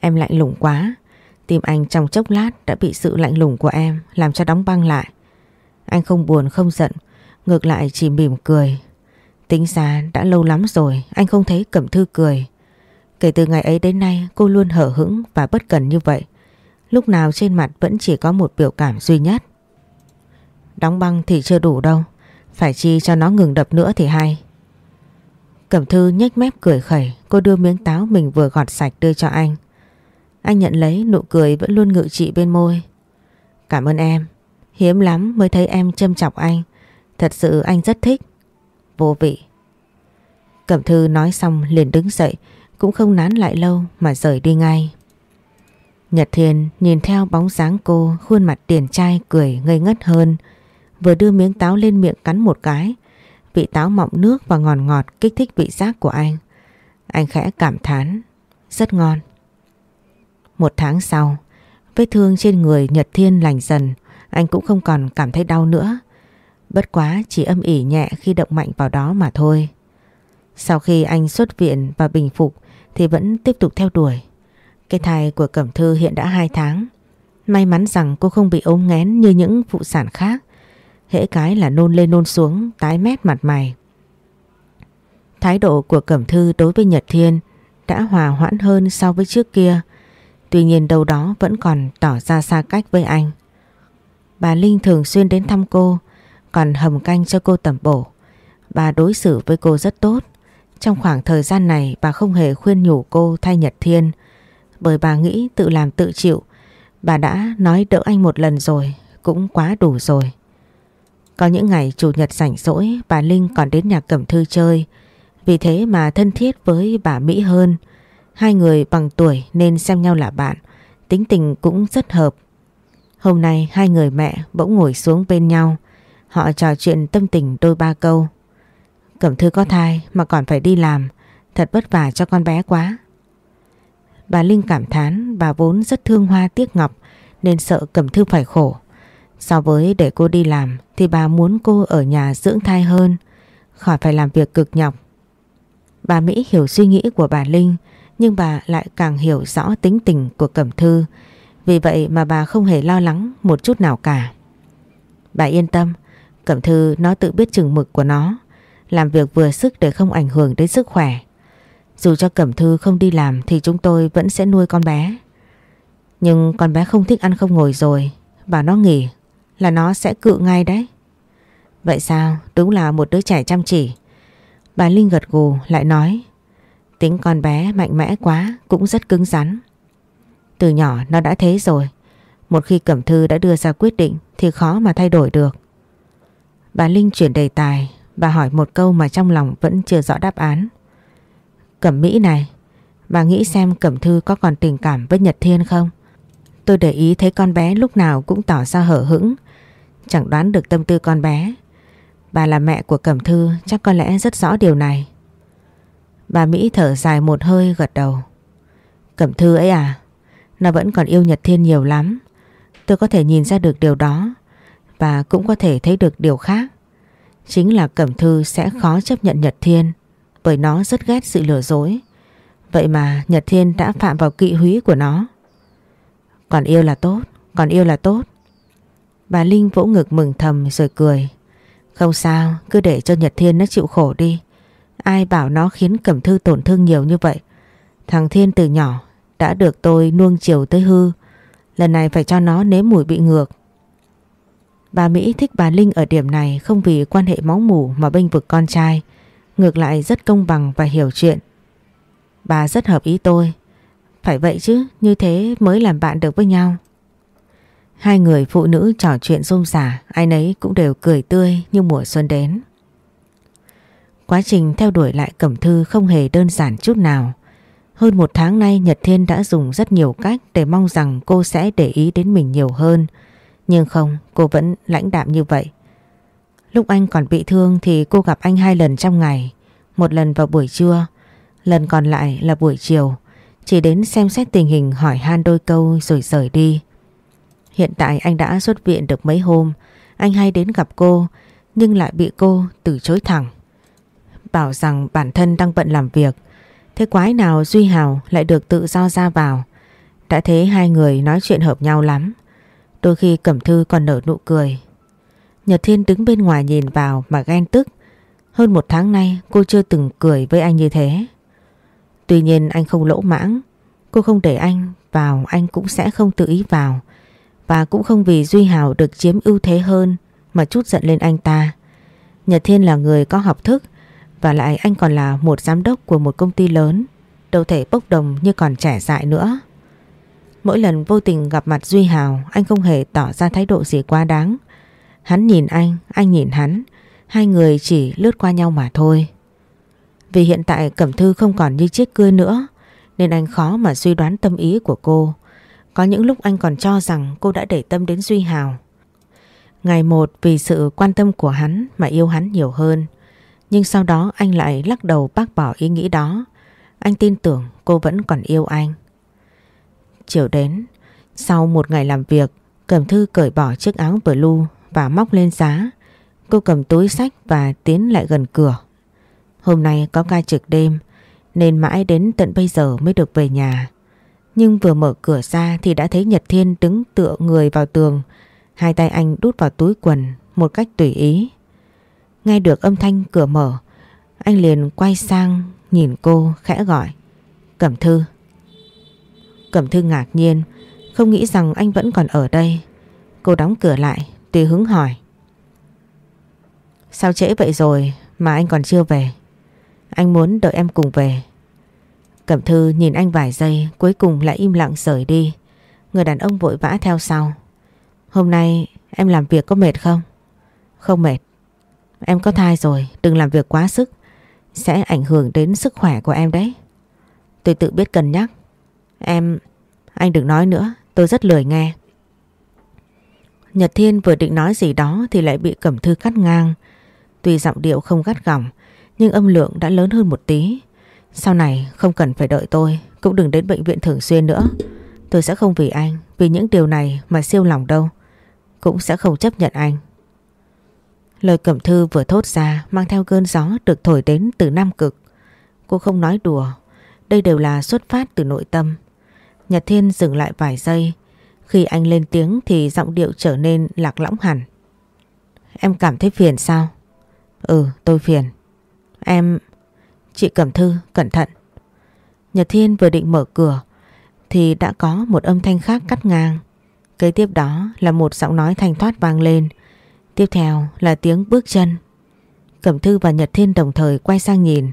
Em lạnh lùng quá. Tim anh trong chốc lát đã bị sự lạnh lùng của em làm cho đóng băng lại. Anh không buồn không giận, ngược lại chỉ mỉm cười. Tính ra đã lâu lắm rồi anh không thấy Cẩm Thư cười. Kể từ ngày ấy đến nay cô luôn hở hững và bất cần như vậy. Lúc nào trên mặt vẫn chỉ có một biểu cảm duy nhất. Đóng băng thì chưa đủ đâu. Phải chi cho nó ngừng đập nữa thì hay. Cẩm thư nhếch mép cười khẩy. Cô đưa miếng táo mình vừa gọt sạch đưa cho anh. Anh nhận lấy nụ cười vẫn luôn ngự trị bên môi. Cảm ơn em. Hiếm lắm mới thấy em châm chọc anh. Thật sự anh rất thích. Vô vị. Cẩm thư nói xong liền đứng dậy. Cũng không nán lại lâu mà rời đi ngay. Nhật Thiên nhìn theo bóng dáng cô, khuôn mặt tiền trai, cười ngây ngất hơn. Vừa đưa miếng táo lên miệng cắn một cái. Vị táo mọng nước và ngọt ngọt kích thích vị giác của anh. Anh khẽ cảm thán. Rất ngon. Một tháng sau, vết thương trên người Nhật Thiên lành dần. Anh cũng không còn cảm thấy đau nữa. Bất quá chỉ âm ỉ nhẹ khi động mạnh vào đó mà thôi. Sau khi anh xuất viện và bình phục thì vẫn tiếp tục theo đuổi. Cái thai của Cẩm Thư hiện đã 2 tháng. May mắn rằng cô không bị ốm nghén như những phụ sản khác. Hễ cái là nôn lên nôn xuống, tái mét mặt mày. Thái độ của Cẩm Thư đối với Nhật Thiên đã hòa hoãn hơn so với trước kia. Tuy nhiên đâu đó vẫn còn tỏ ra xa cách với anh. Bà Linh thường xuyên đến thăm cô, còn hầm canh cho cô tẩm bổ. Bà đối xử với cô rất tốt. Trong khoảng thời gian này bà không hề khuyên nhủ cô thay Nhật Thiên bởi bà nghĩ tự làm tự chịu. Bà đã nói đỡ anh một lần rồi, cũng quá đủ rồi. Có những ngày chủ nhật rảnh rỗi, bà Linh còn đến nhà Cẩm Thư chơi. Vì thế mà thân thiết với bà Mỹ hơn. Hai người bằng tuổi nên xem nhau là bạn, tính tình cũng rất hợp. Hôm nay hai người mẹ bỗng ngồi xuống bên nhau, họ trò chuyện tâm tình đôi ba câu. Cẩm Thư có thai mà còn phải đi làm, thật vất vả cho con bé quá. Bà Linh cảm thán bà vốn rất thương Hoa tiếc Ngọc nên sợ Cẩm Thư phải khổ. So với để cô đi làm thì bà muốn cô ở nhà dưỡng thai hơn, khỏi phải làm việc cực nhọc. Bà Mỹ hiểu suy nghĩ của bà Linh nhưng bà lại càng hiểu rõ tính tình của Cẩm Thư. Vì vậy mà bà không hề lo lắng một chút nào cả. Bà yên tâm, Cẩm Thư nó tự biết chừng mực của nó, làm việc vừa sức để không ảnh hưởng đến sức khỏe. Dù cho Cẩm Thư không đi làm thì chúng tôi vẫn sẽ nuôi con bé. Nhưng con bé không thích ăn không ngồi rồi, bảo nó nghỉ là nó sẽ cự ngay đấy. Vậy sao? Đúng là một đứa trẻ chăm chỉ. Bà Linh gật gù lại nói Tính con bé mạnh mẽ quá cũng rất cứng rắn. Từ nhỏ nó đã thế rồi. Một khi Cẩm Thư đã đưa ra quyết định thì khó mà thay đổi được. Bà Linh chuyển đề tài, bà hỏi một câu mà trong lòng vẫn chưa rõ đáp án. Cẩm Mỹ này, bà nghĩ xem Cẩm Thư có còn tình cảm với Nhật Thiên không? Tôi để ý thấy con bé lúc nào cũng tỏ ra hở hững, chẳng đoán được tâm tư con bé. Bà là mẹ của Cẩm Thư chắc có lẽ rất rõ điều này. Bà Mỹ thở dài một hơi gật đầu. Cẩm Thư ấy à, nó vẫn còn yêu Nhật Thiên nhiều lắm. Tôi có thể nhìn ra được điều đó và cũng có thể thấy được điều khác. Chính là Cẩm Thư sẽ khó chấp nhận Nhật Thiên bởi nó rất ghét sự lừa dối. Vậy mà Nhật Thiên đã phạm vào kỵ húy của nó. Còn yêu là tốt, còn yêu là tốt. Bà Linh vỗ ngực mừng thầm rồi cười. Không sao, cứ để cho Nhật Thiên nó chịu khổ đi. Ai bảo nó khiến Cẩm Thư tổn thương nhiều như vậy. Thằng Thiên từ nhỏ đã được tôi nuông chiều tới hư. Lần này phải cho nó nếm mùi bị ngược. Bà Mỹ thích bà Linh ở điểm này không vì quan hệ máu mủ mà bênh vực con trai. Ngược lại rất công bằng và hiểu chuyện. Bà rất hợp ý tôi. Phải vậy chứ, như thế mới làm bạn được với nhau. Hai người phụ nữ trò chuyện rôm rả, ai nấy cũng đều cười tươi như mùa xuân đến. Quá trình theo đuổi lại Cẩm Thư không hề đơn giản chút nào. Hơn một tháng nay Nhật Thiên đã dùng rất nhiều cách để mong rằng cô sẽ để ý đến mình nhiều hơn. Nhưng không, cô vẫn lãnh đạm như vậy. Lúc anh còn bị thương thì cô gặp anh hai lần trong ngày. Một lần vào buổi trưa, lần còn lại là buổi chiều. Chỉ đến xem xét tình hình hỏi han đôi câu rồi rời đi. Hiện tại anh đã xuất viện được mấy hôm. Anh hay đến gặp cô nhưng lại bị cô từ chối thẳng. Bảo rằng bản thân đang bận làm việc. Thế quái nào Duy Hào lại được tự do ra vào. Đã thế hai người nói chuyện hợp nhau lắm. Đôi khi Cẩm Thư còn nở nụ cười. Nhật Thiên đứng bên ngoài nhìn vào mà ghen tức. Hơn một tháng nay, cô chưa từng cười với anh như thế. Tuy nhiên anh không lỗ mãng. Cô không để anh vào, anh cũng sẽ không tự ý vào. Và cũng không vì Duy Hào được chiếm ưu thế hơn mà chút giận lên anh ta. Nhật Thiên là người có học thức và lại anh còn là một giám đốc của một công ty lớn. Đâu thể bốc đồng như còn trẻ dại nữa. Mỗi lần vô tình gặp mặt Duy Hào anh không hề tỏ ra thái độ gì quá đáng. Hắn nhìn anh, anh nhìn hắn. Hai người chỉ lướt qua nhau mà thôi. Vì hiện tại Cẩm Thư không còn như chiếc cưa nữa nên anh khó mà suy đoán tâm ý của cô. Có những lúc anh còn cho rằng cô đã để tâm đến Duy Hào. Ngày một vì sự quan tâm của hắn mà yêu hắn nhiều hơn. Nhưng sau đó anh lại lắc đầu bác bỏ ý nghĩ đó. Anh tin tưởng cô vẫn còn yêu anh. Chiều đến, sau một ngày làm việc, Cẩm Thư cởi bỏ chiếc áo blue và móc lên giá. Cô cầm túi sách và tiến lại gần cửa. Hôm nay có ca trực đêm nên mãi đến tận bây giờ mới được về nhà. Nhưng vừa mở cửa ra thì đã thấy Nhật Thiên đứng tựa người vào tường. Hai tay anh đút vào túi quần một cách tùy ý. Nghe được âm thanh cửa mở, anh liền quay sang nhìn cô khẽ gọi. Cẩm Thư. Cẩm Thư ngạc nhiên, không nghĩ rằng anh vẫn còn ở đây. Cô đóng cửa lại, tùy hứng hỏi. Sao trễ vậy rồi mà anh còn chưa về? Anh muốn đợi em cùng về. Cẩm Thư nhìn anh vài giây cuối cùng lại im lặng rời đi. Người đàn ông vội vã theo sau. Hôm nay em làm việc có mệt không? Không mệt. Em có thai rồi, đừng làm việc quá sức. Sẽ ảnh hưởng đến sức khỏe của em đấy. tôi tự biết cân nhắc. Em... Anh đừng nói nữa, tôi rất lười nghe. Nhật Thiên vừa định nói gì đó thì lại bị Cẩm Thư cắt ngang. Tuy giọng điệu không gắt gỏng, nhưng âm lượng đã lớn hơn một tí. Sau này không cần phải đợi tôi, cũng đừng đến bệnh viện thường xuyên nữa. Tôi sẽ không vì anh, vì những điều này mà siêu lòng đâu. Cũng sẽ không chấp nhận anh. Lời Cẩm Thư vừa thốt ra mang theo cơn gió được thổi đến từ Nam Cực. Cô không nói đùa, đây đều là xuất phát từ nội tâm. Nhật Thiên dừng lại vài giây, khi anh lên tiếng thì giọng điệu trở nên lạc lõng hẳn. Em cảm thấy phiền sao? Ừ, tôi phiền. Em... Chị Cẩm Thư, cẩn thận. Nhật Thiên vừa định mở cửa thì đã có một âm thanh khác cắt ngang. Kế tiếp đó là một giọng nói thanh thoát vang lên. Tiếp theo là tiếng bước chân. Cẩm Thư và Nhật Thiên đồng thời quay sang nhìn.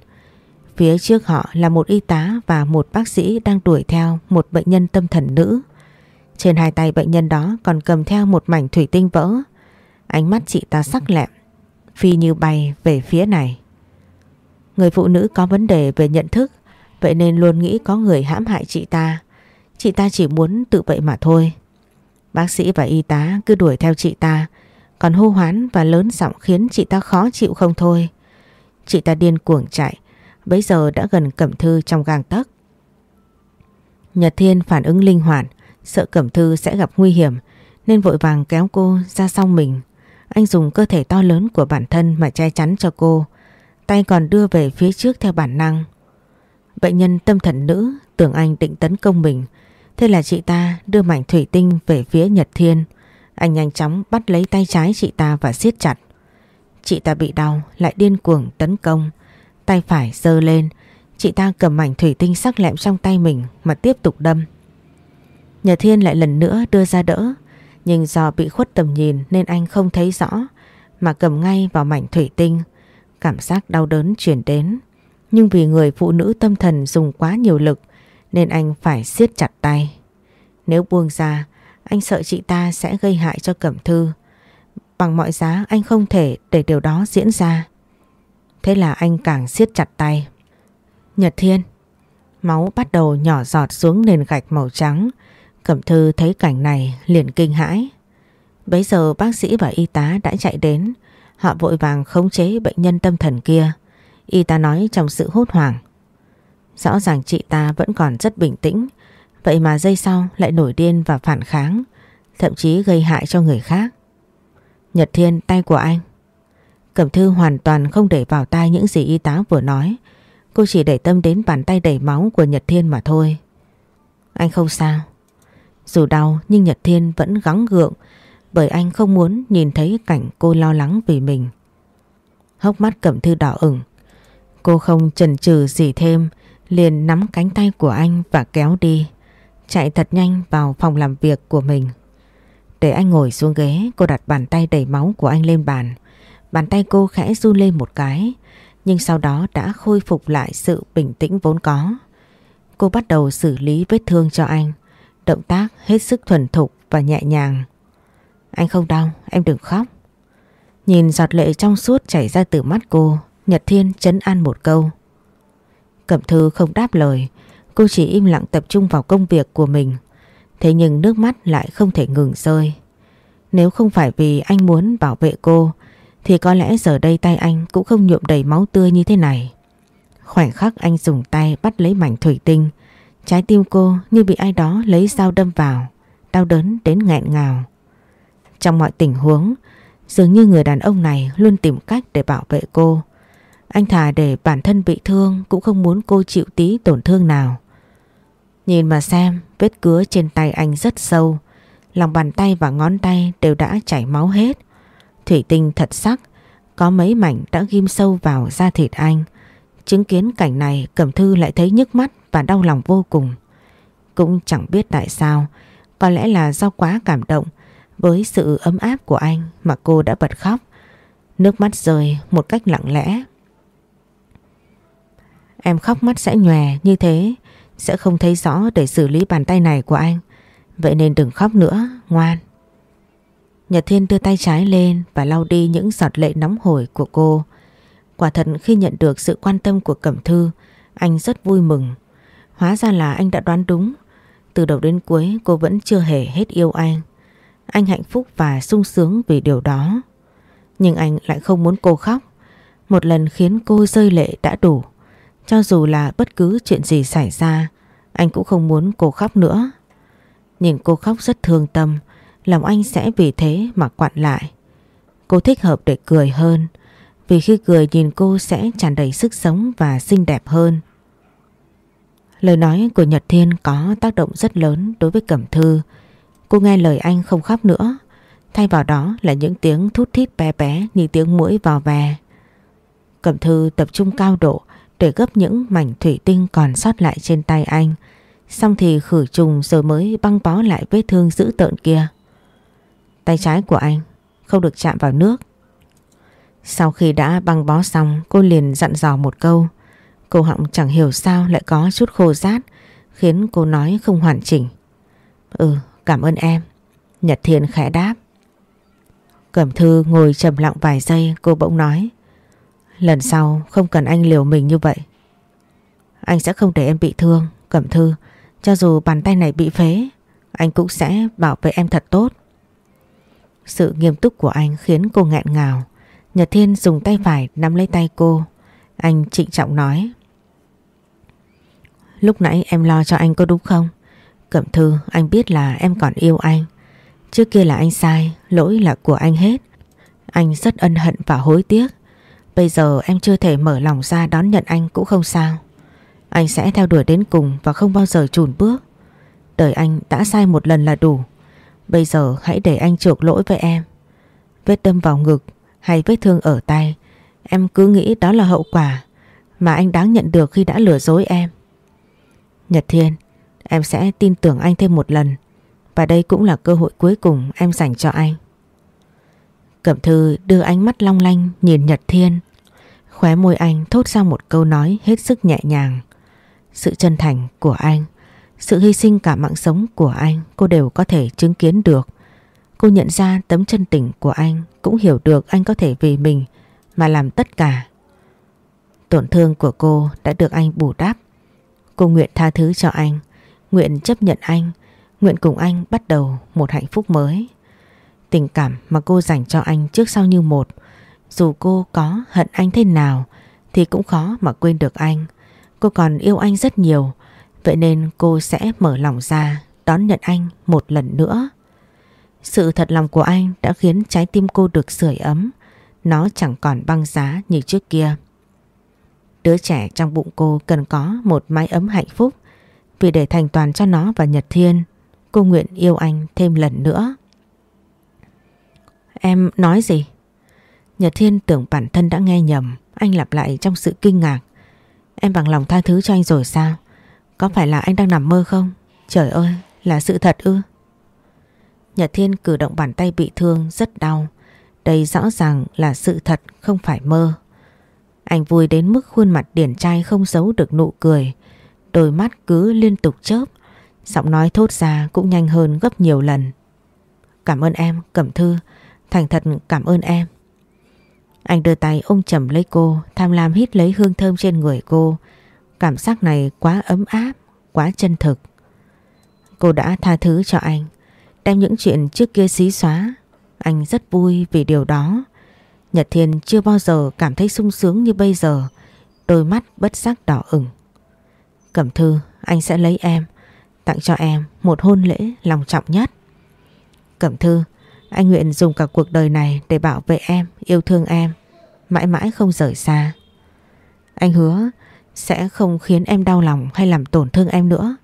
Phía trước họ là một y tá và một bác sĩ đang đuổi theo một bệnh nhân tâm thần nữ. Trên hai tay bệnh nhân đó còn cầm theo một mảnh thủy tinh vỡ. Ánh mắt chị ta sắc lẹm, phi như bay về phía này. Người phụ nữ có vấn đề về nhận thức, vậy nên luôn nghĩ có người hãm hại chị ta. Chị ta chỉ muốn tự vậy mà thôi. Bác sĩ và y tá cứ đuổi theo chị ta, còn hô hoán và lớn giọng khiến chị ta khó chịu không thôi. Chị ta điên cuồng chạy, bấy giờ đã gần Cẩm Thư trong gang tấc. Nhật Thiên phản ứng linh hoạt, sợ Cẩm Thư sẽ gặp nguy hiểm nên vội vàng kéo cô ra sau mình. Anh dùng cơ thể to lớn của bản thân mà che chắn cho cô, tay còn đưa về phía trước theo bản năng. Bệnh nhân tâm thần nữ tưởng anh định tấn công mình, thế là chị ta đưa mảnh thủy tinh về phía Nhật Thiên. Anh nhanh chóng bắt lấy tay trái chị ta và siết chặt. Chị ta bị đau lại điên cuồng tấn công, tay phải giơ lên, chị ta cầm mảnh thủy tinh sắc lẹm trong tay mình mà tiếp tục đâm. Nhờ Thiên lại lần nữa đưa ra đỡ, nhưng do bị khuất tầm nhìn nên anh không thấy rõ mà cầm ngay vào mảnh thủy tinh. Cảm giác đau đớn chuyển đến, nhưng vì người phụ nữ tâm thần dùng quá nhiều lực nên anh phải siết chặt tay. Nếu buông ra, anh sợ chị ta sẽ gây hại cho Cẩm Thư. Bằng mọi giá, anh không thể để điều đó diễn ra. Thế là anh càng siết chặt tay. Nhật Thiên Máu bắt đầu nhỏ giọt xuống nền gạch màu trắng Cẩm Thư thấy cảnh này liền kinh hãi. Bấy giờ bác sĩ và y tá đã chạy đến. Họ vội vàng khống chế bệnh nhân tâm thần kia. Y tá nói trong sự hốt hoảng. Rõ ràng chị ta vẫn còn rất bình tĩnh. Vậy mà giây sau lại nổi điên và phản kháng. Thậm chí gây hại cho người khác. Nhật Thiên, tay của anh. Cẩm Thư hoàn toàn không để vào tai những gì y tá vừa nói. Cô chỉ để tâm đến bàn tay đầy máu của Nhật Thiên mà thôi. Anh không sao. Dù đau, nhưng Nhật Thiên vẫn gắng gượng, bởi anh không muốn nhìn thấy cảnh cô lo lắng vì mình. Hốc mắt Cẩm Thư đỏ ửng. Cô không chần chừ gì thêm, liền nắm cánh tay của anh và kéo đi. Chạy thật nhanh vào phòng làm việc của mình. Để anh ngồi xuống ghế cô đặt bàn tay đầy máu của anh lên bàn. Bàn tay cô khẽ run lên một cái nhưng sau đó đã khôi phục lại sự bình tĩnh vốn có. Cô bắt đầu xử lý vết thương cho anh. Động tác hết sức thuần thục và nhẹ nhàng. Anh không đau, em đừng khóc. Nhìn giọt lệ trong suốt chảy ra từ mắt cô, Nhật Thiên chấn an một câu. Cẩm Thư không đáp lời, cô chỉ im lặng tập trung vào công việc của mình. Thế nhưng nước mắt lại không thể ngừng rơi. Nếu không phải vì anh muốn bảo vệ cô, thì có lẽ giờ đây tay anh cũng không nhuộm đầy máu tươi như thế này. Khoảnh khắc anh dùng tay bắt lấy mảnh thủy tinh, Trái tim cô như bị ai đó lấy dao đâm vào, đau đớn đến nghẹn ngào. Trong mọi tình huống, dường như người đàn ông này luôn tìm cách để bảo vệ cô. Anh thà để bản thân bị thương cũng không muốn cô chịu tí tổn thương nào. Nhìn mà xem, vết cứa trên tay anh rất sâu, lòng bàn tay và ngón tay đều đã chảy máu hết. Thủy tinh thật sắc, có mấy mảnh đã ghim sâu vào da thịt anh. Chứng kiến cảnh này Cẩm Thư lại thấy nhức mắt và đau lòng vô cùng. Cũng chẳng biết tại sao, có lẽ là do quá cảm động với sự ấm áp của anh mà cô đã bật khóc. Nước mắt rơi một cách lặng lẽ. Em khóc mắt sẽ nhòe như thế, sẽ không thấy rõ để xử lý bàn tay này của anh. Vậy nên đừng khóc nữa, ngoan. Nhật Thiên đưa tay trái lên và lau đi những giọt lệ nóng hổi của cô. Quả thật khi nhận được sự quan tâm của Cẩm Thư, anh rất vui mừng. Hóa ra là anh đã đoán đúng. Từ đầu đến cuối cô vẫn chưa hề hết yêu anh. Anh hạnh phúc và sung sướng vì điều đó. Nhưng anh lại không muốn cô khóc. Một lần khiến cô rơi lệ đã đủ. Cho dù là bất cứ chuyện gì xảy ra, anh cũng không muốn cô khóc nữa. Nhìn cô khóc rất thương tâm, lòng anh sẽ vì thế mà quặn lại. Cô thích hợp để cười hơn, vì khi cười nhìn cô sẽ tràn đầy sức sống và xinh đẹp hơn. Lời nói của Nhật Thiên có tác động rất lớn đối với Cẩm Thư. Cô nghe lời anh không khóc nữa, thay vào đó là những tiếng thút thít bé bé như tiếng mũi vào ve. Cẩm Thư tập trung cao độ để gấp những mảnh thủy tinh còn sót lại trên tay anh. Xong thì khử trùng rồi mới băng bó lại vết thương dữ tợn kia. Tay trái của anh không được chạm vào nước. Sau khi đã băng bó xong cô liền dặn dò một câu. Cô họng chẳng hiểu sao lại có chút khô rát khiến cô nói không hoàn chỉnh. Ừ, cảm ơn em. Nhật Thiên khẽ đáp. Cẩm Thư ngồi trầm lặng vài giây cô bỗng nói. Lần sau không cần anh liều mình như vậy. Anh sẽ không để em bị thương, Cẩm Thư. Cho dù bàn tay này bị phế, anh cũng sẽ bảo vệ em thật tốt. Sự nghiêm túc của anh khiến cô nghẹn ngào. Nhật Thiên dùng tay phải nắm lấy tay cô. Anh trịnh trọng nói. Lúc nãy em lo cho anh có đúng không? Cẩm Thư, anh biết là em còn yêu anh. Trước kia là anh sai, lỗi là của anh hết. Anh rất ân hận và hối tiếc. Bây giờ em chưa thể mở lòng ra đón nhận anh cũng không sao. Anh sẽ theo đuổi đến cùng và không bao giờ chùn bước. Đời anh đã sai một lần là đủ. Bây giờ hãy để anh chuộc lỗi với em. Vết đâm vào ngực hay vết thương ở tay, em cứ nghĩ đó là hậu quả mà anh đáng nhận được khi đã lừa dối em. Nhật Thiên, em sẽ tin tưởng anh thêm một lần và đây cũng là cơ hội cuối cùng em dành cho anh. Cẩm Thư đưa ánh mắt long lanh nhìn Nhật Thiên. Khóe môi anh thốt ra một câu nói hết sức nhẹ nhàng. Sự chân thành của anh, sự hy sinh cả mạng sống của anh cô đều có thể chứng kiến được. Cô nhận ra tấm chân tình của anh cũng hiểu được anh có thể vì mình mà làm tất cả. Tổn thương của cô đã được anh bù đắp. Cô nguyện tha thứ cho anh, nguyện chấp nhận anh, nguyện cùng anh bắt đầu một hạnh phúc mới. Tình cảm mà cô dành cho anh trước sau như một, dù cô có hận anh thế nào thì cũng khó mà quên được anh. Cô còn yêu anh rất nhiều, vậy nên cô sẽ mở lòng ra đón nhận anh một lần nữa. Sự thật lòng của anh đã khiến trái tim cô được sưởi ấm, nó chẳng còn băng giá như trước kia. Đứa trẻ trong bụng cô cần có một mái ấm hạnh phúc, vì để thành toàn cho nó và Nhật Thiên, cô nguyện yêu anh thêm lần nữa. Em nói gì? Nhật Thiên tưởng bản thân đã nghe nhầm, anh lặp lại trong sự kinh ngạc. Em bằng lòng tha thứ cho anh rồi sao? Có phải là anh đang nằm mơ không? Trời ơi, là sự thật ư? Nhật Thiên cử động bàn tay bị thương rất đau. Đây rõ ràng là sự thật không phải mơ. Anh vui đến mức khuôn mặt điển trai không giấu được nụ cười. Đôi mắt cứ liên tục chớp. Giọng nói thốt ra cũng nhanh hơn gấp nhiều lần. Cảm ơn em, Cẩm Thư. Thành thật cảm ơn em. Anh đưa tay ôm chầm lấy cô, tham lam hít lấy hương thơm trên người cô. Cảm giác này quá ấm áp, quá chân thực. Cô đã tha thứ cho anh, đem những chuyện trước kia xí xóa. Anh rất vui vì điều đó. Nhật Thiên chưa bao giờ cảm thấy sung sướng như bây giờ, đôi mắt bất giác đỏ ửng. Cẩm Thư, anh sẽ lấy em, tặng cho em một hôn lễ lòng trọng nhất. Cẩm Thư, anh nguyện dùng cả cuộc đời này để bảo vệ em, yêu thương em, mãi mãi không rời xa. Anh hứa sẽ không khiến em đau lòng hay làm tổn thương em nữa.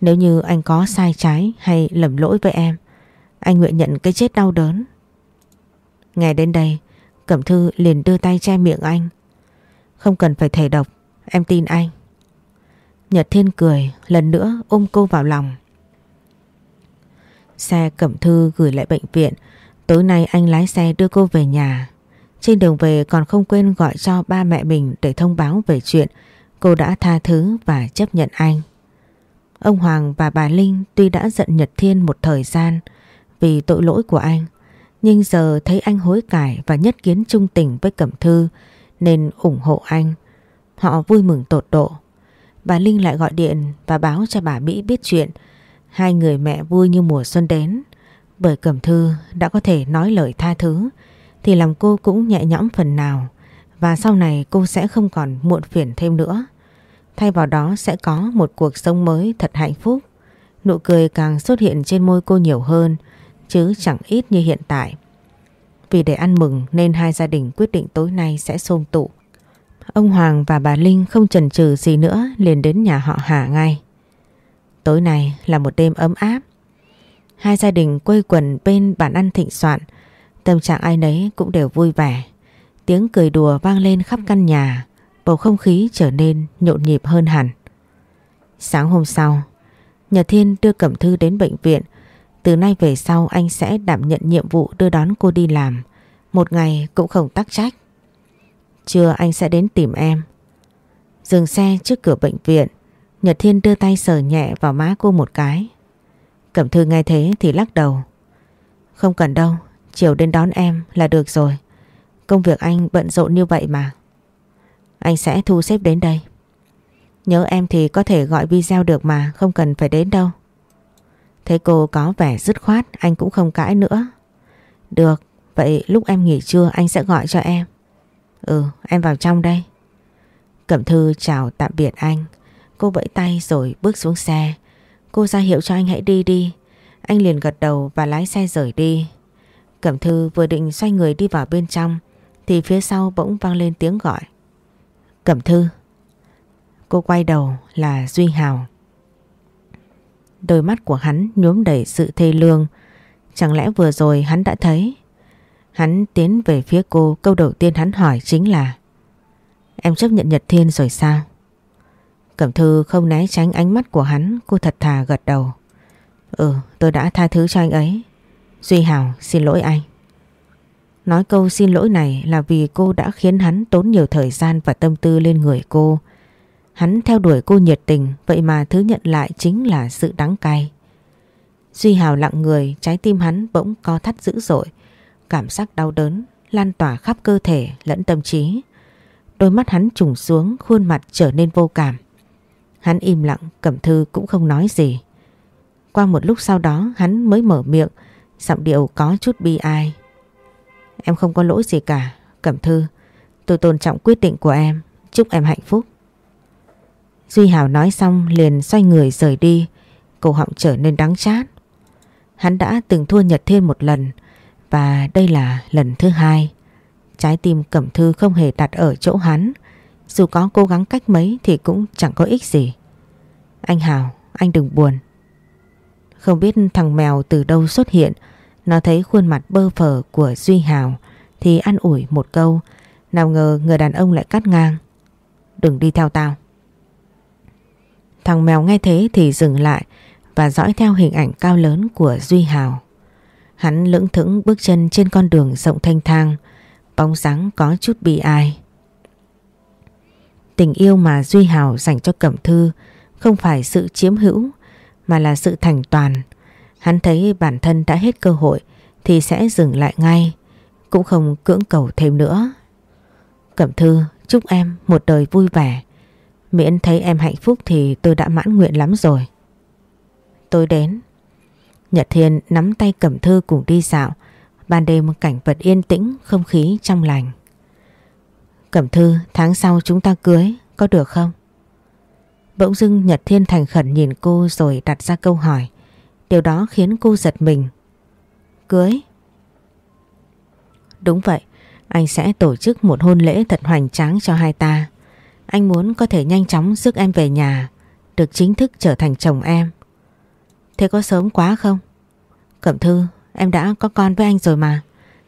Nếu như anh có sai trái hay lầm lỗi với em, anh nguyện nhận cái chết đau đớn. Nghe đến đây, Cẩm Thư liền đưa tay che miệng anh. Không cần phải thể độc, em tin anh. Nhật Thiên cười, lần nữa ôm cô vào lòng. Xe Cẩm Thư gửi lại bệnh viện, tối nay anh lái xe đưa cô về nhà. Trên đường về còn không quên gọi cho ba mẹ mình để thông báo về chuyện cô đã tha thứ và chấp nhận anh. Ông Hoàng và bà Linh tuy đã giận Nhật Thiên một thời gian vì tội lỗi của anh, nhưng giờ thấy anh hối cải và nhất kiến trung tình với Cẩm Thư nên ủng hộ anh. Họ vui mừng tột độ. bà Linh lại gọi điện và báo cho bà Mỹ biết chuyện. Hai người mẹ vui như mùa xuân đến. Bởi Cẩm Thư đã có thể nói lời tha thứ, thì lòng cô cũng nhẹ nhõm phần nào và sau này cô sẽ không còn muộn phiền thêm nữa. Thay vào đó sẽ có một cuộc sống mới thật hạnh phúc. Nụ cười càng xuất hiện trên môi cô nhiều hơn, chứ chẳng ít như hiện tại. Vì để ăn mừng nên hai gia đình quyết định tối nay sẽ xôm tụ. Ông Hoàng và bà Linh không chần chừ gì nữa, liền đến nhà họ Hà ngay. Tối nay là một đêm ấm áp. Hai gia đình quây quần bên bàn ăn thịnh soạn. Tâm trạng ai nấy cũng đều vui vẻ. Tiếng cười đùa vang lên khắp căn nhà. Bầu không khí trở nên nhộn nhịp hơn hẳn. Sáng hôm sau, Nhật Thiên đưa Cẩm Thư đến bệnh viện. Từ nay về sau anh sẽ đảm nhận nhiệm vụ đưa đón cô đi làm. Một ngày cũng không tắc trách. Trưa anh sẽ đến tìm em. Dừng xe trước cửa bệnh viện. Nhật Thiên đưa tay sờ nhẹ vào má cô một cái. Cẩm Thư nghe thế thì lắc đầu. Không cần đâu, chiều đến đón em là được rồi. Công việc anh bận rộn như vậy mà. Anh sẽ thu xếp đến đây. Nhớ em thì có thể gọi video được mà không cần phải đến đâu. Thấy cô có vẻ dứt khoát anh cũng không cãi nữa. Được, vậy lúc em nghỉ trưa anh sẽ gọi cho em. Ừ, em vào trong đây. Cẩm Thư chào tạm biệt anh. Cô vẫy tay rồi bước xuống xe. Cô ra hiệu cho anh hãy đi đi. Anh liền gật đầu và lái xe rời đi. Cẩm Thư vừa định xoay người đi vào bên trong, thì phía sau bỗng vang lên tiếng gọi. Cẩm Thư. Cô quay đầu là Duy Hào. Đôi mắt của hắn nhuốm đầy sự thê lương. Chẳng lẽ vừa rồi hắn đã thấy? Hắn tiến về phía cô, câu đầu tiên hắn hỏi chính là, Em chấp nhận Nhật Thiên rồi sao? Cẩm Thư không né tránh ánh mắt của hắn Cô thật thà gật đầu Ừ tôi đã tha thứ cho anh ấy Duy Hào xin lỗi anh Nói câu xin lỗi này là vì cô đã khiến hắn tốn nhiều thời gian và tâm tư lên người cô. Hắn theo đuổi cô nhiệt tình, vậy mà thứ nhận lại chính là sự đắng cay. Duy Hào lặng người, trái tim hắn bỗng co thắt dữ dội. Cảm giác đau đớn lan tỏa khắp cơ thể lẫn tâm trí. Đôi mắt hắn trùng xuống, khuôn mặt trở nên vô cảm. Hắn im lặng, Cẩm Thư cũng không nói gì. Qua một lúc sau đó hắn mới mở miệng, giọng điệu có chút bi ai. Em không có lỗi gì cả, Cẩm Thư. Tôi tôn trọng quyết định của em, chúc em hạnh phúc. Duy Hảo nói xong liền xoay người rời đi, cổ họng trở nên đắng chát. Hắn đã từng thua Nhật Thiên một lần và đây là lần thứ hai. Trái tim Cẩm Thư không hề đặt ở chỗ hắn, dù có cố gắng cách mấy thì cũng chẳng có ích gì. Anh Hảo, anh đừng buồn. Không biết thằng mèo từ đâu xuất hiện, nó thấy khuôn mặt bơ phờ của Duy Hào thì ăn ủi một câu, nào ngờ người đàn ông lại cắt ngang. Đừng đi theo tao. Thằng mèo nghe thế thì dừng lại và dõi theo hình ảnh cao lớn của Duy Hào. Hắn lững thững bước chân trên con đường rộng thanh thang, bóng dáng có chút bị ai. Tình yêu mà Duy Hào dành cho Cẩm Thư không phải sự chiếm hữu mà là sự thành toàn. Hắn thấy bản thân đã hết cơ hội thì sẽ dừng lại ngay, cũng không cưỡng cầu thêm nữa. Cẩm Thư chúc em một đời vui vẻ, miễn thấy em hạnh phúc thì tôi đã mãn nguyện lắm rồi. Tôi đến. Nhật Thiên nắm tay Cẩm Thư cùng đi dạo, ban đêm cảnh vật yên tĩnh, không khí trong lành. Cẩm Thư tháng sau chúng ta cưới, có được không? Bỗng dưng Nhật Thiên thành khẩn nhìn cô rồi đặt ra câu hỏi. Điều đó khiến cô giật mình. Cưới? Đúng vậy, anh sẽ tổ chức một hôn lễ thật hoành tráng cho hai ta. Anh muốn có thể nhanh chóng rước em về nhà, được chính thức trở thành chồng em. Thế có sớm quá không? Cẩm Thư, em đã có con với anh rồi mà.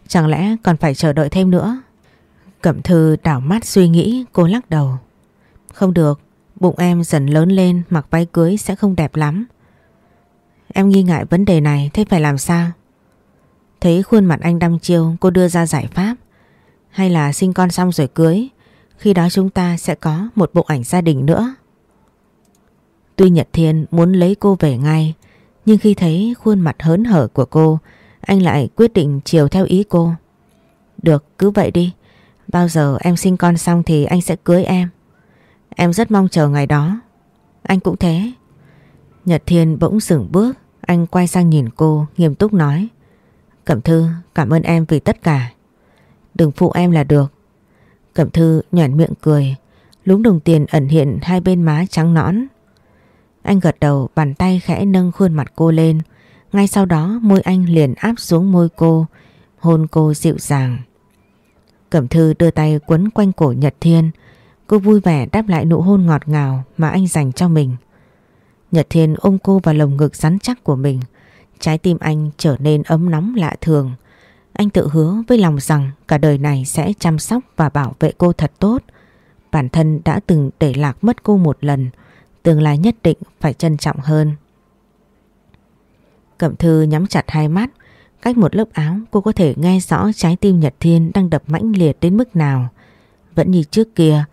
Chẳng lẽ còn phải chờ đợi thêm nữa? Cẩm Thư đảo mắt suy nghĩ, cô lắc đầu. Không được, bụng em dần lớn lên mặc váy cưới sẽ không đẹp lắm. Em nghi ngại vấn đề này thế phải làm sao? Thấy khuôn mặt anh đăm chiêu cô đưa ra giải pháp. Hay là sinh con xong rồi cưới Khi đó chúng ta sẽ có một bộ ảnh gia đình nữa Tuy Nhật Thiên muốn lấy cô về ngay Nhưng khi thấy khuôn mặt hớn hở của cô Anh lại quyết định chiều theo ý cô Được cứ vậy đi Bao giờ em sinh con xong thì anh sẽ cưới em Em rất mong chờ ngày đó anh cũng thế. Nhật Thiên bỗng dừng bước, anh quay sang nhìn cô, nghiêm túc nói. Cẩm Thư, cảm ơn em vì tất cả. Đừng phụ em là được. Cẩm Thư nhoẻn miệng cười, lúng đồng tiền ẩn hiện hai bên má trắng nõn. Anh gật đầu bàn tay khẽ nâng khuôn mặt cô lên, ngay sau đó môi anh liền áp xuống môi cô, hôn cô dịu dàng. Cẩm Thư đưa tay quấn quanh cổ Nhật Thiên, cô vui vẻ đáp lại nụ hôn ngọt ngào mà anh dành cho mình. Nhật Thiên ôm cô vào lồng ngực rắn chắc của mình, trái tim anh trở nên ấm nóng lạ thường. Anh tự hứa với lòng rằng cả đời này sẽ chăm sóc và bảo vệ cô thật tốt. Bản thân đã từng để lạc mất cô một lần, tương lai nhất định phải trân trọng hơn. Cẩm Thư nhắm chặt hai mắt, cách một lớp áo cô có thể nghe rõ trái tim Nhật Thiên đang đập mãnh liệt đến mức nào. Vẫn như trước kia,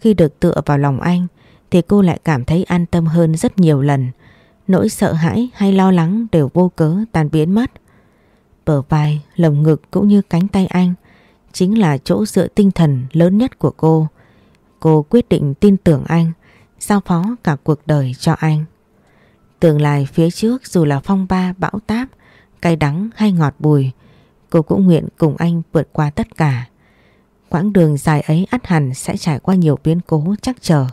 khi được tựa vào lòng anh thì cô lại cảm thấy an tâm hơn rất nhiều lần. Nỗi sợ hãi hay lo lắng đều vô cớ tan biến mất. Bờ vai, lồng ngực cũng như cánh tay anh chính là chỗ dựa tinh thần lớn nhất của cô. Cô quyết định tin tưởng anh, giao phó cả cuộc đời cho anh. Tương lai phía trước dù là phong ba bão táp, cay đắng hay ngọt bùi, cô cũng nguyện cùng anh vượt qua tất cả. Quãng đường dài ấy ắt hẳn sẽ trải qua nhiều biến cố chắc chờ.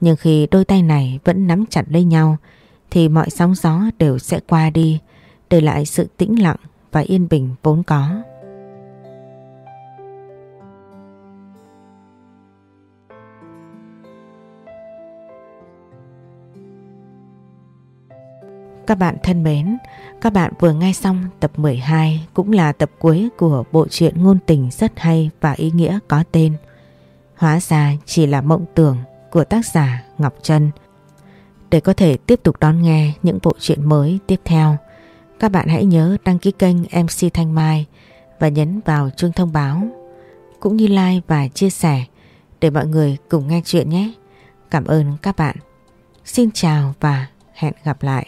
Nhưng khi đôi tay này vẫn nắm chặt lấy nhau thì mọi sóng gió đều sẽ qua đi, để lại sự tĩnh lặng và yên bình vốn có. Các bạn thân mến, các bạn vừa nghe xong tập 12 cũng là tập cuối của bộ truyện ngôn tình rất hay và ý nghĩa có tên Hóa ra chỉ là mộng tưởng của tác giả Ngọc Trân. Để có thể tiếp tục đón nghe những bộ truyện mới tiếp theo, các bạn hãy nhớ đăng ký kênh MC Thanh Mai và nhấn vào chuông thông báo cũng như like và chia sẻ để mọi người cùng nghe chuyện nhé. Cảm ơn các bạn. Xin chào và hẹn gặp lại.